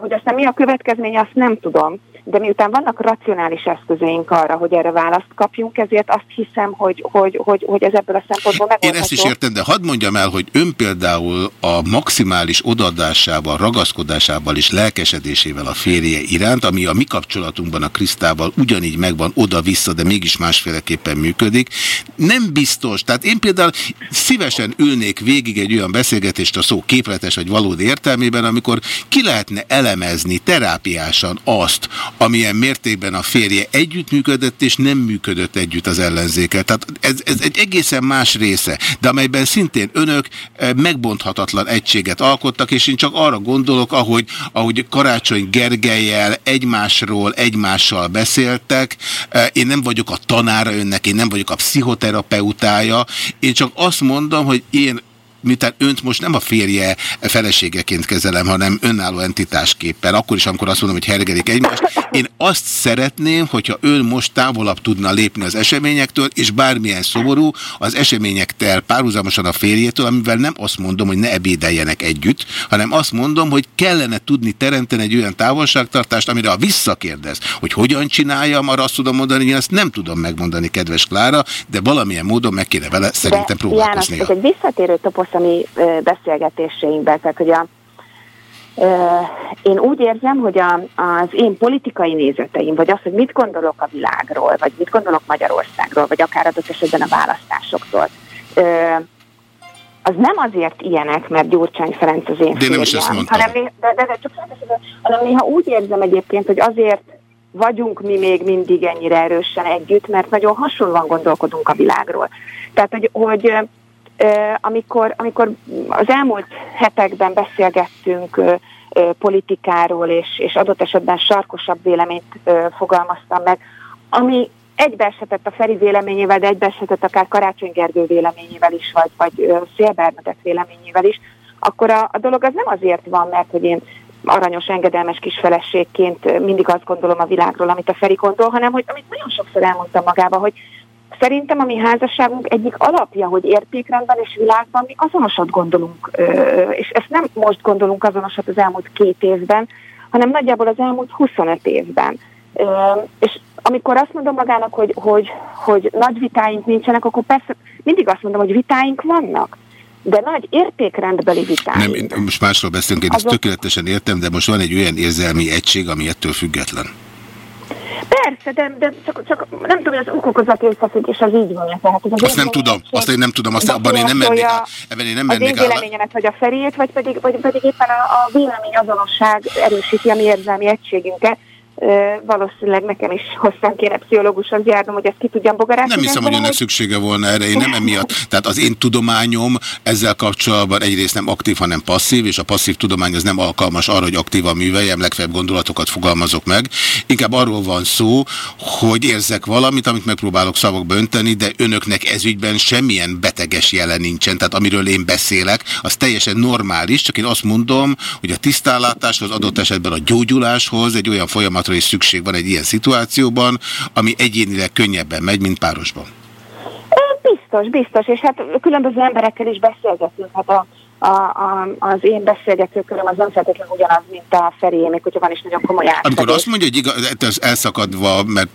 hogy aztán mi a következménye, azt nem tudom, de miután vannak racionális eszközeink arra, hogy erre választ kapjunk, ezért azt hiszem, hogy, hogy, hogy, hogy ez ebből a szempontból megoldható. Én ezt is értem, de hadd mondjam el, hogy ön például a maximális odaadásával, ragaszkodásával és lelkesedésével a férje iránt, ami a mi kapcsolatunkban a Krisztával ugyanígy megvan oda-vissza, de mégis másféleképpen működik, nem biztos. Tehát én például szívesen ülnék végig egy olyan beszélgetést a szó képletes vagy valódi értelmében, amikor ki lehetne elemezni terápiásan azt, amilyen mértékben a férje együttműködött és nem működött együtt az ellenzékkel. Tehát ez, ez egy egészen más része, de amelyben szintén önök eh, megbonthatatlan egységet alkottak, és én csak arra gondolok, ahogy, ahogy Karácsony Gergelyel egymásról, egymással beszéltek, eh, én nem vagyok a tanára önnek, én nem vagyok a pszichoterapeutája, én csak azt mondom, hogy én miután önt most nem a férje feleségeként kezelem, hanem önálló entitásképpen, akkor is, amikor azt mondom, hogy hergelik egymást, én azt szeretném, hogyha ön most távolabb tudna lépni az eseményektől, és bármilyen szomorú, az eseményektel párhuzamosan a férjétől, amivel nem azt mondom, hogy ne ebédeljenek együtt, hanem azt mondom, hogy kellene tudni teremteni egy olyan távolságtartást, amire a visszakérdez, hogy hogyan csináljam, arra azt tudom mondani, hogy ezt nem tudom megmondani, kedves Klára, de valamilyen módon meg kéne vele szerintem próbálkozni. ez egy visszatérő toposz mostani beszélgetéseinkben. Tehát, hogy a, én úgy érzem, hogy a, az én politikai nézeteim, vagy az, hogy mit gondolok a világról, vagy mit gondolok Magyarországról, vagy akár adott esetben a választásoktól, az nem azért ilyenek, mert Gyurcsány Ferenc az én de férjem, nem is ezt mondtam. hanem, de, de, de, csak hanem néha úgy érzem egyébként, hogy azért vagyunk mi még mindig ennyire erősen együtt, mert nagyon hasonlóan gondolkodunk a világról. Tehát, hogy, hogy amikor, amikor az elmúlt hetekben beszélgettünk politikáról, és, és adott esetben sarkosabb véleményt fogalmaztam meg, ami egybeeshetett a Feri véleményével, de egybeeshetett akár Karácsony Gergő véleményével is, vagy, vagy Szél Bernadett véleményével is, akkor a, a dolog az nem azért van, mert hogy én aranyos, engedelmes kisfeleségként mindig azt gondolom a világról, amit a Feri gondol, hanem hogy amit nagyon sokszor elmondtam magába, hogy Szerintem a mi házasságunk egyik alapja, hogy értékrendben és világban mi azonosat gondolunk, és ezt nem most gondolunk azonosat az elmúlt két évben, hanem nagyjából az elmúlt 25 évben. És amikor azt mondom magának, hogy, hogy, hogy nagy vitáink nincsenek, akkor persze mindig azt mondom, hogy vitáink vannak. De nagy értékrendbeli vitáink. Nem, most másról beszélünk, én ezt tökéletesen értem, de most van egy olyan érzelmi egység, ami ettől független. Persze, de, de csak, csak nem tudom, hogy az okokozati összefüggés az így van. Tehát az azt nem tudom, azt én nem tudom, azt abban én nem mennék Ebben én nem mennék én véleményemet, vagy a Feriét, vagy pedig, vagy pedig éppen a, a vélemény azonosság erősíti a mi érzelmi egységünket valószínűleg nekem is hosszan kéne pszichológushoz járnom, hogy ezt ki tudjam bogarászni. Nem hiszem, hogy ennek szüksége volna erre, én nem emiatt. Tehát az én tudományom ezzel kapcsolatban egyrészt nem aktív, hanem passzív, és a passzív tudomány az nem alkalmas arra, hogy aktívan műveljem, legfeljebb gondolatokat fogalmazok meg. Inkább arról van szó, hogy érzek valamit, amit megpróbálok szavakba önteni, de önöknek ezügyben semmilyen beteges jelen nincsen. Tehát amiről én beszélek, az teljesen normális, csak én azt mondom, hogy a tisztállátáshoz, adott esetben a gyógyuláshoz egy olyan folyamat kapcsolatra is szükség van egy ilyen szituációban, ami egyénileg könnyebben megy, mint párosban? Biztos, biztos, és hát különböző emberekkel is beszélgetünk. Hát a, a, a, az én beszélgetőköröm az nem feltétlenül ugyanaz, mint a Feri, még hogyha van is nagyon komoly átfedés. Amikor azt mondja, hogy igaz, ez elszakadva, mert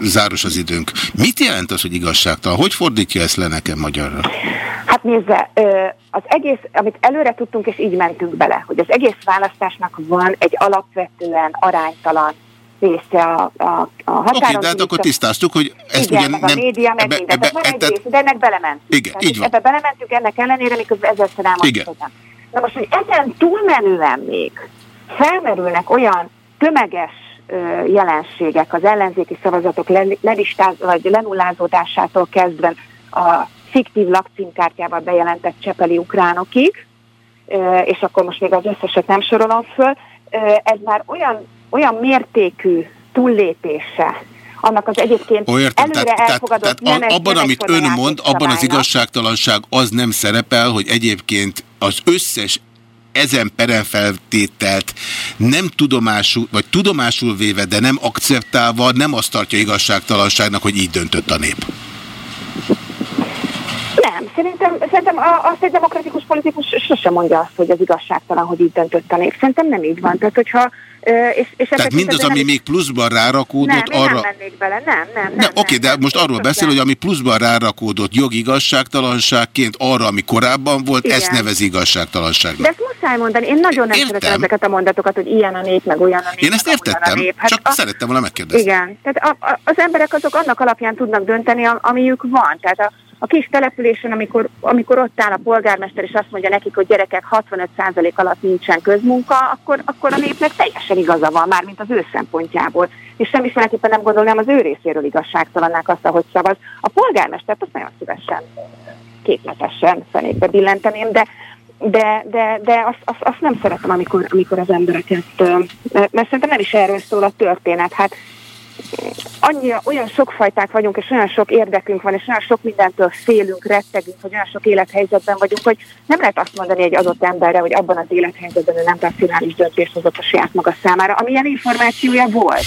záros az időnk, mit jelent az, hogy igazságtalan? Hogy fordítja ezt le nekem magyarra? Hát nézze, az egész, amit előre tudtunk, és így mentünk bele, hogy az egész választásnak van egy alapvetően aránytalan része a, a, a határon. Oké, de hát akkor tisztáztuk, hogy ezt igen, ugyan nem... a média, meg ebbe, minden. Ebbe, van ebbe, egy rész, de ennek belementünk. Igen, Tehát így van. Ebbe belementünk ennek ellenére, miközben ezerszer elmondtam. Na most, hogy ezen túlmenően még felmerülnek olyan tömeges jelenségek, az ellenzéki szavazatok lelistáz, vagy lenullázódásától kezdve a fiktív lakcímkártyával bejelentett csepeli ukránokig, és akkor most még az összeset nem sorolom föl, ez már olyan, olyan mértékű túllépése annak az egyébként Ó, értem, előre tehát, elfogadott tehát, tehát abban, amit ön mond, abban az igazságtalanság az nem szerepel, hogy egyébként az összes ezen perenfeltételt nem tudomásul, vagy tudomásul véve, de nem akceptálva, nem azt tartja igazságtalanságnak, hogy így döntött a nép. Nem, szerintem, szerintem a- azt egy demokratikus politikus sosem mondja azt, hogy az igazságtalan, hogy így döntött a nép. Szerintem nem így van. Tehát, hogyha, és, és Tehát mindaz, ami nem még pluszban rárakódott, nem, arra... nem mennék bele, nem, nem, nem. Ne, oké, de nem, most nem, arról nem, beszél, nem. hogy ami pluszban rárakódott jogi igazságtalanságként arra, ami korábban volt, Igen. ezt nevezi igazságtalanságnak. De ezt muszáj mondani, én nagyon nem Értem. szeretem ezeket a mondatokat, hogy ilyen a nép, meg olyan a nép. Én ezt értettem, nép. Hát csak a, szerettem volna megkérdezni. Igen, tehát a, a, az emberek azok annak alapján tudnak dönteni, am- amiük van. Tehát a, a kis településen, amikor, amikor ott áll a polgármester, és azt mondja nekik, hogy gyerekek 65% alatt nincsen közmunka, akkor, akkor a népnek teljesen igaza van, már mint az ő szempontjából. És semmiféleképpen nem gondolnám az ő részéről igazságtalannak azt, ahogy szavaz. A polgármestert azt nagyon szívesen, képletesen fenékbe billenteném, de de, de, de azt, azt, azt nem szeretem, amikor, amikor az embereket, mert szerintem nem is erről szól a történet. Hát annyira, olyan sokfajták vagyunk, és olyan sok érdekünk van, és olyan sok mindentől félünk, rettegünk, hogy olyan sok élethelyzetben vagyunk, hogy nem lehet azt mondani egy adott emberre, hogy abban az élethelyzetben ő nem racionális döntést hozott a saját maga számára, amilyen információja volt.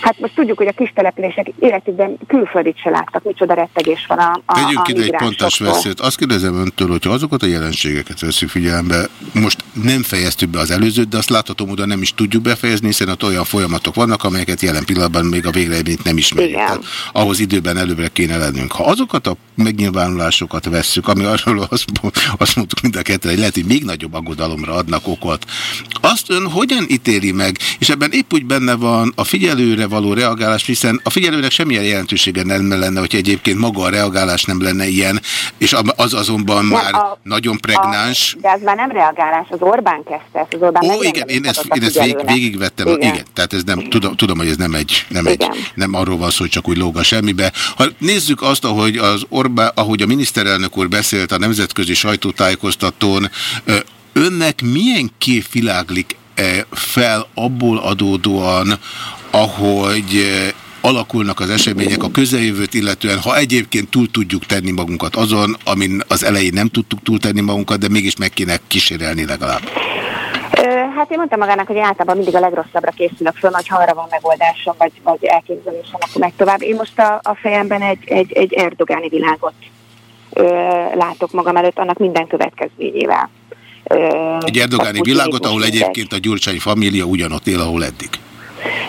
Hát most tudjuk, hogy a kis települések életükben külföldit se láttak, micsoda rettegés van a, a, Tegyünk ide egy pontos veszőt. Azt kérdezem öntől, hogyha azokat a jelenségeket veszük figyelembe, most nem fejeztük be az előzőt, de azt látható módon nem is tudjuk befejezni, hiszen ott olyan folyamatok vannak, amelyeket jelen pillanatban még a végeredményt nem ismerjük. Tehát ahhoz időben előbbre kéne lennünk. Ha azokat a megnyilvánulásokat vesszük, ami arról azt, azt mondtuk mind a kettőre, hogy lehet, hogy még nagyobb aggodalomra adnak okot, azt ön hogyan ítéli meg? És ebben épp úgy benne van a figyelőre való reagálás, hiszen a figyelőnek semmilyen jelentősége nem lenne, hogy egyébként maga a reagálás nem lenne ilyen, és az azonban Nem, már a- nagyon pregnáns. A, de ez már nem reagálás, az Orbán kezdte ezt, az Orbán Ó, igen, én ezt, én ezt vég, végigvettem. Igen. igen, tehát ez nem, tudom, tudom, hogy ez nem egy, nem, egy, Igen. nem arról van szó, hogy csak úgy lóg a semmibe. Ha nézzük azt, ahogy, az Orbán, ahogy a miniszterelnök úr beszélt a nemzetközi sajtótájékoztatón, önnek milyen kép világlik eh, fel abból adódóan, ahogy eh, alakulnak az események a közeljövőt illetően, ha egyébként túl tudjuk tenni magunkat azon, amin az elején nem tudtuk túltenni magunkat, de mégis meg kéne kísérelni legalább. Hát én mondtam magának, hogy általában mindig a legrosszabbra készülök föl, hogy ha arra van megoldásom, vagy, vagy elképzelésem, akkor meg tovább. Én most a, a fejemben egy, egy, egy erdogáni világot ö, látok magam előtt, annak minden következményével. Ö, Egy erdogáni a világot, ahol egyébként a Gyurcsány família ugyanott él, ahol eddig.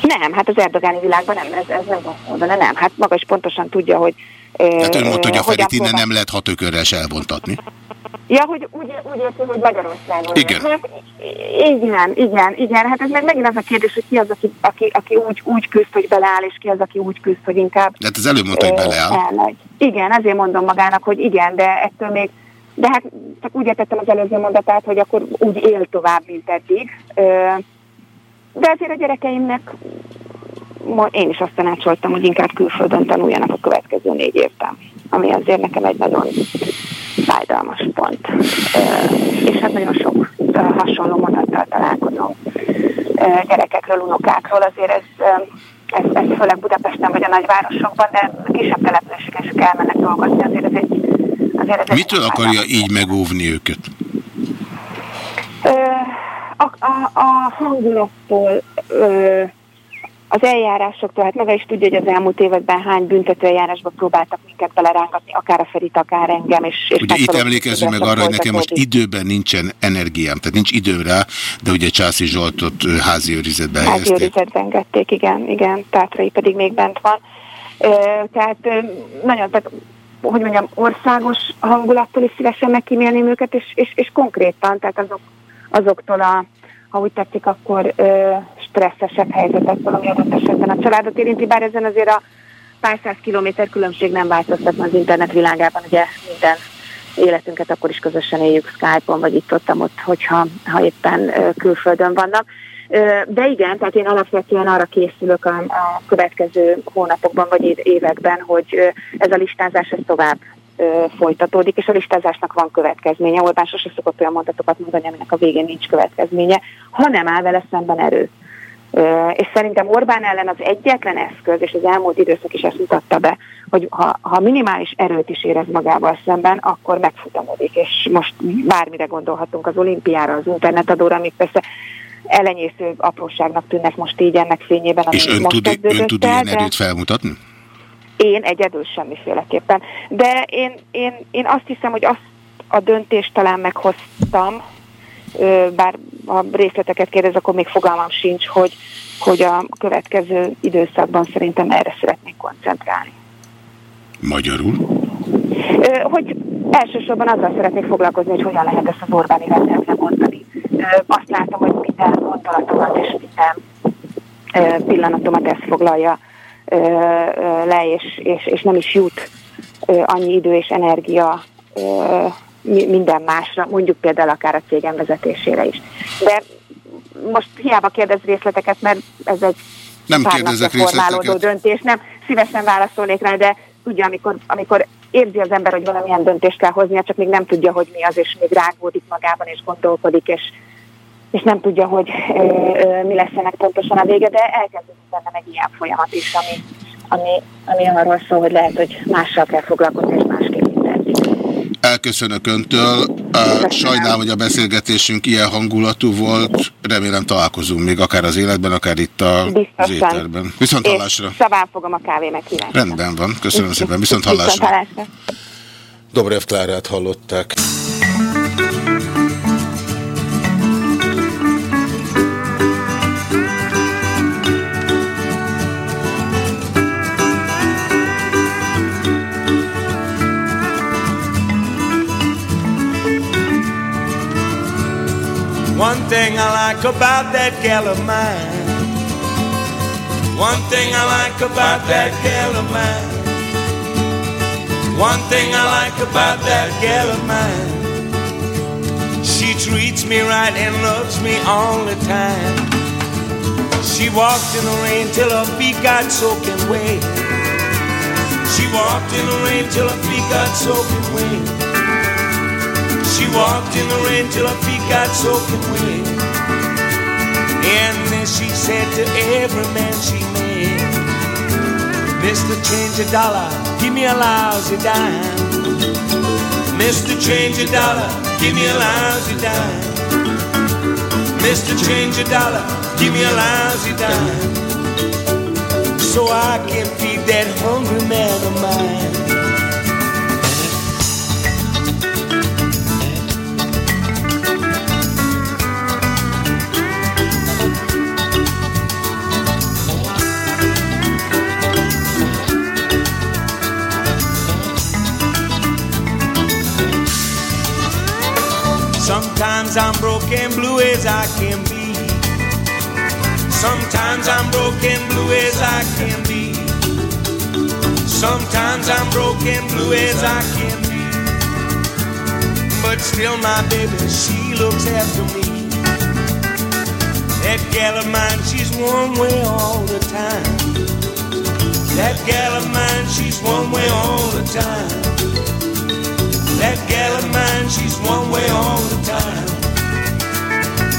Nem, hát az erdogáni világban nem, ez, ez nem mondana, nem. Hát maga is pontosan tudja, hogy... ö, Tehát ön mondta, hogy a hogyan Ferit innen nem lehet hatökörrel se elvontatni. Ja, hogy úgy, úgy érti, hogy Magyarországon. Igen. Hát, igen, igen, igen. Hát ez meg megint az a kérdés, hogy ki az, aki, aki, aki úgy, úgy küzd, hogy beleáll, és ki az, aki úgy küzd, hogy inkább De hát az előbb mondta, hogy ö, beleáll. elmegy. Igen, ezért mondom magának, hogy igen, de ettől még de hát csak úgy értettem az előző mondatát, hogy akkor úgy él tovább, mint eddig. De azért a gyerekeimnek én is azt tanácsoltam, hogy inkább külföldön tanuljanak a következő négy évben, ami azért nekem egy nagyon fájdalmas pont. És hát nagyon sok hasonló mondattal találkozom gyerekekről, unokákról, azért ez, ez, ez főleg Budapesten vagy a nagyvárosokban, de kisebb településeken is elmennek dolgozni, azért ez egy azért ez egy Mitől nagyon akarja fájdalmas így megóvni őket? Ö, a, a, a hangulattól, ö, az eljárásoktól, hát maga is tudja, hogy az elmúlt években hány büntető eljárásba próbáltak minket belerángatni, akár a Ferit, akár engem. És, és Ugye itt emlékezzünk meg arra, hogy nekem most időben nincsen energiám, tehát nincs időm rá, de ugye Császi Zsoltot házi őrizetbe Házi helyezték. őrizetbe engedték, igen, igen, Tátrai pedig még bent van. Ö, tehát ö, nagyon, tehát, hogy mondjam, országos hangulattól is szívesen megkímélném őket, és, és, és konkrétan, tehát azok, azoktól a, ha úgy tetszik, akkor ö, stresszesebb helyzetektől, ami adott esetben a családot érinti, bár ezen azért a pár száz kilométer különbség nem változtatna az internet világában, ugye minden életünket akkor is közösen éljük Skype-on, vagy itt ott, ott hogyha ha éppen külföldön vannak. De igen, tehát én alapvetően arra készülök a, a következő hónapokban vagy években, hogy ez a listázás ez tovább folytatódik, és a listázásnak van következménye. Orbán sose szokott olyan mondatokat mondani, aminek a végén nincs következménye, hanem áll vele szemben erő. És szerintem Orbán ellen az egyetlen eszköz, és az elmúlt időszak is ezt mutatta be, hogy ha, ha minimális erőt is érez magával szemben, akkor megfutamodik. És most bármire gondolhatunk az olimpiára, az internetadóra, amik persze elenyésző apróságnak tűnnek most így ennek fényében. És ön most tud, ön tud ilyen erőt felmutatni? Én egyedül semmiféleképpen. De én, én, én azt hiszem, hogy azt a döntést talán meghoztam, bár a részleteket kérdez, akkor még fogalmam sincs, hogy, hogy a következő időszakban szerintem erre szeretnék koncentrálni. Magyarul? Hogy elsősorban azzal szeretnék foglalkozni, hogy hogyan lehet ezt az Orbáni rendszert lemondani. Azt látom, hogy minden gondolatomat és minden pillanatomat ezt foglalja le, és, és, és nem is jut annyi idő és energia minden másra, mondjuk például akár a cégem vezetésére is. De most hiába kérdez részleteket, mert ez egy nem kérdezek részleteket. döntés, nem szívesen válaszolnék rá, de ugye amikor, amikor érzi az ember, hogy valamilyen döntést kell hoznia, csak még nem tudja, hogy mi az, és még rágódik magában, és gondolkodik, és, és nem tudja, hogy ö, ö, mi lesz ennek pontosan a vége, de elkezdődik bennem egy ilyen folyamat is, ami, ami, ami arról szól, hogy lehet, hogy mással kell foglalkozni, és másképp Elköszönök öntől. Sajnálom, hogy a beszélgetésünk ilyen hangulatú volt. Remélem találkozunk még akár az életben, akár itt a, éterben. Viszont hallásra. Szabán fogom a kávé meghívást. Rendben van. Köszönöm szépen. Viszont hallásra. Viszont hallásra. Dobrev Klárát hallották. One thing I like about that gal of mine. One thing I like about that gal of mine. One thing I like about that gal of mine. She treats me right and loves me all the time. She walked in the rain till her feet got soaking wet. She walked in the rain till her feet got soaking wet. She walked in the rain till her feet got soaking wet. And then she said to every man she met, Mr. Change a dollar, give me a lousy dime. Mr. Change a dollar, give me a lousy dime. Mr. Change a dollar, give me a lousy dime. So I can feed that hungry man of mine. Sometimes I'm broken blue as I can be. Sometimes I'm broken blue as I can be. Sometimes I'm broken blue as I can be. But still, my baby, she looks after me. That gal of mine, she's one way all the time. That gal of mine, she's one way all the time. That gal of mine, she's one way all the time.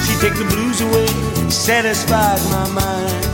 She take the blues away satisfies my mind.